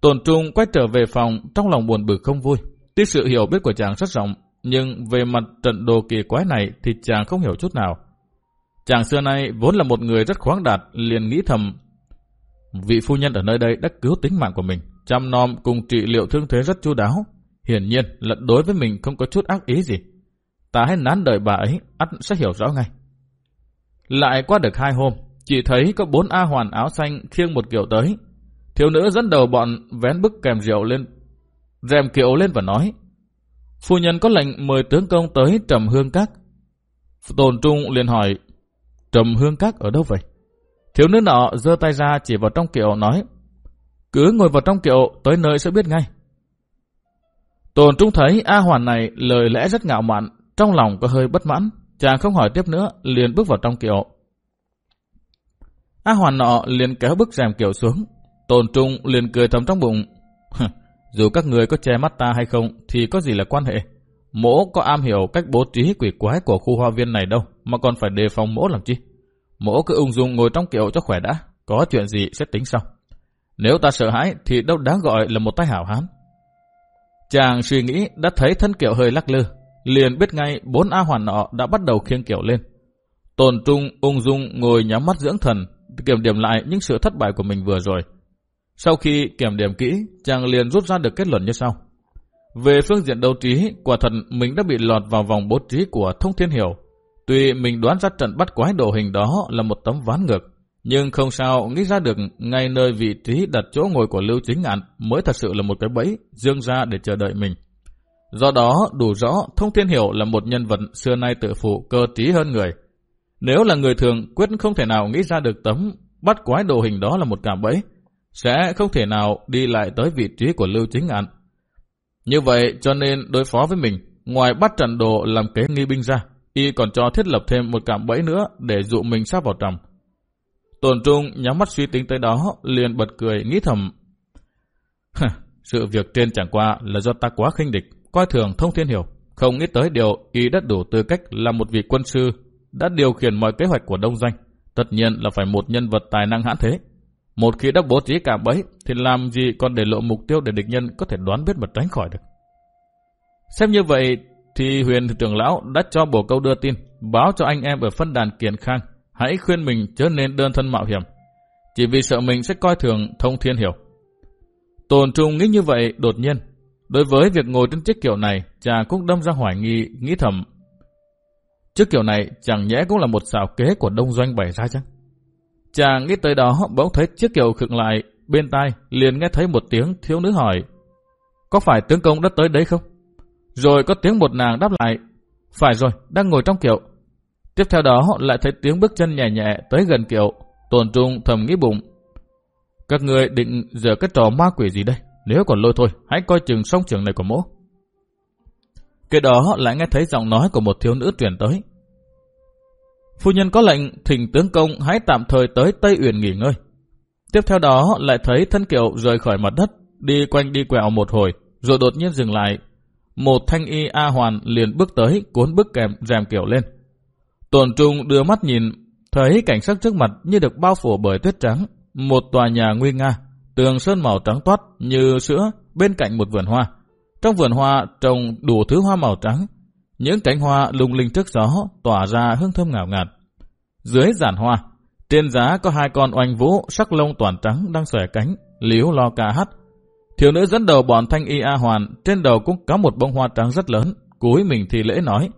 Tồn Trung quay trở về phòng trong lòng buồn bực không vui. Tuy sự hiểu biết của chàng rất rộng, nhưng về mặt trận đồ kỳ quái này thì chàng không hiểu chút nào. Chàng xưa nay vốn là một người rất khoáng đạt, liền nghĩ thầm. Vị phu nhân ở nơi đây đã cứu tính mạng của mình, chăm nom cùng trị liệu thương thế rất chu đáo. Hiển nhiên là đối với mình không có chút ác ý gì. Ta hãy nán đợi bà ấy, ắt sẽ hiểu rõ ngay. Lại qua được hai hôm, chỉ thấy có bốn A hoàn áo xanh khiêng một kiểu tới, Thiếu nữ dẫn đầu bọn vén bức kèm rượu lên, rèm kiệu lên và nói, Phu nhân có lệnh mời tướng công tới trầm hương các. Tồn Trung liền hỏi, trầm hương các ở đâu vậy? Thiếu nữ nọ giơ tay ra chỉ vào trong kiệu nói, cứ ngồi vào trong kiệu tới nơi sẽ biết ngay. Tồn Trung thấy A Hoàn này lời lẽ rất ngạo mạn, trong lòng có hơi bất mãn, chàng không hỏi tiếp nữa, liền bước vào trong kiệu. A Hoàn nọ liền kéo bức rèm kiệu xuống, Tồn Trung liền cười thầm trong bụng. Dù các người có che mắt ta hay không thì có gì là quan hệ. Mỗ có am hiểu cách bố trí quỷ quái của khu hoa viên này đâu mà còn phải đề phòng mỗ làm chi. Mỗ cứ ung dung ngồi trong kiệu cho khỏe đã, có chuyện gì sẽ tính sau. Nếu ta sợ hãi thì đâu đáng gọi là một tay hảo hán. Chàng suy nghĩ đã thấy thân kiệu hơi lắc lư, liền biết ngay bốn A hoàn nọ đã bắt đầu khiêng kiệu lên. Tồn Trung ung dung ngồi nhắm mắt dưỡng thần, kiểm điểm lại những sự thất bại của mình vừa rồi. Sau khi kiểm điểm kỹ, chàng liền rút ra được kết luận như sau. Về phương diện đấu trí, quả thật mình đã bị lọt vào vòng bố trí của Thông Thiên Hiểu. Tuy mình đoán ra trận bắt quái đồ hình đó là một tấm ván ngược, nhưng không sao nghĩ ra được ngay nơi vị trí đặt chỗ ngồi của Lưu Chính Ngạn mới thật sự là một cái bẫy dương ra để chờ đợi mình. Do đó đủ rõ Thông Thiên Hiểu là một nhân vật xưa nay tự phụ cơ trí hơn người. Nếu là người thường quyết không thể nào nghĩ ra được tấm bắt quái đồ hình đó là một cảm bẫy, sẽ không thể nào đi lại tới vị trí của Lưu Chính Ngạn. Như vậy cho nên đối phó với mình, ngoài bắt trận đồ làm kế nghi binh ra, y còn cho thiết lập thêm một cạm bẫy nữa để dụ mình sắp vào trong. Tồn Trung nhắm mắt suy tính tới đó, liền bật cười nghĩ thầm. Sự việc trên chẳng qua là do ta quá khinh địch, coi thường thông thiên hiểu, không nghĩ tới điều y đã đủ tư cách là một vị quân sư, đã điều khiển mọi kế hoạch của đông doanh. Tất nhiên là phải một nhân vật tài năng hãn thế. Một khi đã bố trí cả bẫy, thì làm gì còn để lộ mục tiêu để địch nhân có thể đoán biết mà tránh khỏi được. Xem như vậy, thì huyền trưởng lão đã cho bổ câu đưa tin, báo cho anh em ở phân đàn Kiền Khang, hãy khuyên mình chớ nên đơn thân mạo hiểm, chỉ vì sợ mình sẽ coi thường thông thiên hiểu. Tồn trung nghĩ như vậy đột nhiên, đối với việc ngồi trên chiếc kiểu này, chàng cũng đâm ra hoài nghi, nghĩ thầm. Chiếc kiểu này chẳng nhẽ cũng là một xảo kế của đông doanh bày ra chăng? Chàng nghĩ tới đó bỗng thấy chiếc kiệu khựng lại, bên tai liền nghe thấy một tiếng thiếu nữ hỏi. Có phải tướng công đã tới đấy không? Rồi có tiếng một nàng đáp lại. Phải rồi, đang ngồi trong kiệu. Tiếp theo đó lại thấy tiếng bước chân nhẹ nhẹ tới gần kiệu. Tồn trung thầm nghĩ bụng. Các người định giờ cái trò ma quỷ gì đây? Nếu còn lôi thôi, hãy coi chừng song trường này của mỗ. kế đó lại nghe thấy giọng nói của một thiếu nữ truyền tới. Phu nhân có lệnh thỉnh tướng công hãy tạm thời tới Tây Uyển nghỉ ngơi. Tiếp theo đó lại thấy thân kiệu rời khỏi mặt đất, đi quanh đi quẹo một hồi, rồi đột nhiên dừng lại. Một thanh y A Hoàn liền bước tới, cuốn bức kèm rèm kiệu lên. Tồn Trung đưa mắt nhìn, thấy cảnh sắc trước mặt như được bao phủ bởi tuyết trắng. Một tòa nhà nguy nga, tường sơn màu trắng toát như sữa bên cạnh một vườn hoa. Trong vườn hoa trồng đủ thứ hoa màu trắng, những cánh hoa lung linh trước gió tỏa ra hương thơm ngào ngạt. Dưới giàn hoa, trên giá có hai con oanh vũ sắc lông toàn trắng đang xòe cánh, liếu lo ca hát. Thiếu nữ dẫn đầu bọn thanh y A Hoàn, trên đầu cũng có một bông hoa trắng rất lớn, cúi mình thì lễ nói.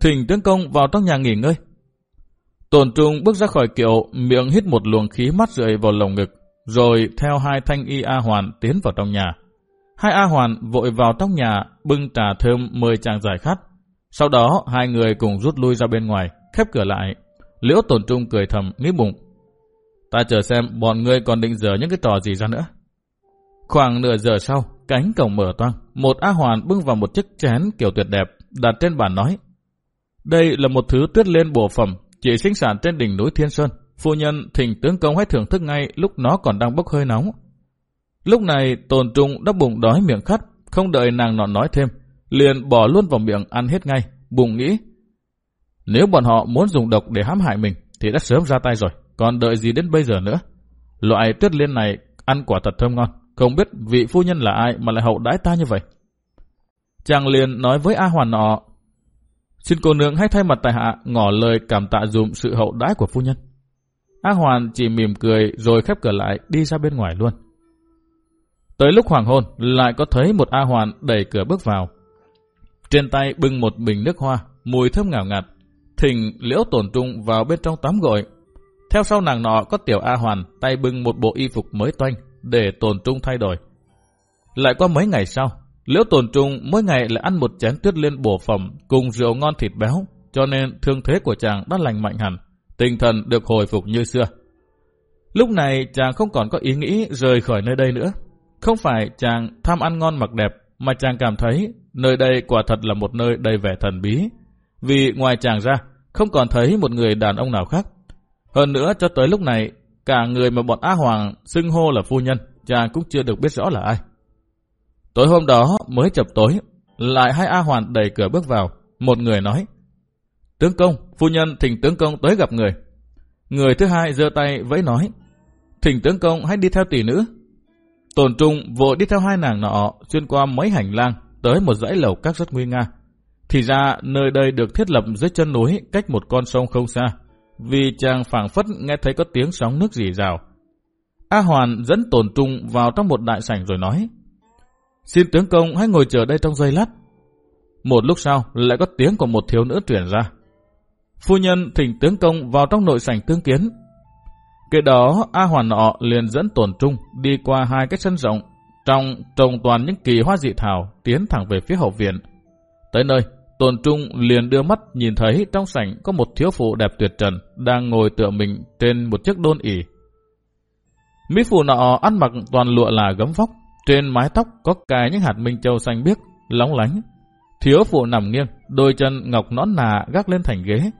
Thỉnh tướng công vào trong nhà nghỉ ngơi. Tồn trung bước ra khỏi kiệu, miệng hít một luồng khí mắt rượi vào lồng ngực, rồi theo hai thanh y A Hoàn tiến vào trong nhà. Hai A Hoàn vội vào trong nhà, bưng trà thơm mời chàng giải khát. Sau đó, hai người cùng rút lui ra bên ngoài, khép cửa lại. Liễu tổn trung cười thầm, nghĩ bụng. Ta chờ xem bọn ngươi còn định dở những cái trò gì ra nữa. Khoảng nửa giờ sau, cánh cổng mở toang, một A Hoàn bưng vào một chiếc chén kiểu tuyệt đẹp, đặt trên bàn nói. Đây là một thứ tuyết lên bổ phẩm, chỉ sinh sản trên đỉnh núi Thiên Sơn. Phu nhân thỉnh tướng công hãy thưởng thức ngay lúc nó còn đang bốc hơi nóng. Lúc này tồn trung đã bụng đói miệng khát, không đợi nàng nọ nói thêm, liền bỏ luôn vào miệng ăn hết ngay, bụng nghĩ. Nếu bọn họ muốn dùng độc để hãm hại mình thì đã sớm ra tay rồi, còn đợi gì đến bây giờ nữa. Loại tuyết liên này ăn quả thật thơm ngon, không biết vị phu nhân là ai mà lại hậu đãi ta như vậy. Chàng liền nói với A Hoàn nọ, xin cô nương hãy thay mặt tại hạ ngỏ lời cảm tạ dùm sự hậu đãi của phu nhân. A Hoàn chỉ mỉm cười rồi khép cửa lại đi ra bên ngoài luôn. Tới lúc hoàng hôn, lại có thấy một A Hoàn đẩy cửa bước vào. Trên tay bưng một bình nước hoa, mùi thơm ngào ngạt. Thỉnh liễu tổn trung vào bên trong tắm gội. Theo sau nàng nọ có tiểu A Hoàn tay bưng một bộ y phục mới toanh để tổn trung thay đổi. Lại qua mấy ngày sau, liễu tổn trung mỗi ngày lại ăn một chén tuyết liên bổ phẩm cùng rượu ngon thịt béo, cho nên thương thế của chàng đã lành mạnh hẳn, tinh thần được hồi phục như xưa. Lúc này chàng không còn có ý nghĩ rời khỏi nơi đây nữa. Không phải chàng tham ăn ngon mặc đẹp, mà chàng cảm thấy nơi đây quả thật là một nơi đầy vẻ thần bí. Vì ngoài chàng ra, không còn thấy một người đàn ông nào khác. Hơn nữa cho tới lúc này, cả người mà bọn A Hoàng xưng hô là phu nhân, chàng cũng chưa được biết rõ là ai. Tối hôm đó mới chập tối, lại hai A Hoàn đẩy cửa bước vào. Một người nói, Tướng công, phu nhân thỉnh tướng công tới gặp người. Người thứ hai giơ tay vẫy nói, Thỉnh tướng công hãy đi theo tỷ nữ. Tồn trung vội đi theo hai nàng nọ xuyên qua mấy hành lang tới một dãy lầu các rất nguy nga. Thì ra nơi đây được thiết lập dưới chân núi cách một con sông không xa. Vì chàng phảng phất nghe thấy có tiếng sóng nước rì rào. A Hoàn dẫn tồn trung vào trong một đại sảnh rồi nói, Xin tướng công hãy ngồi chờ đây trong giây lát. Một lúc sau lại có tiếng của một thiếu nữ truyền ra. Phu nhân thỉnh tướng công vào trong nội sảnh tương kiến. Kế đó A Hoàn nọ liền dẫn Tuần trung đi qua hai cái sân rộng trong trồng toàn những kỳ hoa dị thảo tiến thẳng về phía hậu viện. Tới nơi, Tuần Trung liền đưa mắt nhìn thấy trong sảnh có một thiếu phụ đẹp tuyệt trần đang ngồi tựa mình trên một chiếc đôn ỉ. Mỹ phụ nọ ăn mặc toàn lụa là gấm vóc, trên mái tóc có cài những hạt minh châu xanh biếc, lóng lánh. Thiếu phụ nằm nghiêng, đôi chân ngọc nón nà gác lên thành ghế.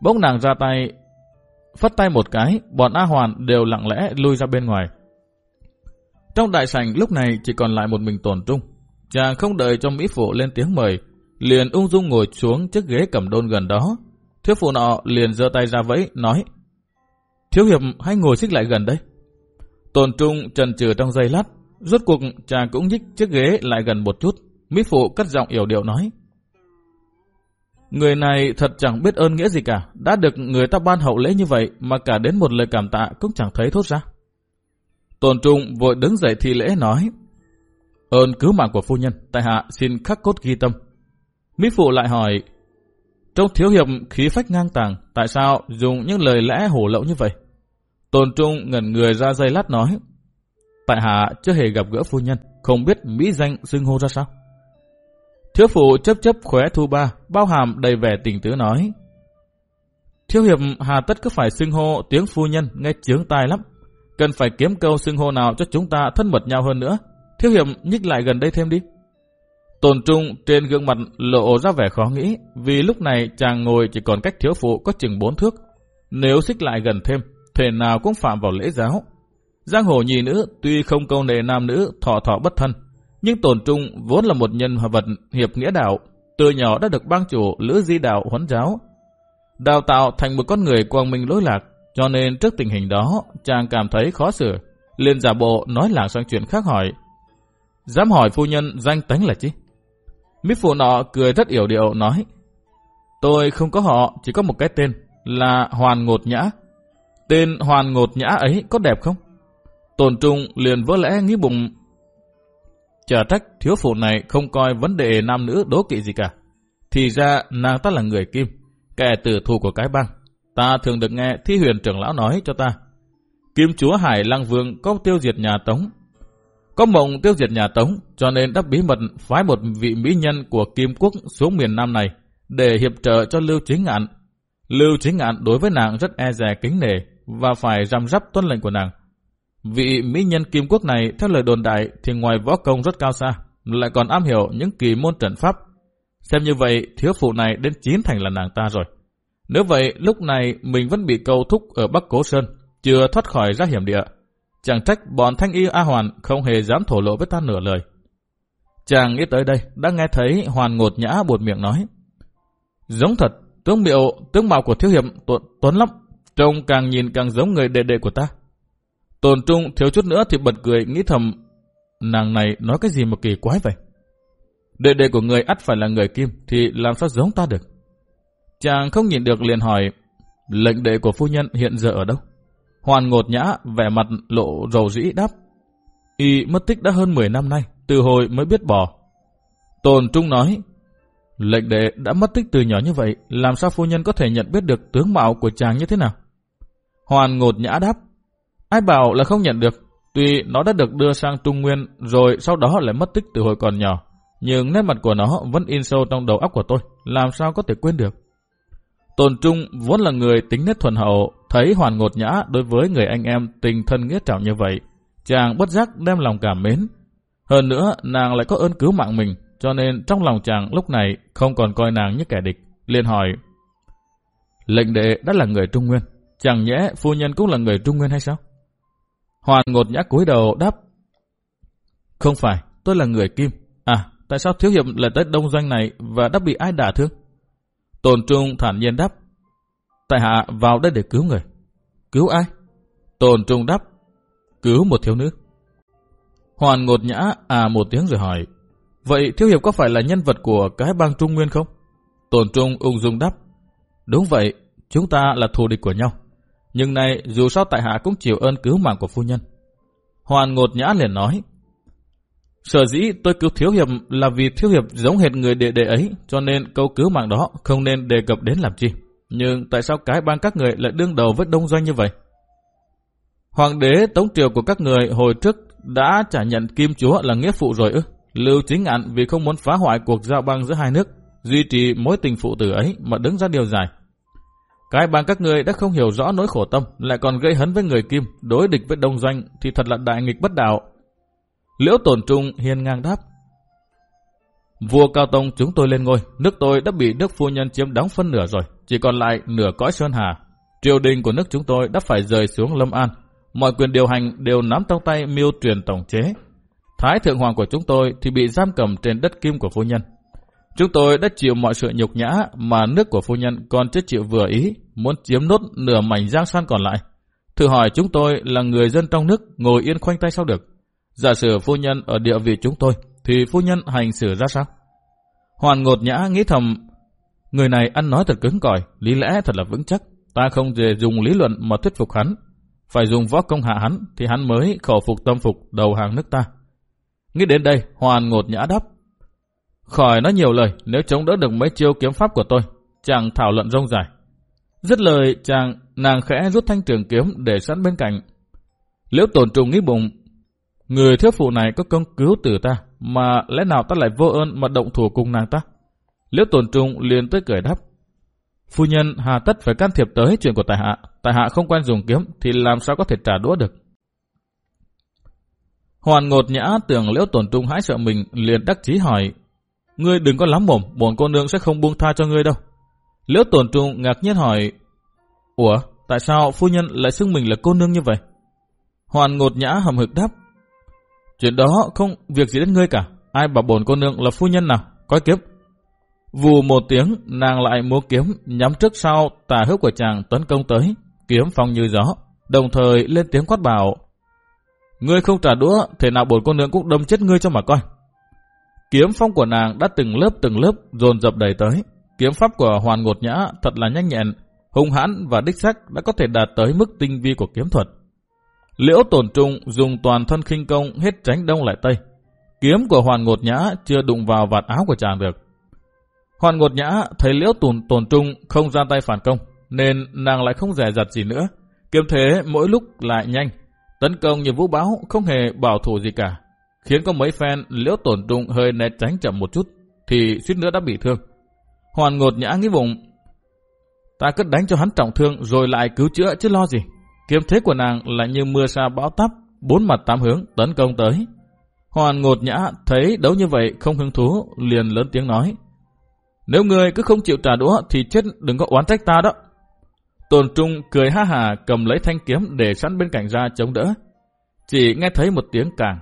Bỗng nàng ra tay, phất tay một cái, bọn A Hoàn đều lặng lẽ lui ra bên ngoài. Trong đại sảnh lúc này chỉ còn lại một mình tổn trung. Chàng không đợi cho Mỹ Phụ lên tiếng mời, liền ung dung ngồi xuống chiếc ghế cầm đôn gần đó. Thiếu phụ nọ liền giơ tay ra vẫy, nói Thiếu hiệp hãy ngồi xích lại gần đây. Tổn trung trần trừ trong giây lát, rốt cuộc chàng cũng nhích chiếc ghế lại gần một chút. Mỹ Phụ cất giọng yểu điệu nói Người này thật chẳng biết ơn nghĩa gì cả, đã được người ta ban hậu lễ như vậy mà cả đến một lời cảm tạ cũng chẳng thấy thốt ra. Tôn Trung vội đứng dậy thi lễ nói Ơn cứu mạng của phu nhân, tại hạ xin khắc cốt ghi tâm. Mỹ Phụ lại hỏi Trong thiếu hiệp khí phách ngang tàng, tại sao dùng những lời lẽ hổ lậu như vậy? Tôn Trung ngẩn người ra dây lát nói Tại hạ chưa hề gặp gỡ phu nhân, không biết mỹ danh xưng hô ra sao. Thiếu phụ chấp chấp khóe thu ba, bao hàm đầy vẻ tình tứ nói. Thiếu hiệp hà tất cứ phải xưng hô tiếng phu nhân nghe chướng tai lắm. Cần phải kiếm câu xưng hô nào cho chúng ta thân mật nhau hơn nữa. Thiếu hiệp nhích lại gần đây thêm đi. Tồn trung trên gương mặt lộ ra vẻ khó nghĩ, vì lúc này chàng ngồi chỉ còn cách thiếu phụ có chừng bốn thước. Nếu xích lại gần thêm, thể nào cũng phạm vào lễ giáo. Giang hồ nhì nữ tuy không câu nệ nam nữ thọ thọ bất thân, nhưng tổn trung vốn là một nhân hòa vật hiệp nghĩa đạo, từ nhỏ đã được bang chủ Lữ Di Đạo huấn giáo. Đào tạo thành một con người quang minh lối lạc, cho nên trước tình hình đó, chàng cảm thấy khó xử. liền giả bộ nói lảng sang chuyện khác hỏi. Dám hỏi phu nhân danh tánh là chi? Mỹ phụ nọ cười rất yểu điệu nói. Tôi không có họ, chỉ có một cái tên, là Hoàn Ngột Nhã. Tên Hoàn Ngột Nhã ấy có đẹp không? Tồn Trung liền vỡ lẽ nghĩ bụng Chờ trách thiếu phụ này không coi vấn đề nam nữ đố kỵ gì cả. Thì ra nàng ta là người kim, kẻ tử thù của cái băng. Ta thường được nghe thi huyền trưởng lão nói cho ta. Kim chúa Hải Lăng Vương có tiêu diệt nhà Tống. Có mộng tiêu diệt nhà Tống, cho nên đã bí mật phái một vị mỹ nhân của Kim Quốc xuống miền Nam này để hiệp trợ cho Lưu Chính Ngạn. Lưu Chính Ngạn đối với nàng rất e dè kính nể và phải răm rắp tuân lệnh của nàng. Vị mỹ nhân kim quốc này theo lời đồn đại thì ngoài võ công rất cao xa, lại còn am hiểu những kỳ môn trận pháp. Xem như vậy, thiếu phụ này đến chín thành là nàng ta rồi. Nếu vậy, lúc này mình vẫn bị câu thúc ở Bắc Cố Sơn, chưa thoát khỏi ra hiểm địa. Chẳng trách bọn thanh y A Hoàn không hề dám thổ lộ với ta nửa lời. Chàng nghĩ tới đây, đã nghe thấy Hoàn ngột nhã buột miệng nói. Giống thật, tướng miệu, tướng mạo của thiếu hiệp tuấn, tuấn lắm, trông càng nhìn càng giống người đệ đệ của ta. Tồn Trung thiếu chút nữa thì bật cười nghĩ thầm, nàng này nói cái gì mà kỳ quái vậy? Đệ đệ của người ắt phải là người kim thì làm sao giống ta được? Chàng không nhìn được liền hỏi, lệnh đệ của phu nhân hiện giờ ở đâu? Hoàn ngột nhã, vẻ mặt lộ rầu rĩ đáp. Y mất tích đã hơn 10 năm nay, từ hồi mới biết bỏ. Tồn Trung nói, lệnh đệ đã mất tích từ nhỏ như vậy, làm sao phu nhân có thể nhận biết được tướng mạo của chàng như thế nào? Hoàn ngột nhã đáp, Ai bảo là không nhận được, tuy nó đã được đưa sang Trung Nguyên rồi sau đó lại mất tích từ hồi còn nhỏ, nhưng nét mặt của nó vẫn in sâu trong đầu óc của tôi, làm sao có thể quên được. Tồn Trung vốn là người tính nét thuần hậu, thấy hoàn ngột nhã đối với người anh em tình thân nghĩa trọng như vậy, chàng bất giác đem lòng cảm mến. Hơn nữa, nàng lại có ơn cứu mạng mình, cho nên trong lòng chàng lúc này không còn coi nàng như kẻ địch. liền hỏi, lệnh đệ đã là người Trung Nguyên, chẳng nhẽ phu nhân cũng là người Trung Nguyên hay sao? Hoàn ngột nhã cúi đầu đáp, không phải, tôi là người Kim. À, tại sao thiếu hiệp lại tới đông doanh này và đã bị ai đả thương? Tồn Trung thản nhiên đáp, tại hạ vào đây để cứu người. Cứu ai? Tồn Trung đáp, cứu một thiếu nữ. Hoàn ngột nhã à một tiếng rồi hỏi, vậy thiếu hiệp có phải là nhân vật của cái bang Trung Nguyên không? Tồn Trung ung dung đáp, đúng vậy, chúng ta là thù địch của nhau. Nhưng nay dù sao tại hạ cũng chịu ơn cứu mạng của phu nhân. Hoàn ngột nhã liền nói, Sở dĩ tôi cứu thiếu hiệp là vì thiếu hiệp giống hệt người đệ đệ ấy, cho nên câu cứu mạng đó không nên đề cập đến làm chi. Nhưng tại sao cái bang các người lại đương đầu với đông doanh như vậy? Hoàng đế tống triều của các người hồi trước đã trả nhận kim chúa là nghĩa phụ rồi ư? Lưu chính ạn vì không muốn phá hoại cuộc giao bang giữa hai nước, duy trì mối tình phụ tử ấy mà đứng ra điều giải. Cái bang các người đã không hiểu rõ nỗi khổ tâm, lại còn gây hấn với người kim, đối địch với đông doanh thì thật là đại nghịch bất đạo. Liễu tổn trung hiền ngang đáp. Vua Cao Tông chúng tôi lên ngôi, nước tôi đã bị nước phu nhân chiếm đóng phân nửa rồi, chỉ còn lại nửa cõi Sơn Hà. Triều đình của nước chúng tôi đã phải rời xuống Lâm An, mọi quyền điều hành đều nắm trong tay miêu truyền tổng chế. Thái thượng hoàng của chúng tôi thì bị giam cầm trên đất kim của phu nhân. Chúng tôi đã chịu mọi sự nhục nhã mà nước của phu nhân còn chưa chịu vừa ý, muốn chiếm nốt nửa mảnh giang san còn lại. Thử hỏi chúng tôi là người dân trong nước ngồi yên khoanh tay sao được? Giả sử phu nhân ở địa vị chúng tôi, thì phu nhân hành xử ra sao? Hoàn ngột nhã nghĩ thầm, người này ăn nói thật cứng cỏi, lý lẽ thật là vững chắc. Ta không thể dùng lý luận mà thuyết phục hắn. Phải dùng võ công hạ hắn, thì hắn mới khẩu phục tâm phục đầu hàng nước ta. Nghĩ đến đây, Hoàn ngột nhã đáp. Khỏi nói nhiều lời, nếu chống đỡ được mấy chiêu kiếm pháp của tôi, chàng thảo luận rông dài. Dứt lời, chàng, nàng khẽ rút thanh trường kiếm để sẵn bên cạnh. Liễu tổn trùng nghĩ bụng, Người thiếu phụ này có công cứu tử ta, mà lẽ nào ta lại vô ơn mà động thủ cùng nàng ta? Liễu tổn trung liền tới cười đáp. Phu nhân hà tất phải can thiệp tới chuyện của tài hạ. Tài hạ không quen dùng kiếm thì làm sao có thể trả đũa được. Hoàn ngột nhã tưởng liễu tổn trung hãi sợ mình liền đắc chí hỏi. Ngươi đừng có lắm mồm, bổn cô nương sẽ không buông tha cho ngươi đâu. Liễu tổn trung ngạc nhiên hỏi. Ủa, tại sao phu nhân lại xưng mình là cô nương như vậy? Hoàn ngột nhã hầm hực đáp. Chuyện đó không việc gì đến ngươi cả. Ai bảo bổn cô nương là phu nhân nào? Coi kiếm. Vù một tiếng, nàng lại múa kiếm nhắm trước sau tà hước của chàng tấn công tới, kiếm phong như gió, đồng thời lên tiếng quát bảo. Ngươi không trả đũa, thể nào bổn cô nương cũng đâm chết ngươi cho mà coi. Kiếm phong của nàng đã từng lớp từng lớp dồn dập đầy tới. Kiếm pháp của Hoàn Ngột Nhã thật là nhanh nhẹn, hung hãn và đích sắc đã có thể đạt tới mức tinh vi của kiếm thuật. Liễu tổn trung dùng toàn thân khinh công hết tránh đông lại tây. Kiếm của hoàn ngột nhã chưa đụng vào vạt áo của chàng được. Hoàn ngột nhã thấy liễu tổn, tổn trung không ra tay phản công, nên nàng lại không rẻ giặt gì nữa. Kiếm thế mỗi lúc lại nhanh, tấn công như vũ báo không hề bảo thủ gì cả. Khiến có mấy fan liễu tổn trung hơi né tránh chậm một chút, thì suýt nữa đã bị thương. Hoàn ngột nhã nghĩ bụng, ta cứ đánh cho hắn trọng thương rồi lại cứu chữa chứ lo gì. Kiếm thế của nàng là như mưa sa bão táp, bốn mặt tám hướng tấn công tới. Hoàn ngột nhã thấy đấu như vậy không hứng thú, liền lớn tiếng nói. Nếu ngươi cứ không chịu trả đũa thì chết đừng có oán trách ta đó. Tồn Trung cười ha hà cầm lấy thanh kiếm để sẵn bên cạnh ra chống đỡ. Chỉ nghe thấy một tiếng càng.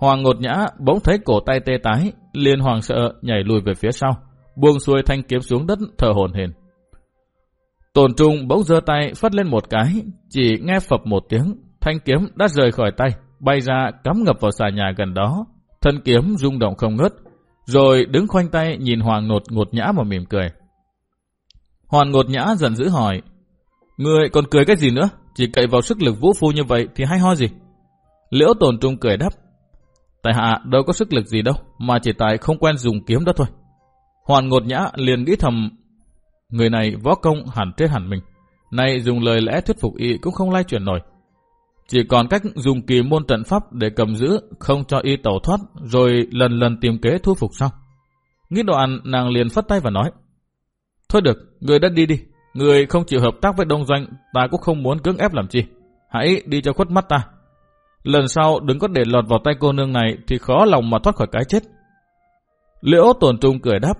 Hoàng ngột nhã bỗng thấy cổ tay tê tái, liền hoàng sợ nhảy lùi về phía sau, buông xuôi thanh kiếm xuống đất thở hồn hển. Tồn trung bỗng giơ tay phất lên một cái, chỉ nghe phập một tiếng, thanh kiếm đã rời khỏi tay, bay ra cắm ngập vào xà nhà gần đó. Thân kiếm rung động không ngớt, rồi đứng khoanh tay nhìn Hoàng Nột ngột nhã mà mỉm cười. Hoàng ngột nhã dần dữ hỏi, Người còn cười cái gì nữa? Chỉ cậy vào sức lực vũ phu như vậy thì hay ho gì? Liễu tồn trung cười đáp, Tại hạ đâu có sức lực gì đâu, mà chỉ tại không quen dùng kiếm đó thôi. Hoàn ngột nhã liền nghĩ thầm Người này võ công hẳn trên hẳn mình. Nay dùng lời lẽ thuyết phục y cũng không lay chuyển nổi. Chỉ còn cách dùng kỳ môn trận pháp để cầm giữ, không cho y tẩu thoát, rồi lần lần tìm kế thu phục xong. Nghĩ đoạn nàng liền phất tay và nói. Thôi được, người đã đi đi. Người không chịu hợp tác với đông doanh, ta cũng không muốn cưỡng ép làm chi. Hãy đi cho khuất mắt ta. Lần sau đừng có để lọt vào tay cô nương này thì khó lòng mà thoát khỏi cái chết. Liễu tổn trung cười đáp.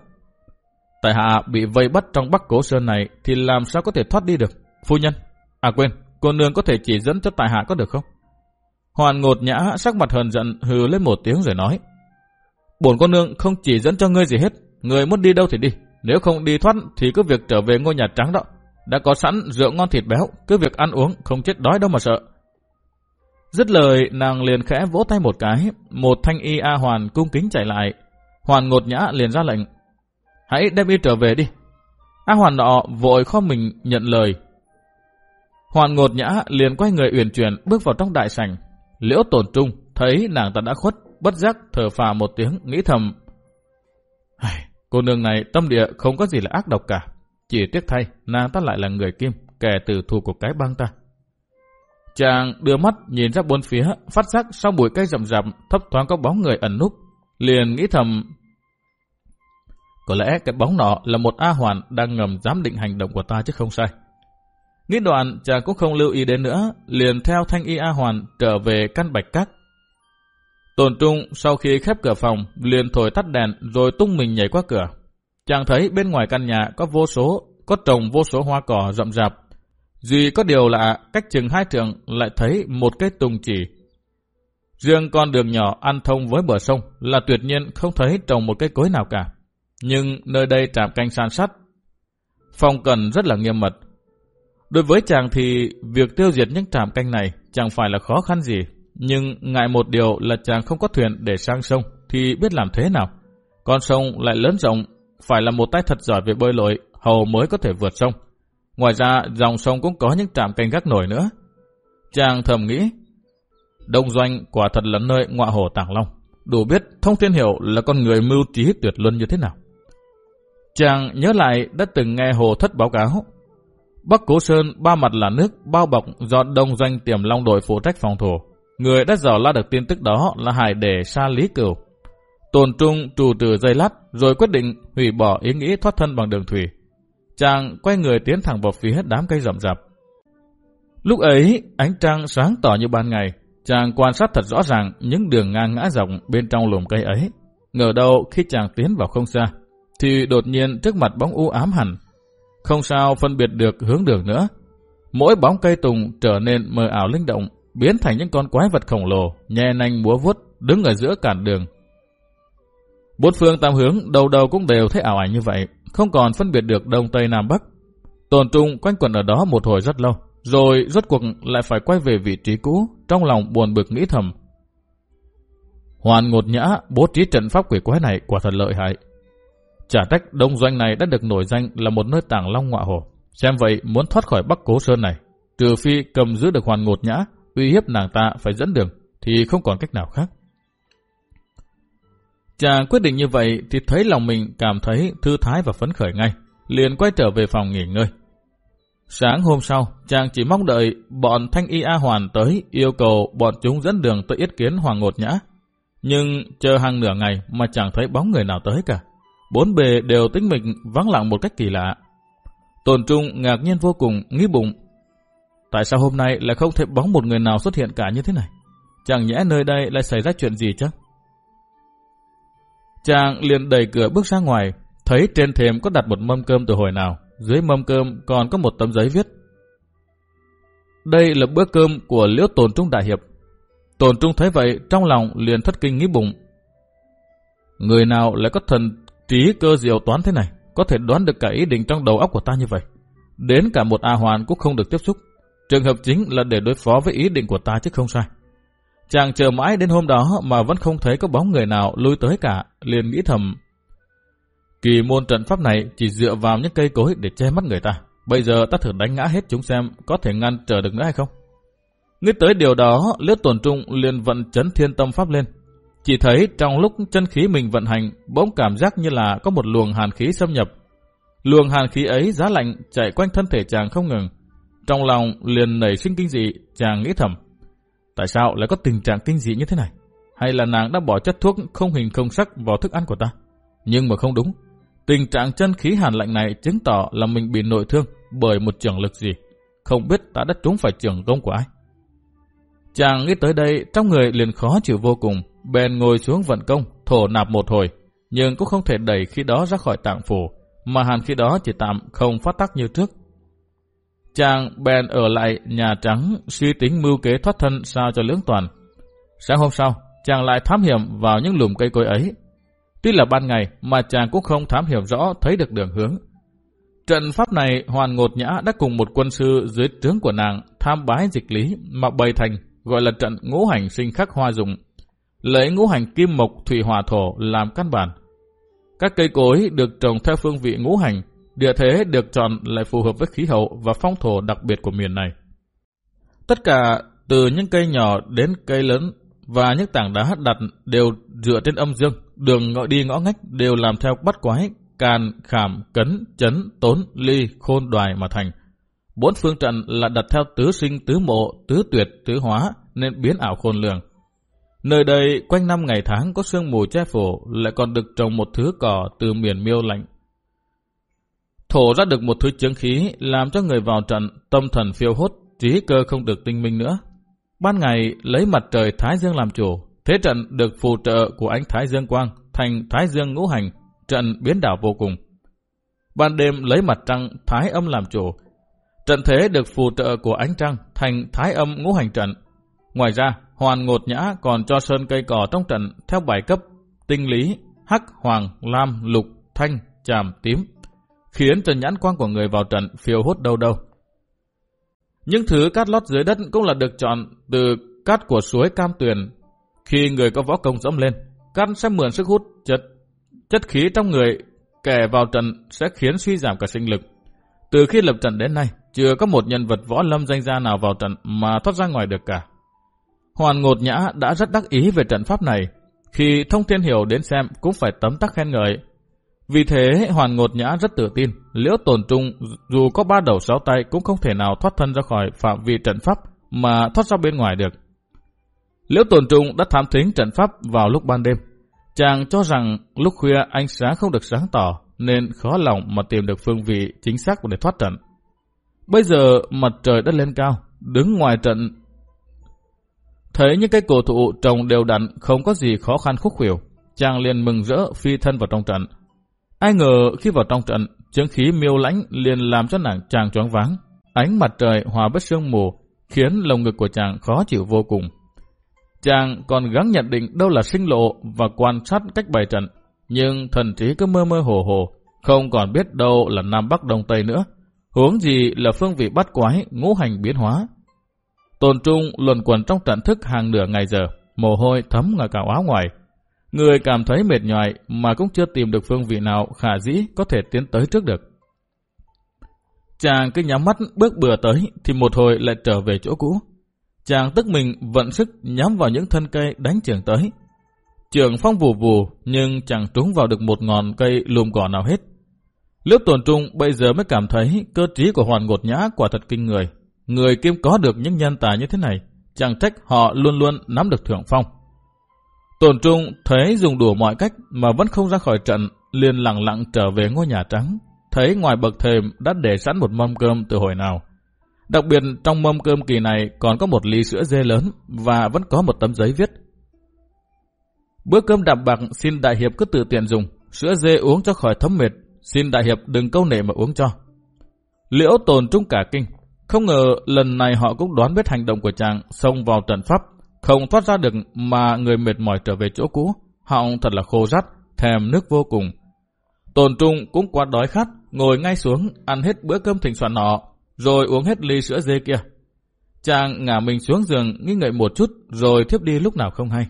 Tại hạ bị vây bắt trong bắc cố sơn này thì làm sao có thể thoát đi được? Phu nhân, à quên, cô nương có thể chỉ dẫn cho tại hạ có được không? Hoàn ngột nhã sắc mặt hờn giận hừ lên một tiếng rồi nói. Bổn cô nương không chỉ dẫn cho ngươi gì hết, người muốn đi đâu thì đi. Nếu không đi thoát thì cứ việc trở về ngôi nhà trắng đó. Đã có sẵn rượu ngon thịt béo, cứ việc ăn uống, không chết đói đâu mà sợ. Dứt lời, nàng liền khẽ vỗ tay một cái, một thanh y A Hoàn cung kính chạy lại. Hoàn ngột nhã liền ra lệnh. Hãy đem y trở về đi. A Hoàn nọ vội kho mình nhận lời. Hoàn ngột nhã liền quay người uyển chuyển bước vào trong đại sảnh. Liễu tổn trung thấy nàng ta đã khuất, bất giác thở phà một tiếng nghĩ thầm. Cô nương này tâm địa không có gì là ác độc cả. Chỉ tiếc thay, nàng ta lại là người kim, kẻ từ thù của cái băng ta. Chàng đưa mắt nhìn ra bốn phía, phát giác sau bụi cây rậm rậm, thấp thoáng có bóng người ẩn núp. Liền nghĩ thầm, có lẽ cái bóng nọ là một A Hoàn đang ngầm giám định hành động của ta chứ không sai. Nghĩ đoạn, chàng cũng không lưu ý đến nữa, liền theo thanh y A Hoàn trở về căn bạch các. Tồn trung sau khi khép cửa phòng, liền thổi tắt đèn rồi tung mình nhảy qua cửa. Chàng thấy bên ngoài căn nhà có vô số, có trồng vô số hoa cỏ rậm rạp. Duy có điều lạ, cách chừng hai trường lại thấy một cái tùng chỉ. Riêng con đường nhỏ ăn thông với bờ sông là tuyệt nhiên không thấy trồng một cái cối nào cả. Nhưng nơi đây trạm canh san sắt. Phong cần rất là nghiêm mật. Đối với chàng thì việc tiêu diệt những trạm canh này chẳng phải là khó khăn gì. Nhưng ngại một điều là chàng không có thuyền để sang sông thì biết làm thế nào. Con sông lại lớn rộng phải là một tay thật giỏi về bơi lội, hầu mới có thể vượt sông. Ngoài ra, dòng sông cũng có những trạm canh gác nổi nữa. Chàng thầm nghĩ, Đông Doanh quả thật là nơi ngọa hồ Tàng Long. Đủ biết Thông Thiên Hiểu là con người mưu trí tuyệt luân như thế nào. Chàng nhớ lại đã từng nghe Hồ Thất báo cáo. Bắc Cố Sơn ba mặt là nước bao bọc do Đông Doanh tiềm long đội phụ trách phòng thủ. Người đã dò la được tin tức đó là Hải Đề Sa Lý Cửu. Tồn trung trù trừ dây lát rồi quyết định hủy bỏ ý nghĩ thoát thân bằng đường thủy. Chàng quay người tiến thẳng vào phía đám cây rậm rạp. Lúc ấy, ánh trăng sáng tỏ như ban ngày. Chàng quan sát thật rõ ràng những đường ngang ngã rộng bên trong lùm cây ấy. Ngờ đâu khi chàng tiến vào không xa, thì đột nhiên trước mặt bóng u ám hẳn. Không sao phân biệt được hướng đường nữa. Mỗi bóng cây tùng trở nên mờ ảo linh động, biến thành những con quái vật khổng lồ, nhe nanh múa vuốt, đứng ở giữa cản đường, Bốn phương tam hướng đầu đầu cũng đều thấy ảo ảnh như vậy, không còn phân biệt được đông tây nam bắc. Tồn trung quanh quẩn ở đó một hồi rất lâu, rồi rốt cuộc lại phải quay về vị trí cũ, trong lòng buồn bực nghĩ thầm. Hoàn ngột nhã bố trí trận pháp quỷ quái này quả thật lợi hại. Chả trách đông doanh này đã được nổi danh là một nơi tàng long ngọa hồ. Xem vậy muốn thoát khỏi bắc cố sơn này, trừ phi cầm giữ được hoàn ngột nhã, uy hiếp nàng ta phải dẫn đường, thì không còn cách nào khác. Chàng quyết định như vậy thì thấy lòng mình cảm thấy thư thái và phấn khởi ngay, liền quay trở về phòng nghỉ ngơi. Sáng hôm sau, chàng chỉ mong đợi bọn Thanh Y A Hoàn tới yêu cầu bọn chúng dẫn đường tới yết kiến Hoàng Ngột Nhã. Nhưng chờ hàng nửa ngày mà chẳng thấy bóng người nào tới cả. Bốn bề đều tính mình vắng lặng một cách kỳ lạ. Tồn Trung ngạc nhiên vô cùng, nghĩ bụng. Tại sao hôm nay lại không thấy bóng một người nào xuất hiện cả như thế này? Chẳng nhẽ nơi đây lại xảy ra chuyện gì chứ? Chàng liền đẩy cửa bước ra ngoài, thấy trên thềm có đặt một mâm cơm từ hồi nào, dưới mâm cơm còn có một tấm giấy viết. Đây là bữa cơm của Liễu Tồn Trung Đại Hiệp. Tồn Trung thấy vậy, trong lòng liền thất kinh nghĩ bụng. Người nào lại có thần trí cơ diệu toán thế này, có thể đoán được cả ý định trong đầu óc của ta như vậy. Đến cả một A Hoàn cũng không được tiếp xúc. Trường hợp chính là để đối phó với ý định của ta chứ không sai. Chàng chờ mãi đến hôm đó mà vẫn không thấy có bóng người nào lui tới cả, liền nghĩ thầm. Kỳ môn trận pháp này chỉ dựa vào những cây cối để che mắt người ta. Bây giờ ta thử đánh ngã hết chúng xem có thể ngăn trở được nữa hay không. Nghĩ tới điều đó, lướt tổn trung liền vận chấn thiên tâm pháp lên. Chỉ thấy trong lúc chân khí mình vận hành, bỗng cảm giác như là có một luồng hàn khí xâm nhập. Luồng hàn khí ấy giá lạnh chạy quanh thân thể chàng không ngừng. Trong lòng liền nảy sinh kinh dị, chàng nghĩ thầm. Tại sao lại có tình trạng kinh dị như thế này? Hay là nàng đã bỏ chất thuốc không hình không sắc vào thức ăn của ta? Nhưng mà không đúng. Tình trạng chân khí hàn lạnh này chứng tỏ là mình bị nội thương bởi một trường lực gì. Không biết ta đã trúng phải trường công của ai. Chàng nghĩ tới đây, trong người liền khó chịu vô cùng, bèn ngồi xuống vận công, thổ nạp một hồi, nhưng cũng không thể đẩy khi đó ra khỏi tạng phủ, mà hàn khi đó chỉ tạm không phát tắc như trước. Chàng bèn ở lại nhà trắng suy tính mưu kế thoát thân sao cho lưỡng toàn. Sáng hôm sau, chàng lại thám hiểm vào những lùm cây cối ấy. Tuy là ban ngày mà chàng cũng không thám hiểm rõ thấy được đường hướng. Trận pháp này Hoàn Ngột Nhã đã cùng một quân sư dưới trướng của nàng tham bái dịch lý mà bày thành gọi là trận ngũ hành sinh khắc hoa dụng. Lấy ngũ hành kim mộc thủy hỏa thổ làm căn bản. Các cây cối được trồng theo phương vị ngũ hành, địa thế được chọn lại phù hợp với khí hậu và phong thổ đặc biệt của miền này. Tất cả từ những cây nhỏ đến cây lớn và những tảng đá đặt đều dựa trên âm dương, đường ngõ đi ngõ ngách đều làm theo bắt quái, càn, khảm, cấn, chấn, tốn, ly, khôn, đoài mà thành. Bốn phương trận là đặt theo tứ sinh, tứ mộ, tứ tuyệt, tứ hóa nên biến ảo khôn lường. Nơi đây quanh năm ngày tháng có sương mù che phủ lại còn được trồng một thứ cỏ từ miền miêu lạnh. Thổ ra được một thứ chứng khí làm cho người vào trận tâm thần phiêu hốt, trí cơ không được tinh minh nữa. Ban ngày lấy mặt trời Thái Dương làm chủ, thế trận được phù trợ của ánh Thái Dương Quang thành Thái Dương ngũ hành, trận biến đảo vô cùng. Ban đêm lấy mặt trăng Thái âm làm chủ, trận thế được phù trợ của ánh trăng thành Thái âm ngũ hành trận. Ngoài ra, Hoàn Ngột Nhã còn cho sơn cây cỏ trong trận theo bài cấp tinh lý, hắc, hoàng, lam, lục, thanh, tràm, tím, khiến cho nhãn quang của người vào trận phiêu hốt đâu đâu. Những thứ cát lót dưới đất cũng là được chọn từ cát của suối Cam Tuyền. Khi người có võ công dẫm lên, cát sẽ mượn sức hút chất chất khí trong người kẻ vào trận sẽ khiến suy giảm cả sinh lực. Từ khi lập trận đến nay, chưa có một nhân vật võ lâm danh gia nào vào trận mà thoát ra ngoài được cả. Hoàn Ngột Nhã đã rất đắc ý về trận pháp này. Khi Thông Thiên Hiểu đến xem cũng phải tấm tắc khen ngợi. Vì thế Hoàn Ngột Nhã rất tự tin, liễu tồn trung dù có ba đầu sáu tay cũng không thể nào thoát thân ra khỏi phạm vi trận pháp mà thoát ra bên ngoài được. Liễu tồn trung đã thám thính trận pháp vào lúc ban đêm. Chàng cho rằng lúc khuya ánh sáng không được sáng tỏ nên khó lòng mà tìm được phương vị chính xác để thoát trận. Bây giờ mặt trời đã lên cao, đứng ngoài trận Thấy những cây cổ thụ trồng đều đặn không có gì khó khăn khúc khuỷu, chàng liền mừng rỡ phi thân vào trong trận. Ai ngờ khi vào trong trận, chứng khí miêu lãnh liền làm cho nàng chàng choáng váng. Ánh mặt trời hòa bất sương mù khiến lồng ngực của chàng khó chịu vô cùng. Chàng còn gắng nhận định đâu là sinh lộ và quan sát cách bày trận, nhưng thần trí cứ mơ mơ hồ hồ, không còn biết đâu là Nam Bắc Đông Tây nữa. Hướng gì là phương vị bắt quái, ngũ hành biến hóa, Tôn Trung luồn quẩn trong trận thức hàng nửa ngày giờ, mồ hôi thấm ngả cả áo ngoài. Người cảm thấy mệt nhòi mà cũng chưa tìm được phương vị nào khả dĩ có thể tiến tới trước được. Chàng cứ nhắm mắt bước bừa tới thì một hồi lại trở về chỗ cũ. Chàng tức mình vận sức nhắm vào những thân cây đánh trường tới. Trường phong vù vù nhưng chẳng trúng vào được một ngọn cây lùm cỏ nào hết. Lớp tuần trung bây giờ mới cảm thấy cơ trí của hoàn ngột nhã quả thật kinh người. Người kim có được những nhân tài như thế này, chẳng trách họ luôn luôn nắm được thượng phong. Tổn trung thấy dùng đủ mọi cách mà vẫn không ra khỏi trận, liền lặng lặng trở về ngôi nhà trắng. Thấy ngoài bậc thềm đã để sẵn một mâm cơm từ hồi nào. Đặc biệt trong mâm cơm kỳ này còn có một ly sữa dê lớn và vẫn có một tấm giấy viết. Bữa cơm đạm bạc xin đại hiệp cứ tự tiện dùng, sữa dê uống cho khỏi thấm mệt, xin đại hiệp đừng câu nệ mà uống cho. Liễu tồn trung cả kinh, không ngờ lần này họ cũng đoán biết hành động của chàng xông vào trận pháp, không thoát ra được mà người mệt mỏi trở về chỗ cũ. Họng thật là khô rắt, thèm nước vô cùng. Tồn trung cũng quá đói khát, ngồi ngay xuống, ăn hết bữa cơm thịnh soạn nọ, rồi uống hết ly sữa dê kia. Chàng ngả mình xuống giường, nghi ngợi một chút, rồi thiếp đi lúc nào không hay.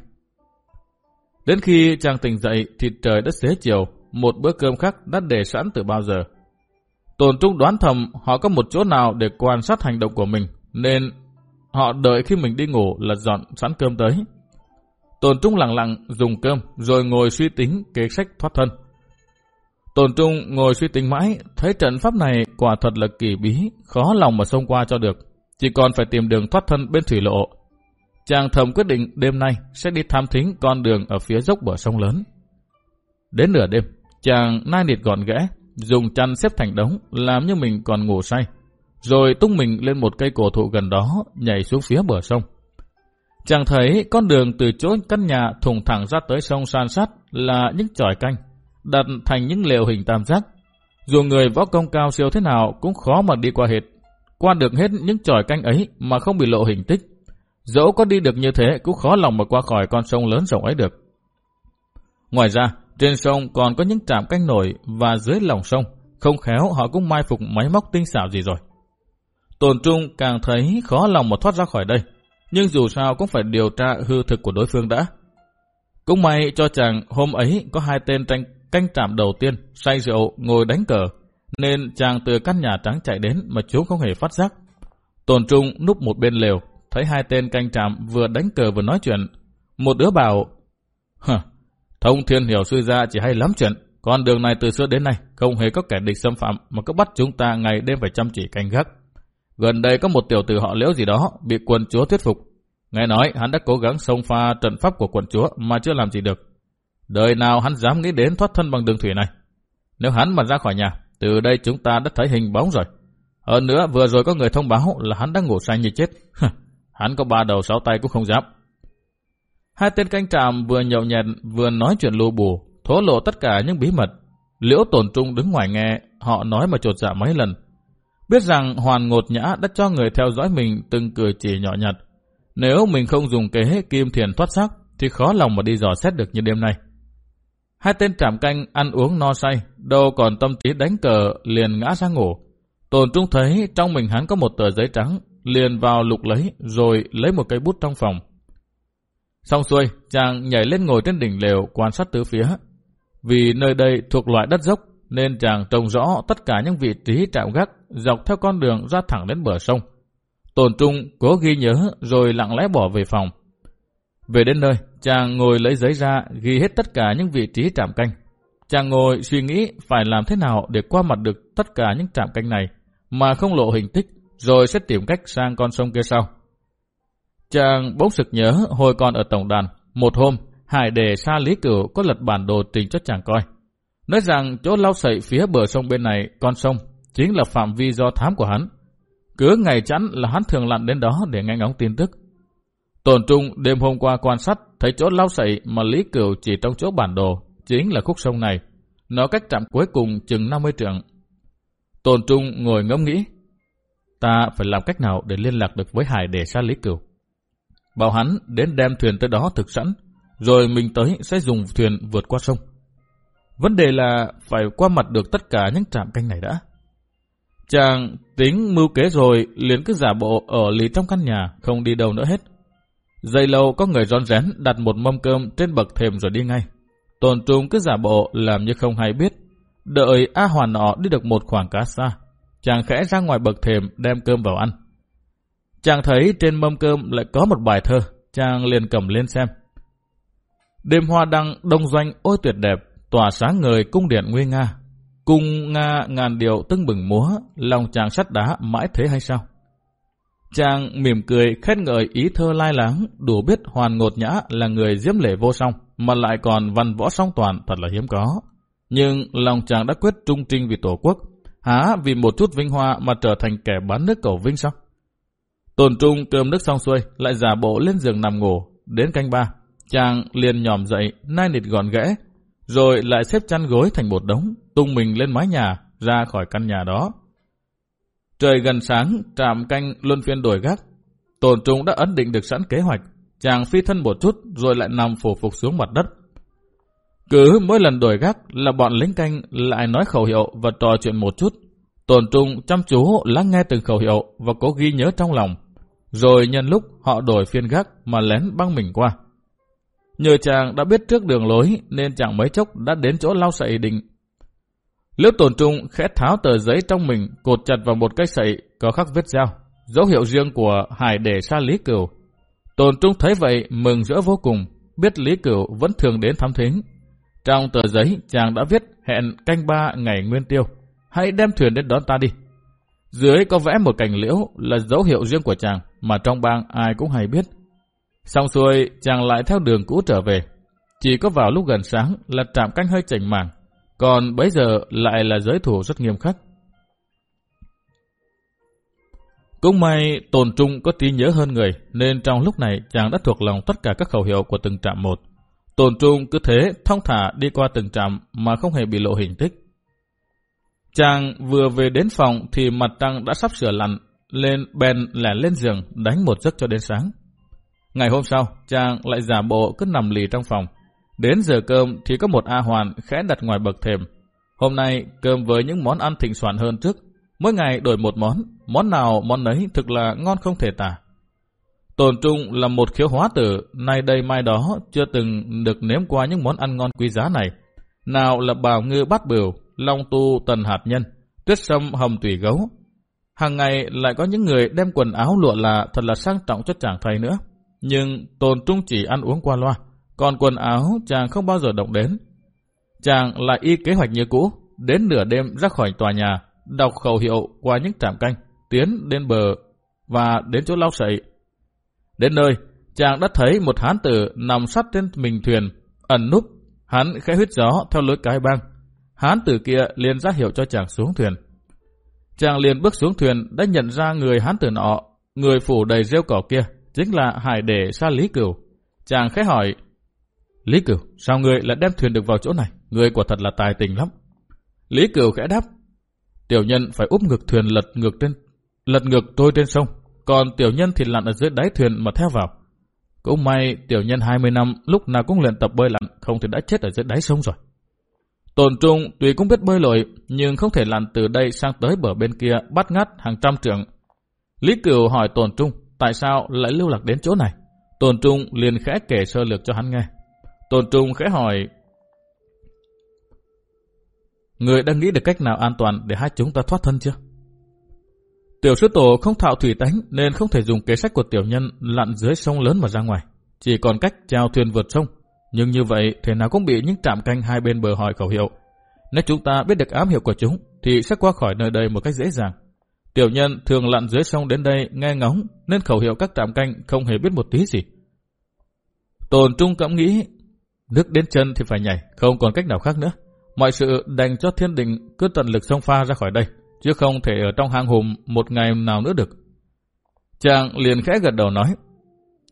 Đến khi chàng tỉnh dậy thì trời đất xế chiều, một bữa cơm khác đã để sẵn từ bao giờ. Tồn Trung đoán thầm họ có một chỗ nào để quan sát hành động của mình, nên họ đợi khi mình đi ngủ là dọn sẵn cơm tới. Tồn Trung lặng lặng dùng cơm rồi ngồi suy tính kế sách thoát thân. Tồn Trung ngồi suy tính mãi, thấy trận pháp này quả thật là kỳ bí, khó lòng mà xông qua cho được. Chỉ còn phải tìm đường thoát thân bên thủy lộ. Chàng thầm quyết định đêm nay sẽ đi tham thính con đường ở phía dốc bờ sông lớn. Đến nửa đêm, chàng nai nịt gọn ghẽ, dùng chăn xếp thành đống, làm như mình còn ngủ say. Rồi tung mình lên một cây cổ thụ gần đó, nhảy xuống phía bờ sông. Chàng thấy con đường từ chỗ căn nhà thùng thẳng ra tới sông san sát là những chòi canh, đặt thành những lều hình tam giác. Dù người võ công cao siêu thế nào cũng khó mà đi qua hết. Qua được hết những chòi canh ấy mà không bị lộ hình tích. Dẫu có đi được như thế cũng khó lòng mà qua khỏi con sông lớn rộng ấy được. Ngoài ra, trên sông còn có những trạm canh nổi và dưới lòng sông, không khéo họ cũng mai phục máy móc tinh xảo gì rồi. Tồn Trung càng thấy khó lòng mà thoát ra khỏi đây, nhưng dù sao cũng phải điều tra hư thực của đối phương đã. Cũng may cho chàng hôm ấy có hai tên tranh canh trạm đầu tiên say rượu ngồi đánh cờ, nên chàng từ căn nhà trắng chạy đến mà chú không hề phát giác. Tồn Trung núp một bên lều, thấy hai tên canh trạm vừa đánh cờ vừa nói chuyện. Một đứa bảo, Hờ, thông thiên hiểu suy ra chỉ hay lắm chuyện, con đường này từ xưa đến nay không hề có kẻ địch xâm phạm mà cứ bắt chúng ta ngày đêm phải chăm chỉ canh gác. Gần đây có một tiểu tử họ liễu gì đó bị quần chúa thuyết phục. Nghe nói hắn đã cố gắng xông pha trận pháp của quần chúa mà chưa làm gì được. Đời nào hắn dám nghĩ đến thoát thân bằng đường thủy này. Nếu hắn mà ra khỏi nhà, từ đây chúng ta đã thấy hình bóng rồi. Hơn nữa vừa rồi có người thông báo là hắn đang ngủ say như chết. hắn có ba đầu sáu tay cũng không dám. Hai tên canh trạm vừa nhậu nhẹt vừa nói chuyện lù bù, thổ lộ tất cả những bí mật. Liễu tổn trung đứng ngoài nghe, họ nói mà trột dạ mấy lần. Biết rằng Hoàn Ngột Nhã đã cho người theo dõi mình từng cười chỉ nhỏ nhặt. Nếu mình không dùng kế kim thiền thoát sắc, thì khó lòng mà đi dò xét được như đêm nay. Hai tên trạm canh ăn uống no say, đâu còn tâm trí đánh cờ liền ngã ra ngủ. Tồn Trung thấy trong mình hắn có một tờ giấy trắng, liền vào lục lấy, rồi lấy một cây bút trong phòng. Xong xuôi, chàng nhảy lên ngồi trên đỉnh lều quan sát tứ phía. Vì nơi đây thuộc loại đất dốc, nên chàng trông rõ tất cả những vị trí trạm gác dọc theo con đường ra thẳng đến bờ sông. Tồn Trung cố ghi nhớ rồi lặng lẽ bỏ về phòng. Về đến nơi, chàng ngồi lấy giấy ra ghi hết tất cả những vị trí trạm canh. Chàng ngồi suy nghĩ phải làm thế nào để qua mặt được tất cả những trạm canh này mà không lộ hình tích rồi sẽ tìm cách sang con sông kia sau. Chàng bỗng sực nhớ hồi còn ở tổng đàn, một hôm Hải đề xa Lý Cửu có lật bản đồ trình cho chàng coi. Nói rằng chỗ lau sậy phía bờ sông bên này, con sông, chính là phạm vi do thám của hắn. Cứ ngày chắn là hắn thường lặn đến đó để nghe ngóng tin tức. Tổn Trung đêm hôm qua quan sát thấy chỗ lau sậy mà Lý Cửu chỉ trong chỗ bản đồ, chính là khúc sông này. Nó cách trạm cuối cùng chừng 50 trượng. Tồn Trung ngồi ngẫm nghĩ, ta phải làm cách nào để liên lạc được với Hải để xa Lý Cửu. Bảo hắn đến đem thuyền tới đó thực sẵn, rồi mình tới sẽ dùng thuyền vượt qua sông. Vấn đề là phải qua mặt được tất cả những trạm canh này đã. Chàng tính mưu kế rồi liền cứ giả bộ ở lì trong căn nhà, không đi đâu nữa hết. Dậy lâu có người rón rén đặt một mâm cơm trên bậc thềm rồi đi ngay. tôn trung cứ giả bộ làm như không hay biết. Đợi A Hoàn nọ đi được một khoảng cá xa. Chàng khẽ ra ngoài bậc thềm đem cơm vào ăn. Chàng thấy trên mâm cơm lại có một bài thơ. Chàng liền cầm lên xem. Đêm hoa đăng đông doanh ôi tuyệt đẹp, tỏa sáng người cung điện nguy nga. Cung Nga ngàn điệu tưng bừng múa, lòng chàng sắt đá mãi thế hay sao? Chàng mỉm cười khen ngợi ý thơ lai láng, đủ biết hoàn ngột nhã là người diễm lệ vô song, mà lại còn văn võ song toàn thật là hiếm có. Nhưng lòng chàng đã quyết trung trinh vì tổ quốc, há vì một chút vinh hoa mà trở thành kẻ bán nước cầu vinh sao? Tồn trung cơm nước xong xuôi, lại giả bộ lên giường nằm ngủ, đến canh ba. Chàng liền nhòm dậy, nai nịt gọn gẽ rồi lại xếp chăn gối thành một đống, tung mình lên mái nhà, ra khỏi căn nhà đó. Trời gần sáng, trạm canh luân phiên đổi gác. Tồn trung đã ấn định được sẵn kế hoạch. Chàng phi thân một chút rồi lại nằm phủ phục xuống mặt đất. Cứ mỗi lần đổi gác là bọn lính canh lại nói khẩu hiệu và trò chuyện một chút. Tồn trung chăm chú lắng nghe từng khẩu hiệu và cố ghi nhớ trong lòng. Rồi nhân lúc họ đổi phiên gác mà lén băng mình qua. Nhờ chàng đã biết trước đường lối nên chàng mấy chốc đã đến chỗ lau sậy định. Liễu tổn trung khẽ tháo tờ giấy trong mình cột chặt vào một cái sậy có khắc vết dao, dấu hiệu riêng của hải để xa Lý Cửu. Tồn trung thấy vậy mừng rỡ vô cùng, biết Lý Cửu vẫn thường đến thăm thính. Trong tờ giấy chàng đã viết hẹn canh ba ngày nguyên tiêu, hãy đem thuyền đến đón ta đi. Dưới có vẽ một cành liễu là dấu hiệu riêng của chàng mà trong bang ai cũng hay biết. Xong xuôi, chàng lại theo đường cũ trở về. Chỉ có vào lúc gần sáng là trạm canh hơi chảnh màng, còn bấy giờ lại là giới thủ rất nghiêm khắc. Cũng may tồn trung có trí nhớ hơn người, nên trong lúc này chàng đã thuộc lòng tất cả các khẩu hiệu của từng trạm một. Tồn trung cứ thế thong thả đi qua từng trạm mà không hề bị lộ hình tích. Chàng vừa về đến phòng thì mặt trăng đã sắp sửa lặn, lên bèn lẻ lên giường đánh một giấc cho đến sáng. Ngày hôm sau, chàng lại giả bộ cứ nằm lì trong phòng. Đến giờ cơm thì có một A Hoàn khẽ đặt ngoài bậc thềm. Hôm nay cơm với những món ăn thịnh soạn hơn trước. Mỗi ngày đổi một món, món nào món ấy thực là ngon không thể tả. Tồn Trung là một khiếu hóa tử, nay đây mai đó chưa từng được nếm qua những món ăn ngon quý giá này. Nào là bào ngư bát bửu, long tu tần hạt nhân, tuyết sâm hầm tùy gấu. Hàng ngày lại có những người đem quần áo lụa là thật là sang trọng cho chàng thầy nữa. Nhưng Tồn Trung chỉ ăn uống qua loa, còn quần áo chàng không bao giờ động đến. Chàng lại y kế hoạch như cũ, đến nửa đêm ra khỏi tòa nhà, đọc khẩu hiệu qua những trạm canh, tiến đến bờ và đến chỗ lau sậy. Đến nơi, chàng đã thấy một hán tử nằm sắt trên mình thuyền, ẩn núp, hắn khẽ huyết gió theo lối cái băng. Hán tử kia liền ra hiệu cho chàng xuống thuyền. Chàng liền bước xuống thuyền đã nhận ra người hán tử nọ, người phủ đầy rêu cỏ kia, chính là hải đệ xa Lý Cửu. Chàng khẽ hỏi, Lý Cửu, sao người lại đem thuyền được vào chỗ này? Người quả thật là tài tình lắm. Lý Cửu khẽ đáp, tiểu nhân phải úp ngược thuyền lật ngược trên lật ngược tôi trên sông, còn tiểu nhân thì lặn ở dưới đáy thuyền mà theo vào. Cũng may tiểu nhân 20 năm lúc nào cũng luyện tập bơi lặn, không thì đã chết ở dưới đáy sông rồi. Tồn Trung tuy cũng biết bơi lội, nhưng không thể lặn từ đây sang tới bờ bên kia bắt ngắt hàng trăm trượng. Lý Cửu hỏi Tồn Trung, tại sao lại lưu lạc đến chỗ này? Tôn Trung liền khẽ kể sơ lược cho hắn nghe. Tôn Trung khẽ hỏi, Người đang nghĩ được cách nào an toàn để hai chúng ta thoát thân chưa? Tiểu sư tổ không thạo thủy tánh nên không thể dùng kế sách của tiểu nhân lặn dưới sông lớn mà ra ngoài. Chỉ còn cách trao thuyền vượt sông. Nhưng như vậy thế nào cũng bị những trạm canh hai bên bờ hỏi khẩu hiệu. Nếu chúng ta biết được ám hiệu của chúng thì sẽ qua khỏi nơi đây một cách dễ dàng. Tiểu nhân thường lặn dưới sông đến đây nghe ngóng nên khẩu hiệu các trạm canh không hề biết một tí gì. Tồn Trung cảm nghĩ nước đến chân thì phải nhảy, không còn cách nào khác nữa. Mọi sự đành cho thiên định cứ tận lực sông pha ra khỏi đây, chứ không thể ở trong hang hùm một ngày nào nữa được. Chàng liền khẽ gật đầu nói,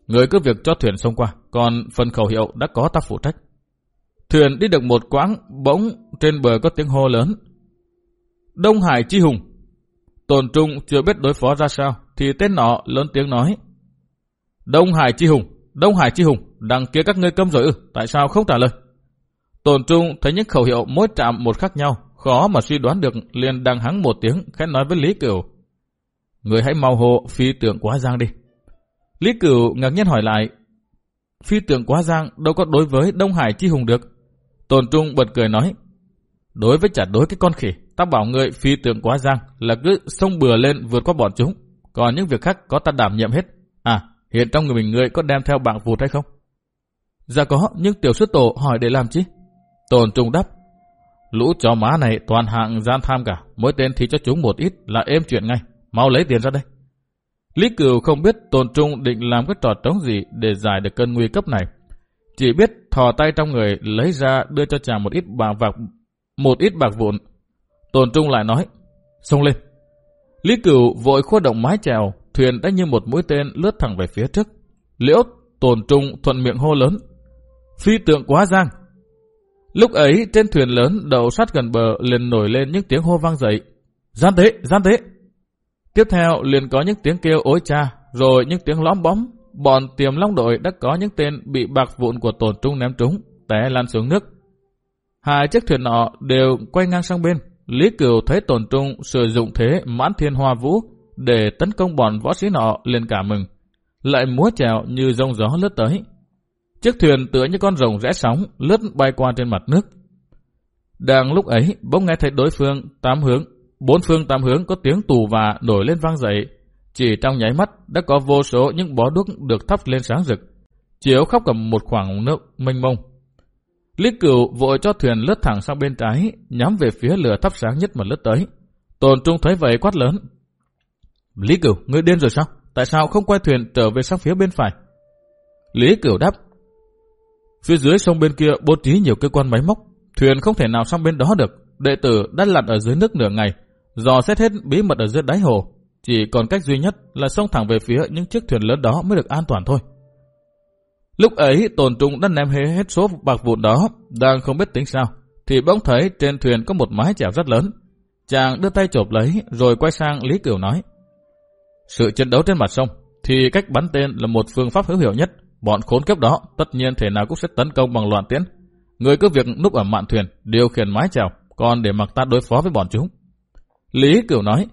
Người cứ việc cho thuyền sông qua, còn phần khẩu hiệu đã có ta phụ trách. Thuyền đi được một quãng, bỗng trên bờ có tiếng hô lớn. Đông Hải Chi Hùng Tồn Trung chưa biết đối phó ra sao, thì tên nọ lớn tiếng nói. Đông Hải Chi Hùng, Đông Hải Chi Hùng, đằng kia các ngươi câm rồi ư, tại sao không trả lời? Tồn Trung thấy những khẩu hiệu mỗi trạm một khác nhau, khó mà suy đoán được liền đằng hắng một tiếng, khẽ nói với Lý Cửu. Người hãy mau hộ phi tượng quá giang đi. Lý Cửu ngạc nhiên hỏi lại, phi tượng quá giang đâu có đối với Đông Hải Chi Hùng được. Tồn Trung bật cười nói, đối với chả đối cái con khỉ, ta bảo người phi tượng quá giang là cứ sông bừa lên vượt qua bọn chúng, còn những việc khác có ta đảm nhiệm hết. À, hiện trong người mình người có đem theo bảng vụt hay không? Dạ có, nhưng tiểu xuất tổ hỏi để làm chi? Tồn Trung đáp, lũ chó má này toàn hạng gian tham cả, mỗi tên thì cho chúng một ít là êm chuyện ngay, mau lấy tiền ra đây. Lý Cửu không biết Tôn Trung định làm cái trò trống gì để giải được cơn nguy cấp này. Chỉ biết thò tay trong người lấy ra đưa cho chàng một ít bạc vạc, một ít bạc vụn. Tôn Trung lại nói, xông lên. Lý Cửu vội khuất động mái chèo, thuyền đã như một mũi tên lướt thẳng về phía trước. Liễu Tôn Trung thuận miệng hô lớn, phi tượng quá giang. Lúc ấy trên thuyền lớn đầu sát gần bờ liền nổi lên những tiếng hô vang dậy. Gian tế, gian tế. Tiếp theo liền có những tiếng kêu ối cha, rồi những tiếng lõm bóng. Bọn tiềm long đội đã có những tên bị bạc vụn của tổn trung ném trúng, té lăn xuống nước. Hai chiếc thuyền nọ đều quay ngang sang bên. Lý Cửu thấy tồn trung sử dụng thế mãn thiên hoa vũ để tấn công bọn võ sĩ nọ liền cả mừng. Lại múa chèo như rông gió lướt tới. Chiếc thuyền tựa như con rồng rẽ sóng lướt bay qua trên mặt nước. Đang lúc ấy, bỗng nghe thấy đối phương tám hướng Bốn phương tám hướng có tiếng tù và nổi lên vang dậy. Chỉ trong nháy mắt đã có vô số những bó đuốc được thắp lên sáng rực, chiếu khắp cả một khoảng nước mênh mông. Lý cửu vội cho thuyền lướt thẳng sang bên trái, nhắm về phía lửa thắp sáng nhất mà lướt tới. Tồn trung thấy vậy quát lớn. Lý cửu, ngươi điên rồi sao? Tại sao không quay thuyền trở về sang phía bên phải? Lý cửu đáp. Phía dưới sông bên kia bố trí nhiều cơ quan máy móc, thuyền không thể nào sang bên đó được. Đệ tử đã lặn ở dưới nước nửa ngày, dò xét hết bí mật ở dưới đáy hồ. chỉ còn cách duy nhất là xông thẳng về phía những chiếc thuyền lớn đó mới được an toàn thôi. Lúc ấy tồn trung đã ném hết, hết số bạc vụn đó, đang không biết tính sao, thì bỗng thấy trên thuyền có một mái chèo rất lớn. Chàng đưa tay chộp lấy rồi quay sang Lý Cửu nói. Sự chiến đấu trên mặt sông thì cách bắn tên là một phương pháp hữu hiệu nhất. Bọn khốn kiếp đó tất nhiên thể nào cũng sẽ tấn công bằng loạn tiễn. Người cứ việc núp ở mạn thuyền, điều khiển mái chèo, còn để mặc ta đối phó với bọn chúng. Lý Cửu nói,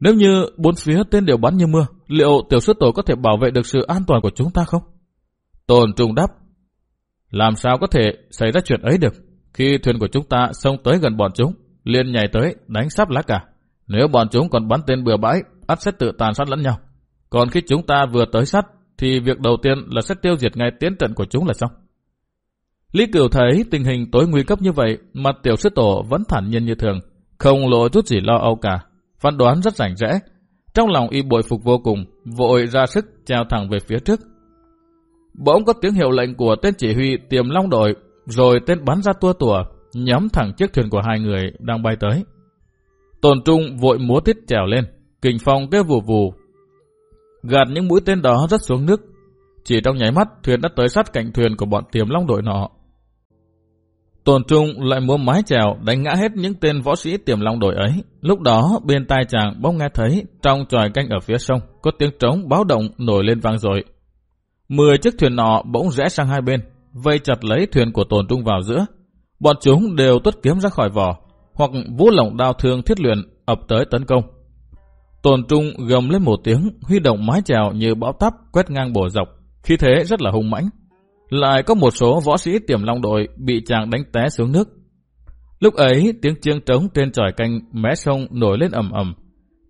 nếu như bốn phía tên đều bắn như mưa, liệu tiểu sư tổ có thể bảo vệ được sự an toàn của chúng ta không? Tồn trùng đáp, làm sao có thể xảy ra chuyện ấy được? Khi thuyền của chúng ta xông tới gần bọn chúng, liền nhảy tới đánh sắp lá cả. Nếu bọn chúng còn bắn tên bừa bãi, ắt sẽ tự tàn sát lẫn nhau. Còn khi chúng ta vừa tới sát, thì việc đầu tiên là sẽ tiêu diệt ngay tiến trận của chúng là xong. Lý Cửu thấy tình hình tối nguy cấp như vậy mà tiểu sư tổ vẫn thản nhiên như thường, không lộ chút gì lo âu cả, phán đoán rất rảnh rẽ. Trong lòng y bội phục vô cùng, vội ra sức treo thẳng về phía trước. Bỗng có tiếng hiệu lệnh của tên chỉ huy tiềm long đội, rồi tên bắn ra tua tủa, nhắm thẳng chiếc thuyền của hai người đang bay tới. Tồn Trung vội múa tiết trèo lên, kình phong kêu vù vù. Gạt những mũi tên đó rất xuống nước. Chỉ trong nháy mắt, thuyền đã tới sát cạnh thuyền của bọn tiềm long đội nọ. Tồn Trung lại múa mái chèo đánh ngã hết những tên võ sĩ tiềm long đội ấy. Lúc đó, bên tai chàng bỗng nghe thấy, trong tròi canh ở phía sông, có tiếng trống báo động nổi lên vang dội. Mười chiếc thuyền nọ bỗng rẽ sang hai bên, vây chặt lấy thuyền của Tồn Trung vào giữa. Bọn chúng đều tuất kiếm ra khỏi vỏ, hoặc vũ lỏng đao thương thiết luyện ập tới tấn công. Tồn Trung gầm lên một tiếng, huy động mái chèo như bão táp quét ngang bổ dọc, khi thế rất là hung mãnh. Lại có một số võ sĩ tiềm long đội bị chàng đánh té xuống nước. Lúc ấy, tiếng chiêng trống trên tròi canh mé sông nổi lên ầm ầm.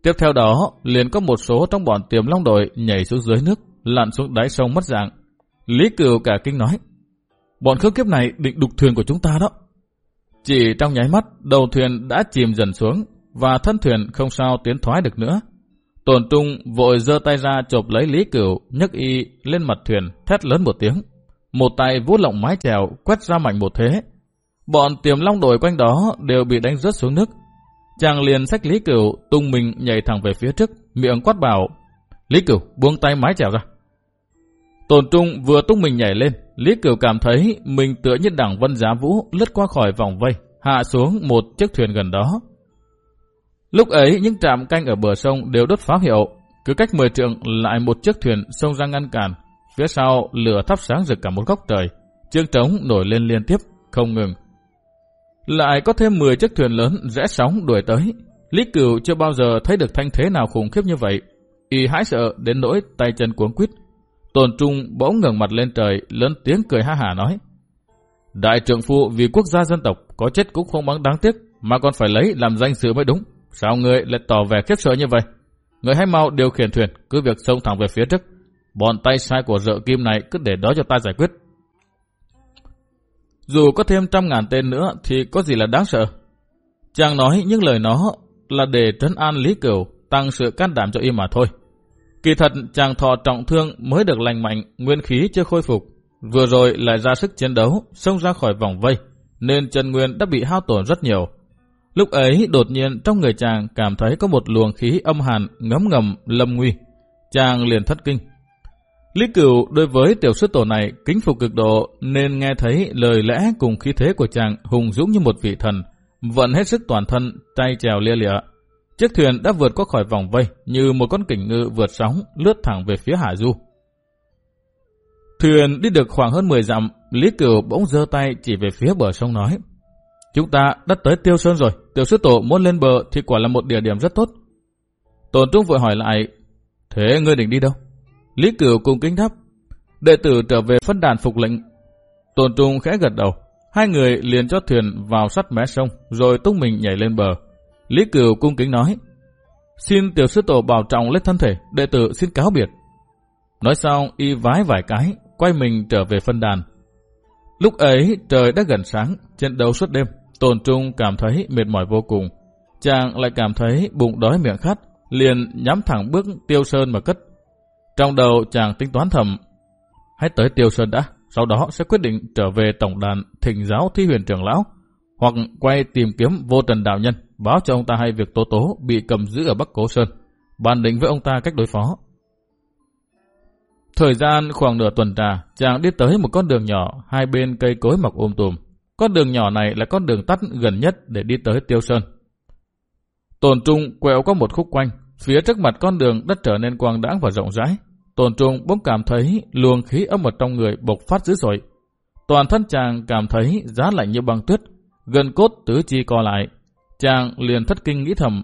Tiếp theo đó, liền có một số trong bọn tiềm long đội nhảy xuống dưới nước, lặn xuống đáy sông mất dạng. Lý Cửu cả kinh nói, bọn khớp kiếp này định đục thuyền của chúng ta đó. Chỉ trong nháy mắt, đầu thuyền đã chìm dần xuống, và thân thuyền không sao tiến thoái được nữa. Tổn Trung vội giơ tay ra chộp lấy Lý Cửu, nhấc y lên mặt thuyền, thét lớn một tiếng. Một tay vuốt lộng mái chèo, quét ra mạnh một thế. Bọn tiềm long đội quanh đó đều bị đánh rớt xuống nước. Chàng liền sách Lý Cửu tung mình nhảy thẳng về phía trước, miệng quát bảo. Lý Cửu buông tay mái chèo ra. Tồn Trung vừa tung mình nhảy lên, Lý Cửu cảm thấy mình tựa như đảng vân giá vũ lướt qua khỏi vòng vây, hạ xuống một chiếc thuyền gần đó. Lúc ấy những trạm canh ở bờ sông đều đốt pháo hiệu, cứ cách 10 trượng lại một chiếc thuyền xông ra ngăn cản. Phía sau lửa thắp sáng rực cả một góc trời, chiếc trống nổi lên liên tiếp, không ngừng. Lại có thêm 10 chiếc thuyền lớn rẽ sóng đuổi tới. Lý Cửu chưa bao giờ thấy được thanh thế nào khủng khiếp như vậy. Y hãi sợ đến nỗi tay chân cuống quýt. Tôn Trung bỗng ngẩng mặt lên trời, lớn tiếng cười ha hả nói. Đại trưởng phụ vì quốc gia dân tộc có chết cũng không bằng đáng tiếc, mà còn phải lấy làm danh sự mới đúng. Sao người lại tỏ vẻ khiếp sợ như vậy? Người hãy mau điều khiển thuyền, cứ việc xông thẳng về phía trước. Bọn tay sai của rợ kim này cứ để đó cho ta giải quyết. Dù có thêm trăm ngàn tên nữa thì có gì là đáng sợ. Chàng nói những lời nó là để trấn an Lý Cửu, tăng sự can đảm cho y mà thôi. Kỳ thật chàng thọ trọng thương mới được lành mạnh, nguyên khí chưa khôi phục. Vừa rồi lại ra sức chiến đấu, xông ra khỏi vòng vây, nên chân nguyên đã bị hao tổn rất nhiều. Lúc ấy đột nhiên trong người chàng cảm thấy có một luồng khí âm hàn ngấm ngầm lâm nguy. Chàng liền thất kinh. Lý cửu đối với tiểu sư tổ này kính phục cực độ nên nghe thấy lời lẽ cùng khí thế của chàng hùng dũng như một vị thần, vận hết sức toàn thân, tay trèo lia lịa. Chiếc thuyền đã vượt qua khỏi vòng vây như một con kình ngự vượt sóng lướt thẳng về phía Hải Du. Thuyền đi được khoảng hơn 10 dặm, Lý Cửu bỗng giơ tay chỉ về phía bờ sông nói. Chúng ta đã tới Tiêu Sơn rồi, tiểu sư tổ muốn lên bờ thì quả là một địa điểm rất tốt. Tổn Trung vội hỏi lại, thế ngươi định đi đâu? Lý Cửu cùng kính đáp, đệ tử trở về phân đàn phục lệnh. Tổn Trung khẽ gật đầu, hai người liền cho thuyền vào sát mé sông, rồi tung mình nhảy lên bờ. Lý Cửu cung kính nói, xin tiểu sư tổ bảo trọng lên thân thể, đệ tử xin cáo biệt. Nói xong, y vái vài cái, quay mình trở về phân đàn. Lúc ấy trời đã gần sáng, trên đầu suốt đêm, Tồn Trung cảm thấy mệt mỏi vô cùng. Chàng lại cảm thấy bụng đói miệng khát, liền nhắm thẳng bước Tiêu Sơn mà cất. Trong đầu chàng tính toán thầm, hãy tới Tiêu Sơn đã, sau đó sẽ quyết định trở về tổng đàn thỉnh giáo thi huyền trưởng lão, hoặc quay tìm kiếm vô trần đạo nhân, báo cho ông ta hay việc Tố Tố bị cầm giữ ở Bắc Cố Sơn. bàn định với ông ta cách đối phó. Thời gian khoảng nửa tuần trà, chàng đi tới một con đường nhỏ, hai bên cây cối mọc ôm um tùm. Con đường nhỏ này là con đường tắt gần nhất để đi tới Tiêu Sơn. Tồn Trung quẹo có một khúc quanh, phía trước mặt con đường đất trở nên quang đãng và rộng rãi. Tồn Trung bỗng cảm thấy luồng khí âm ở trong người bộc phát dữ dội. Toàn thân chàng cảm thấy giá lạnh như băng tuyết, gần cốt tứ chi co lại. Chàng liền thất kinh nghĩ thầm,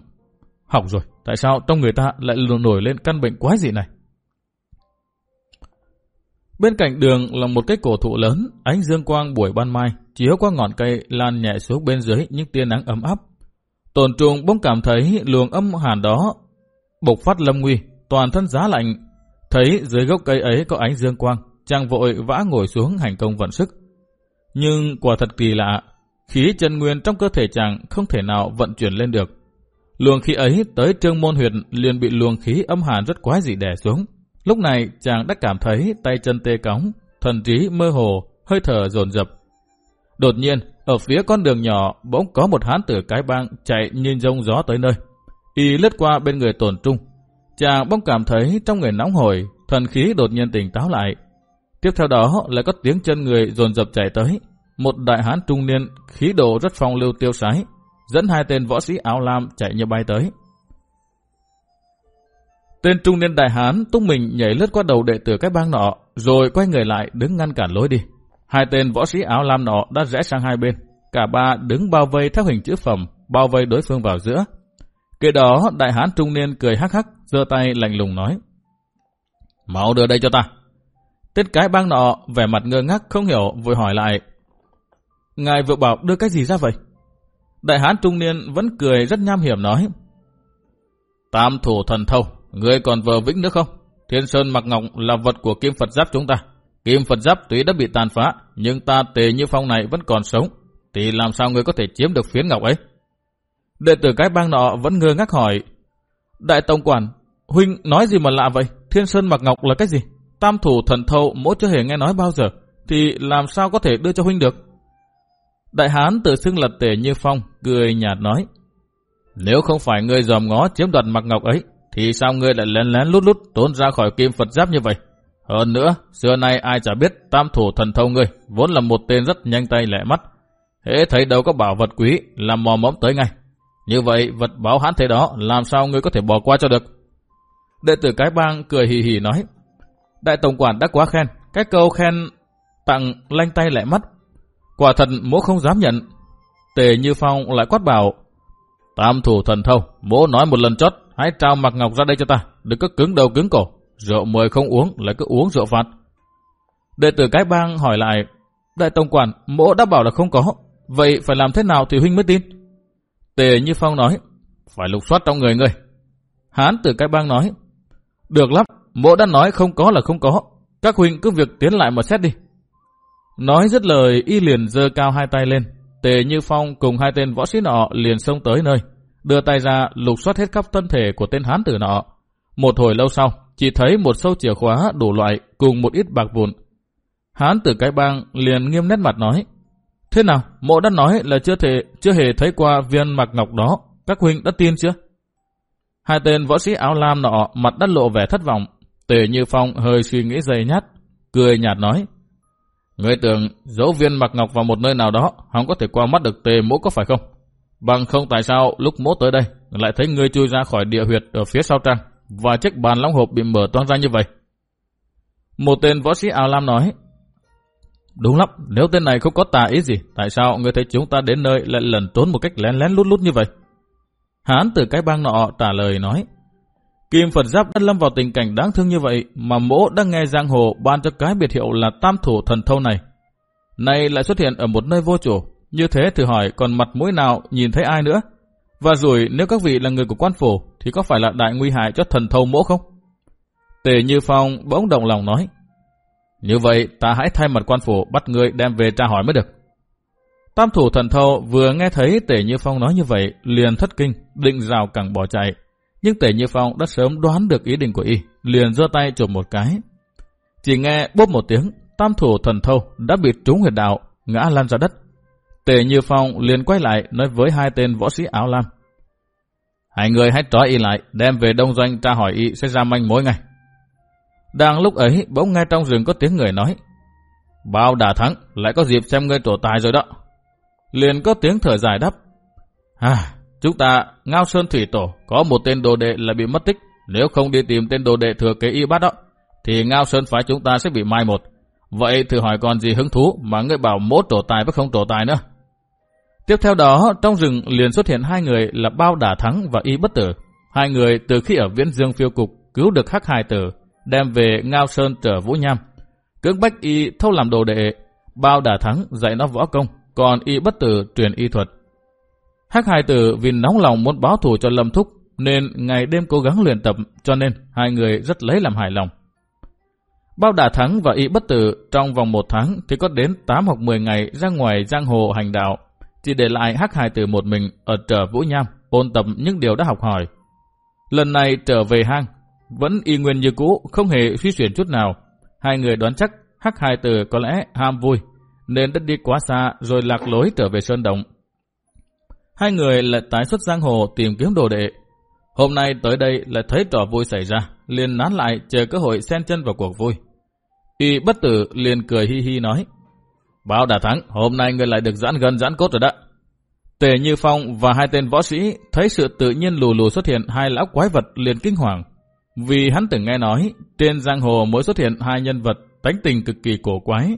học rồi, tại sao trong người ta lại nổi lên căn bệnh quái gì này? Bên cạnh đường là một cái cổ thụ lớn, ánh dương quang buổi ban mai, chiếu qua ngọn cây lan nhẹ xuống bên dưới những tia nắng ấm áp. Tồn trùng bỗng cảm thấy luồng âm hàn đó bộc phát lâm nguy, toàn thân giá lạnh. Thấy dưới gốc cây ấy có ánh dương quang, chàng vội vã ngồi xuống hành công vận sức. Nhưng quả thật kỳ lạ, khí chân nguyên trong cơ thể chàng không thể nào vận chuyển lên được. Luồng khí ấy tới trương môn huyệt liền bị luồng khí âm hàn rất quái dị đè xuống. Lúc này chàng đã cảm thấy tay chân tê cóng, thần trí mơ hồ, hơi thở dồn dập. Đột nhiên, ở phía con đường nhỏ bỗng có một hán tử cái bang chạy như rông gió tới nơi. Y lướt qua bên người tổn trung. Chàng bỗng cảm thấy trong người nóng hổi, thần khí đột nhiên tỉnh táo lại. Tiếp theo đó lại có tiếng chân người dồn dập chạy tới. Một đại hán trung niên, khí độ rất phong lưu tiêu sái, dẫn hai tên võ sĩ áo lam chạy như bay tới. Tên trung niên đại hán tung mình nhảy lướt qua đầu đệ tử cái bang nọ, rồi quay người lại đứng ngăn cản lối đi. Hai tên võ sĩ áo lam nọ đã rẽ sang hai bên. Cả ba đứng bao vây theo hình chữ phẩm, bao vây đối phương vào giữa. Kế đó, đại hán trung niên cười hắc hắc, giơ tay lạnh lùng nói. Mau đưa đây cho ta. Tên cái bang nọ, vẻ mặt ngơ ngác không hiểu, vội hỏi lại. Ngài vừa bảo đưa cái gì ra vậy? Đại hán trung niên vẫn cười rất nham hiểm nói. Tam thủ thần thâu, Ngươi còn vờ vĩnh nữa không? Thiên Sơn mặc ngọc là vật của Kim Phật Giáp chúng ta. Kim Phật Giáp tuy đã bị tàn phá, nhưng ta tề như phong này vẫn còn sống. Thì làm sao ngươi có thể chiếm được phiến ngọc ấy? Đệ tử cái bang nọ vẫn ngơ ngác hỏi. Đại tổng Quản, Huynh nói gì mà lạ vậy? Thiên Sơn mặc ngọc là cái gì? Tam thủ thần thâu mỗi chưa hề nghe nói bao giờ. Thì làm sao có thể đưa cho Huynh được? Đại Hán tự xưng là tề như phong, cười nhạt nói. Nếu không phải ngươi dòm ngó chiếm đoạt mặc ngọc ấy, thì sao ngươi lại lén lén lút lút trốn ra khỏi kim Phật giáp như vậy? Hơn nữa, xưa nay ai chả biết tam thủ thần Thông ngươi, vốn là một tên rất nhanh tay lẹ mắt. Hễ thấy đâu có bảo vật quý, làm mò mẫm tới ngay. Như vậy, vật báo hán thế đó, làm sao ngươi có thể bỏ qua cho được? Đệ tử cái bang cười hì hì nói, Đại Tổng quản đã quá khen, cái câu khen tặng lanh tay lẹ mắt. Quả thật mỗ không dám nhận. Tề Như Phong lại quát bảo, Tam thủ thần thâu, mỗ nói một lần chót, hãy trao mặc ngọc ra đây cho ta, đừng có cứng đầu cứng cổ. Rượu mời không uống, lại cứ uống rượu phạt. Đệ tử cái bang hỏi lại, Đại Tông Quản, mỗ đã bảo là không có, vậy phải làm thế nào thì huynh mới tin? Tề Như Phong nói, phải lục soát trong người ngươi Hán từ cái bang nói, được lắm, mỗ đã nói không có là không có, các huynh cứ việc tiến lại mà xét đi. Nói dứt lời, y liền giơ cao hai tay lên. Tề Như Phong cùng hai tên võ sĩ nọ liền xông tới nơi đưa tay ra lục soát hết khắp thân thể của tên hán tử nọ. Một hồi lâu sau, chỉ thấy một sâu chìa khóa đủ loại cùng một ít bạc vụn. Hán tử cái bang liền nghiêm nét mặt nói, Thế nào, mộ đã nói là chưa thể chưa hề thấy qua viên mặc ngọc đó, các huynh đã tin chưa? Hai tên võ sĩ áo lam nọ mặt đất lộ vẻ thất vọng, tề như phong hơi suy nghĩ dày nhát, cười nhạt nói, Người tưởng giấu viên mặc ngọc vào một nơi nào đó, không có thể qua mắt được tề mỗ có phải không? Bằng không tại sao lúc mỗ tới đây lại thấy ngươi chui ra khỏi địa huyệt ở phía sau trang và chiếc bàn long hộp bị mở toang ra như vậy. Một tên võ sĩ Ào lam nói Đúng lắm, nếu tên này không có tà ý gì, tại sao người thấy chúng ta đến nơi lại lẩn trốn một cách lén lén lút lút như vậy? Hán từ cái bang nọ trả lời nói Kim Phật Giáp đã lâm vào tình cảnh đáng thương như vậy mà mỗ đang nghe giang hồ ban cho cái biệt hiệu là tam thủ thần thâu này. Này lại xuất hiện ở một nơi vô chủ, như thế thử hỏi còn mặt mũi nào nhìn thấy ai nữa? Và rồi nếu các vị là người của quan phủ thì có phải là đại nguy hại cho thần thâu mỗ không? Tề Như Phong bỗng động lòng nói. Như vậy ta hãy thay mặt quan phủ bắt người đem về tra hỏi mới được. Tam thủ thần thâu vừa nghe thấy Tề Như Phong nói như vậy liền thất kinh, định rào cẳng bỏ chạy. Nhưng Tề Như Phong đã sớm đoán được ý định của y, liền giơ tay chụp một cái. Chỉ nghe bốp một tiếng, tam thủ thần thâu đã bị trúng huyệt đạo, ngã lăn ra đất. Tề Như Phong liền quay lại nói với hai tên võ sĩ áo lam. Hai người hãy trói y lại, đem về đông doanh tra hỏi y sẽ ra manh mối ngay. Đang lúc ấy, bỗng nghe trong rừng có tiếng người nói. Bao đà thắng, lại có dịp xem ngươi trổ tài rồi đó. Liền có tiếng thở dài đáp. À, chúng ta, Ngao Sơn Thủy Tổ, có một tên đồ đệ là bị mất tích. Nếu không đi tìm tên đồ đệ thừa kế y bắt đó, thì Ngao Sơn phái chúng ta sẽ bị mai một. Vậy thử hỏi còn gì hứng thú mà người bảo mốt trổ tài với không trổ tài nữa. Tiếp theo đó, trong rừng liền xuất hiện hai người là Bao Đả Thắng và Y Bất Tử. Hai người từ khi ở Viễn Dương phiêu cục cứu được Hắc Hải Tử, đem về Ngao Sơn trở Vũ Nham. Cưỡng bách Y thâu làm đồ đệ, Bao Đả Thắng dạy nó võ công, còn Y Bất Tử truyền y thuật. Hắc Hải Tử vì nóng lòng muốn báo thù cho Lâm Thúc, nên ngày đêm cố gắng luyện tập, cho nên hai người rất lấy làm hài lòng. Bao Đả Thắng và Y Bất Tử trong vòng một tháng thì có đến 8 hoặc 10 ngày ra ngoài giang hồ hành đạo, chỉ để lại hắc Hai tử một mình ở trở Vũ Nham, ôn tập những điều đã học hỏi. Lần này trở về hang, vẫn y nguyên như cũ, không hề suy chuyển chút nào. Hai người đoán chắc hắc Hai tử có lẽ ham vui, nên đã đi quá xa rồi lạc lối trở về Sơn Động. Hai người lại tái xuất giang hồ tìm kiếm đồ đệ. Hôm nay tới đây lại thấy trò vui xảy ra, liền nán lại chờ cơ hội xen chân vào cuộc vui. Y bất tử liền cười hi hi nói, Bao đã thắng, hôm nay người lại được giãn gần giãn cốt rồi đó. Tề Như Phong và hai tên võ sĩ thấy sự tự nhiên lù lù xuất hiện hai lão quái vật liền kinh hoàng. Vì hắn từng nghe nói, trên giang hồ mới xuất hiện hai nhân vật tánh tình cực kỳ cổ quái.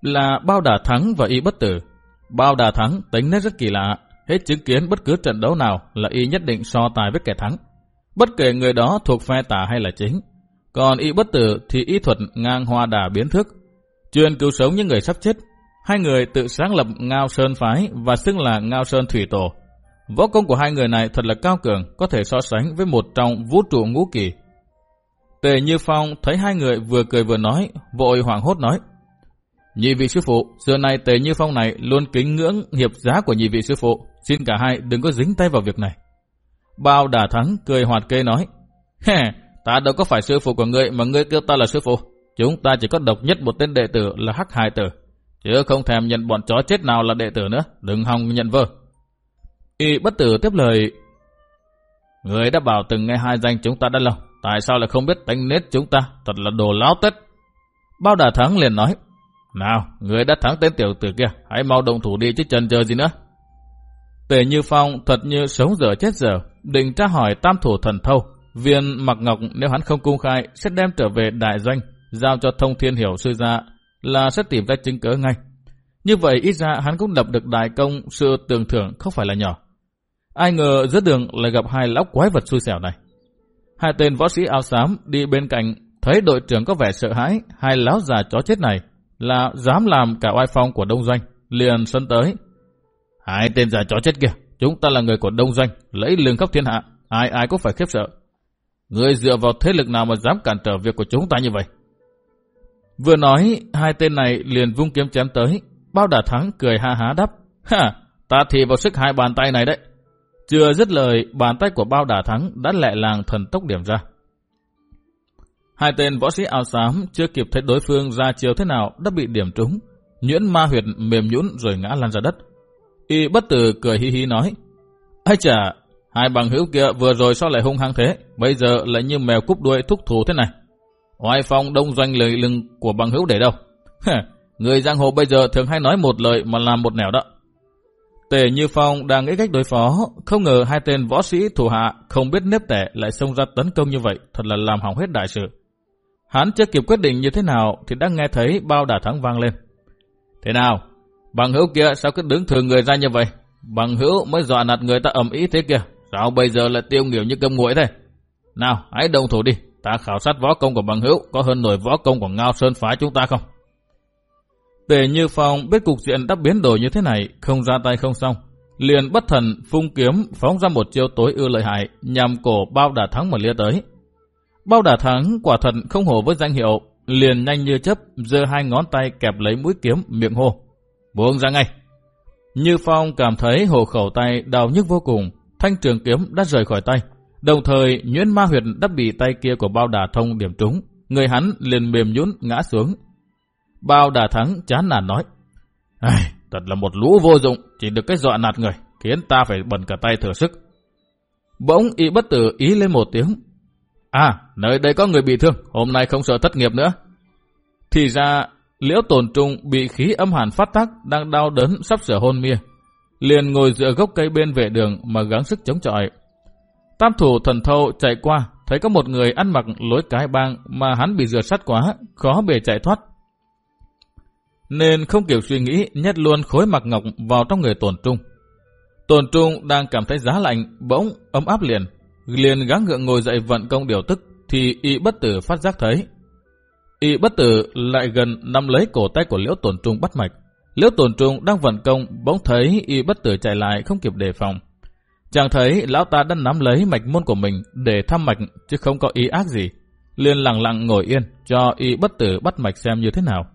Là Bao đả Thắng và Y Bất Tử. Bao Đà Thắng tính nét rất kỳ lạ, hết chứng kiến bất cứ trận đấu nào là Y nhất định so tài với kẻ thắng. Bất kể người đó thuộc phe tà hay là chính, còn y bất tử thì y thuật ngang hoa đà biến thức, chuyên cứu sống những người sắp chết. Hai người tự sáng lập Ngao Sơn Phái và xưng là Ngao Sơn Thủy Tổ. Võ công của hai người này thật là cao cường, có thể so sánh với một trong vũ trụ ngũ kỳ. Tề Như Phong thấy hai người vừa cười vừa nói, vội hoảng hốt nói. Nhị vị sư phụ, xưa nay Tề Như Phong này luôn kính ngưỡng hiệp giá của nhị vị sư phụ. Xin cả hai đừng có dính tay vào việc này. Bao đà thắng cười hoạt kê nói. Hè, Ta đâu có phải sư phụ của ngươi mà ngươi kêu ta là sư phụ. Chúng ta chỉ có độc nhất một tên đệ tử là Hắc Hải Tử. Chứ không thèm nhận bọn chó chết nào là đệ tử nữa. Đừng hòng nhận vơ. Y bất tử tiếp lời. Người đã bảo từng nghe hai danh chúng ta đã lâu. Tại sao lại không biết đánh nết chúng ta? Thật là đồ láo tết. Bao đà thắng liền nói. Nào, người đã thắng tên tiểu tử kia. Hãy mau động thủ đi chứ chần chờ gì nữa. Tề Như Phong thật như sống dở chết dở. Định tra hỏi tam thủ thần thâu Viên Mặc Ngọc nếu hắn không công khai sẽ đem trở về đại doanh, giao cho thông thiên hiểu sư gia là sẽ tìm ra chứng cớ ngay. Như vậy ít ra hắn cũng lập được đại công sự tưởng thưởng không phải là nhỏ. Ai ngờ giữa đường lại gặp hai lão quái vật xui xẻo này. Hai tên võ sĩ áo xám đi bên cạnh thấy đội trưởng có vẻ sợ hãi hai lão già chó chết này là dám làm cả oai phong của đông doanh liền sân tới. Hai tên già chó chết kia, chúng ta là người của đông doanh, lấy lương khắp thiên hạ, ai ai cũng phải khiếp sợ. người dựa vào thế lực nào mà dám cản trở việc của chúng ta như vậy? Vừa nói, hai tên này liền vung kiếm chém tới. Bao Đả thắng cười ha há đắp. Ha, ta thì vào sức hai bàn tay này đấy. Chưa dứt lời, bàn tay của bao Đả thắng đã lẹ làng thần tốc điểm ra. Hai tên võ sĩ áo xám chưa kịp thấy đối phương ra chiều thế nào đã bị điểm trúng. Nhuyễn ma huyệt mềm nhũn rồi ngã lăn ra đất. Y bất tử cười hi hi nói. Ây chà, Hai bằng hữu kia vừa rồi sao lại hung hăng thế, bây giờ lại như mèo cúp đuôi thúc thù thế này. Oai phong đông doanh lời lưng của bằng hữu để đâu? Người giang hồ bây giờ thường hay nói một lời mà làm một nẻo đó. Tề Như Phong đang nghĩ cách đối phó, không ngờ hai tên võ sĩ thủ hạ không biết nếp tẻ lại xông ra tấn công như vậy, thật là làm hỏng hết đại sự. Hắn chưa kịp quyết định như thế nào thì đã nghe thấy bao đả thắng vang lên. Thế nào? Bằng hữu kia sao cứ đứng thường người ra như vậy? Bằng hữu mới dọa nạt người ta ầm ý thế kia, Sao bây giờ lại tiêu nghỉu như cơm nguội thế? Nào, hãy đồng thủ đi. Ta khảo sát võ công của bằng hữu có hơn nổi võ công của Ngao Sơn phái chúng ta không? Tề Như Phong biết cục diện đã biến đổi như thế này, không ra tay không xong. Liền bất thần phung kiếm phóng ra một chiêu tối ưu lợi hại nhằm cổ bao đả thắng mà lia tới. Bao đả thắng quả thật không hổ với danh hiệu, liền nhanh như chấp giơ hai ngón tay kẹp lấy mũi kiếm miệng hô. Buông ra ngay. Như Phong cảm thấy hồ khẩu tay đau nhức vô cùng, thanh trường kiếm đã rời khỏi tay. Đồng thời, nhuyễn ma huyệt đã bị tay kia của bao đà thông điểm trúng. Người hắn liền mềm nhũn ngã xuống. Bao đà thắng chán nản nói. Ai, thật là một lũ vô dụng, chỉ được cái dọa nạt người. khiến ta phải bẩn cả tay thừa sức. Bỗng y bất tử ý lên một tiếng. À, nơi đây có người bị thương, hôm nay không sợ thất nghiệp nữa. Thì ra, liễu tổn trung bị khí âm hàn phát tác, đang đau đớn sắp sửa hôn mê. Liền ngồi dựa gốc cây bên vệ đường mà gắng sức chống chọi. Tam thủ thần thâu chạy qua, thấy có một người ăn mặc lối cái bang mà hắn bị rửa sắt quá, khó bề chạy thoát. Nên không kiểu suy nghĩ, nhét luôn khối mặc ngọc vào trong người tổn trung. Tổn trung đang cảm thấy giá lạnh, bỗng ấm áp liền. Liền gắng gượng ngồi dậy vận công điều tức, thì y bất tử phát giác thấy. Y bất tử lại gần nắm lấy cổ tay của liễu tổn trung bắt mạch. Liễu tổn trung đang vận công, bỗng thấy y bất tử chạy lại không kịp đề phòng. Chàng thấy lão ta đã nắm lấy mạch môn của mình để thăm mạch chứ không có ý ác gì. liền lặng lặng ngồi yên cho y bất tử bắt mạch xem như thế nào.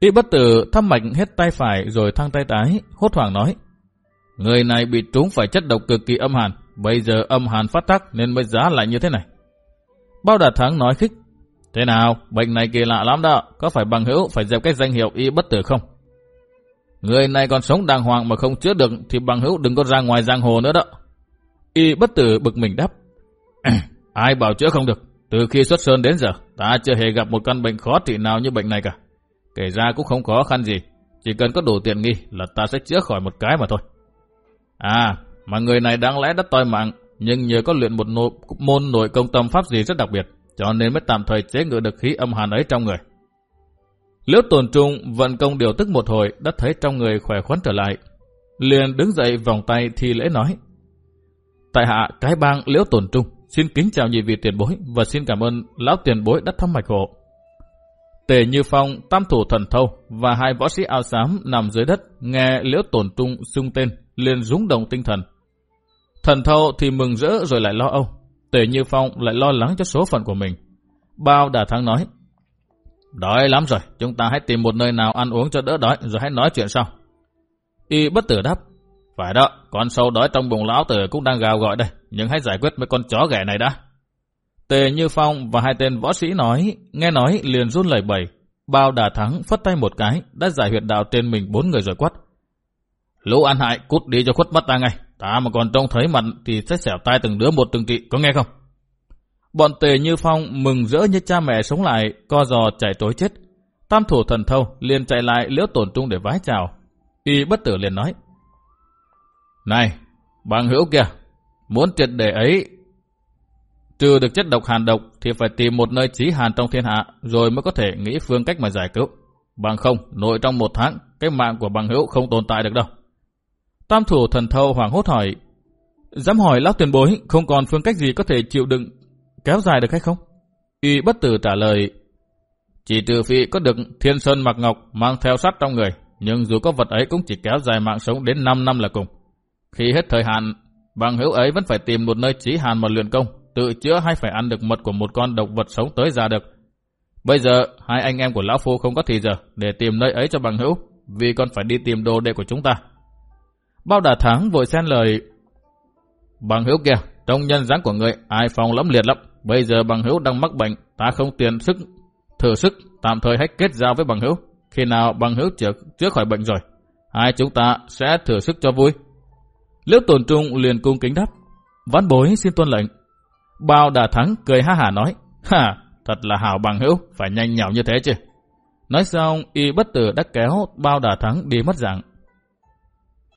Y bất tử thăm mạch hết tay phải rồi thăng tay tái hốt hoảng nói. Người này bị trúng phải chất độc cực kỳ âm hàn, bây giờ âm hàn phát tác nên mới giá lại như thế này. Bao Đạt Thắng nói khích. Thế nào, bệnh này kỳ lạ lắm đó, có phải bằng hữu phải dẹp cái danh hiệu y bất tử không? Người này còn sống đàng hoàng mà không chữa được thì bằng hữu đừng có ra ngoài giang hồ nữa đó. Y bất tử bực mình đáp. Ai bảo chữa không được, từ khi xuất sơn đến giờ, ta chưa hề gặp một căn bệnh khó trị nào như bệnh này cả. Kể ra cũng không khó khăn gì, chỉ cần có đủ tiền nghi là ta sẽ chữa khỏi một cái mà thôi. À, mà người này đáng lẽ đã toi mạng, nhưng nhờ có luyện một nội, môn nội công tâm pháp gì rất đặc biệt, cho nên mới tạm thời chế ngự được khí âm hàn ấy trong người. Liễu tồn trung vận công điều tức một hồi đã thấy trong người khỏe khoắn trở lại. Liền đứng dậy vòng tay thi lễ nói. Tại hạ cái bang liễu tồn trung xin kính chào nhị vị tiền bối và xin cảm ơn lão tiền bối đã thăm mạch hộ. Tề Như Phong, tam thủ thần thâu và hai võ sĩ áo xám nằm dưới đất nghe liễu tồn trung xung tên, liền rúng động tinh thần. Thần thâu thì mừng rỡ rồi lại lo âu. Tề Như Phong lại lo lắng cho số phận của mình. Bao đà thắng nói, Đói lắm rồi, chúng ta hãy tìm một nơi nào ăn uống cho đỡ đói rồi hãy nói chuyện sau. Y bất tử đáp, phải đó, con sâu đói trong bụng lão tử cũng đang gào gọi đây, nhưng hãy giải quyết mấy con chó ghẻ này đã. Tề Như Phong và hai tên võ sĩ nói, nghe nói liền run lẩy bẩy. Bao đà thắng phất tay một cái, đã giải huyệt đạo trên mình bốn người rồi quát. Lũ ăn hại, cút đi cho khuất mắt ta ngay. Ta mà còn trông thấy mặt thì sẽ xẻo tay từng đứa một từng trị, có nghe không? Bọn Tề Như Phong mừng rỡ như cha mẹ sống lại, co giò chạy trối chết. Tam thủ thần thâu liền chạy lại liễu tổn trung để vái chào. Y bất tử liền nói. Này, bằng hữu kìa, muốn triệt để ấy Trừ được chất độc hàn độc thì phải tìm một nơi trí hàn trong thiên hạ rồi mới có thể nghĩ phương cách mà giải cứu. Bằng không, nội trong một tháng, cái mạng của bằng hữu không tồn tại được đâu. Tam thủ thần thâu hoàng hốt hỏi, dám hỏi lão tiền bối không còn phương cách gì có thể chịu đựng kéo dài được hay không? Y bất tử trả lời, chỉ trừ phi có được thiên sơn mặc ngọc mang theo sắt trong người, nhưng dù có vật ấy cũng chỉ kéo dài mạng sống đến 5 năm là cùng. Khi hết thời hạn, bằng hữu ấy vẫn phải tìm một nơi trí hàn mà luyện công, tự chữa hay phải ăn được mật của một con động vật sống tới già được. Bây giờ, hai anh em của Lão Phu không có thì giờ để tìm nơi ấy cho bằng hữu, vì còn phải đi tìm đồ đệ của chúng ta. Bao đà thắng vội xen lời, Bằng hữu kia, trong nhân dáng của người ai phòng lắm liệt lắm. Bây giờ bằng hữu đang mắc bệnh, ta không tiền sức, thử sức, tạm thời hãy kết giao với bằng hữu. Khi nào bằng hữu chữa, chữa khỏi bệnh rồi, hai chúng ta sẽ thử sức cho vui. Liễu tồn trung liền cung kính đáp, ván bối xin tuân lệnh. Bao đà thắng cười ha hả nói, ha, thật là hảo bằng hữu, phải nhanh nhảu như thế chứ. Nói xong, y bất tử đã kéo bao đà thắng đi mất dạng.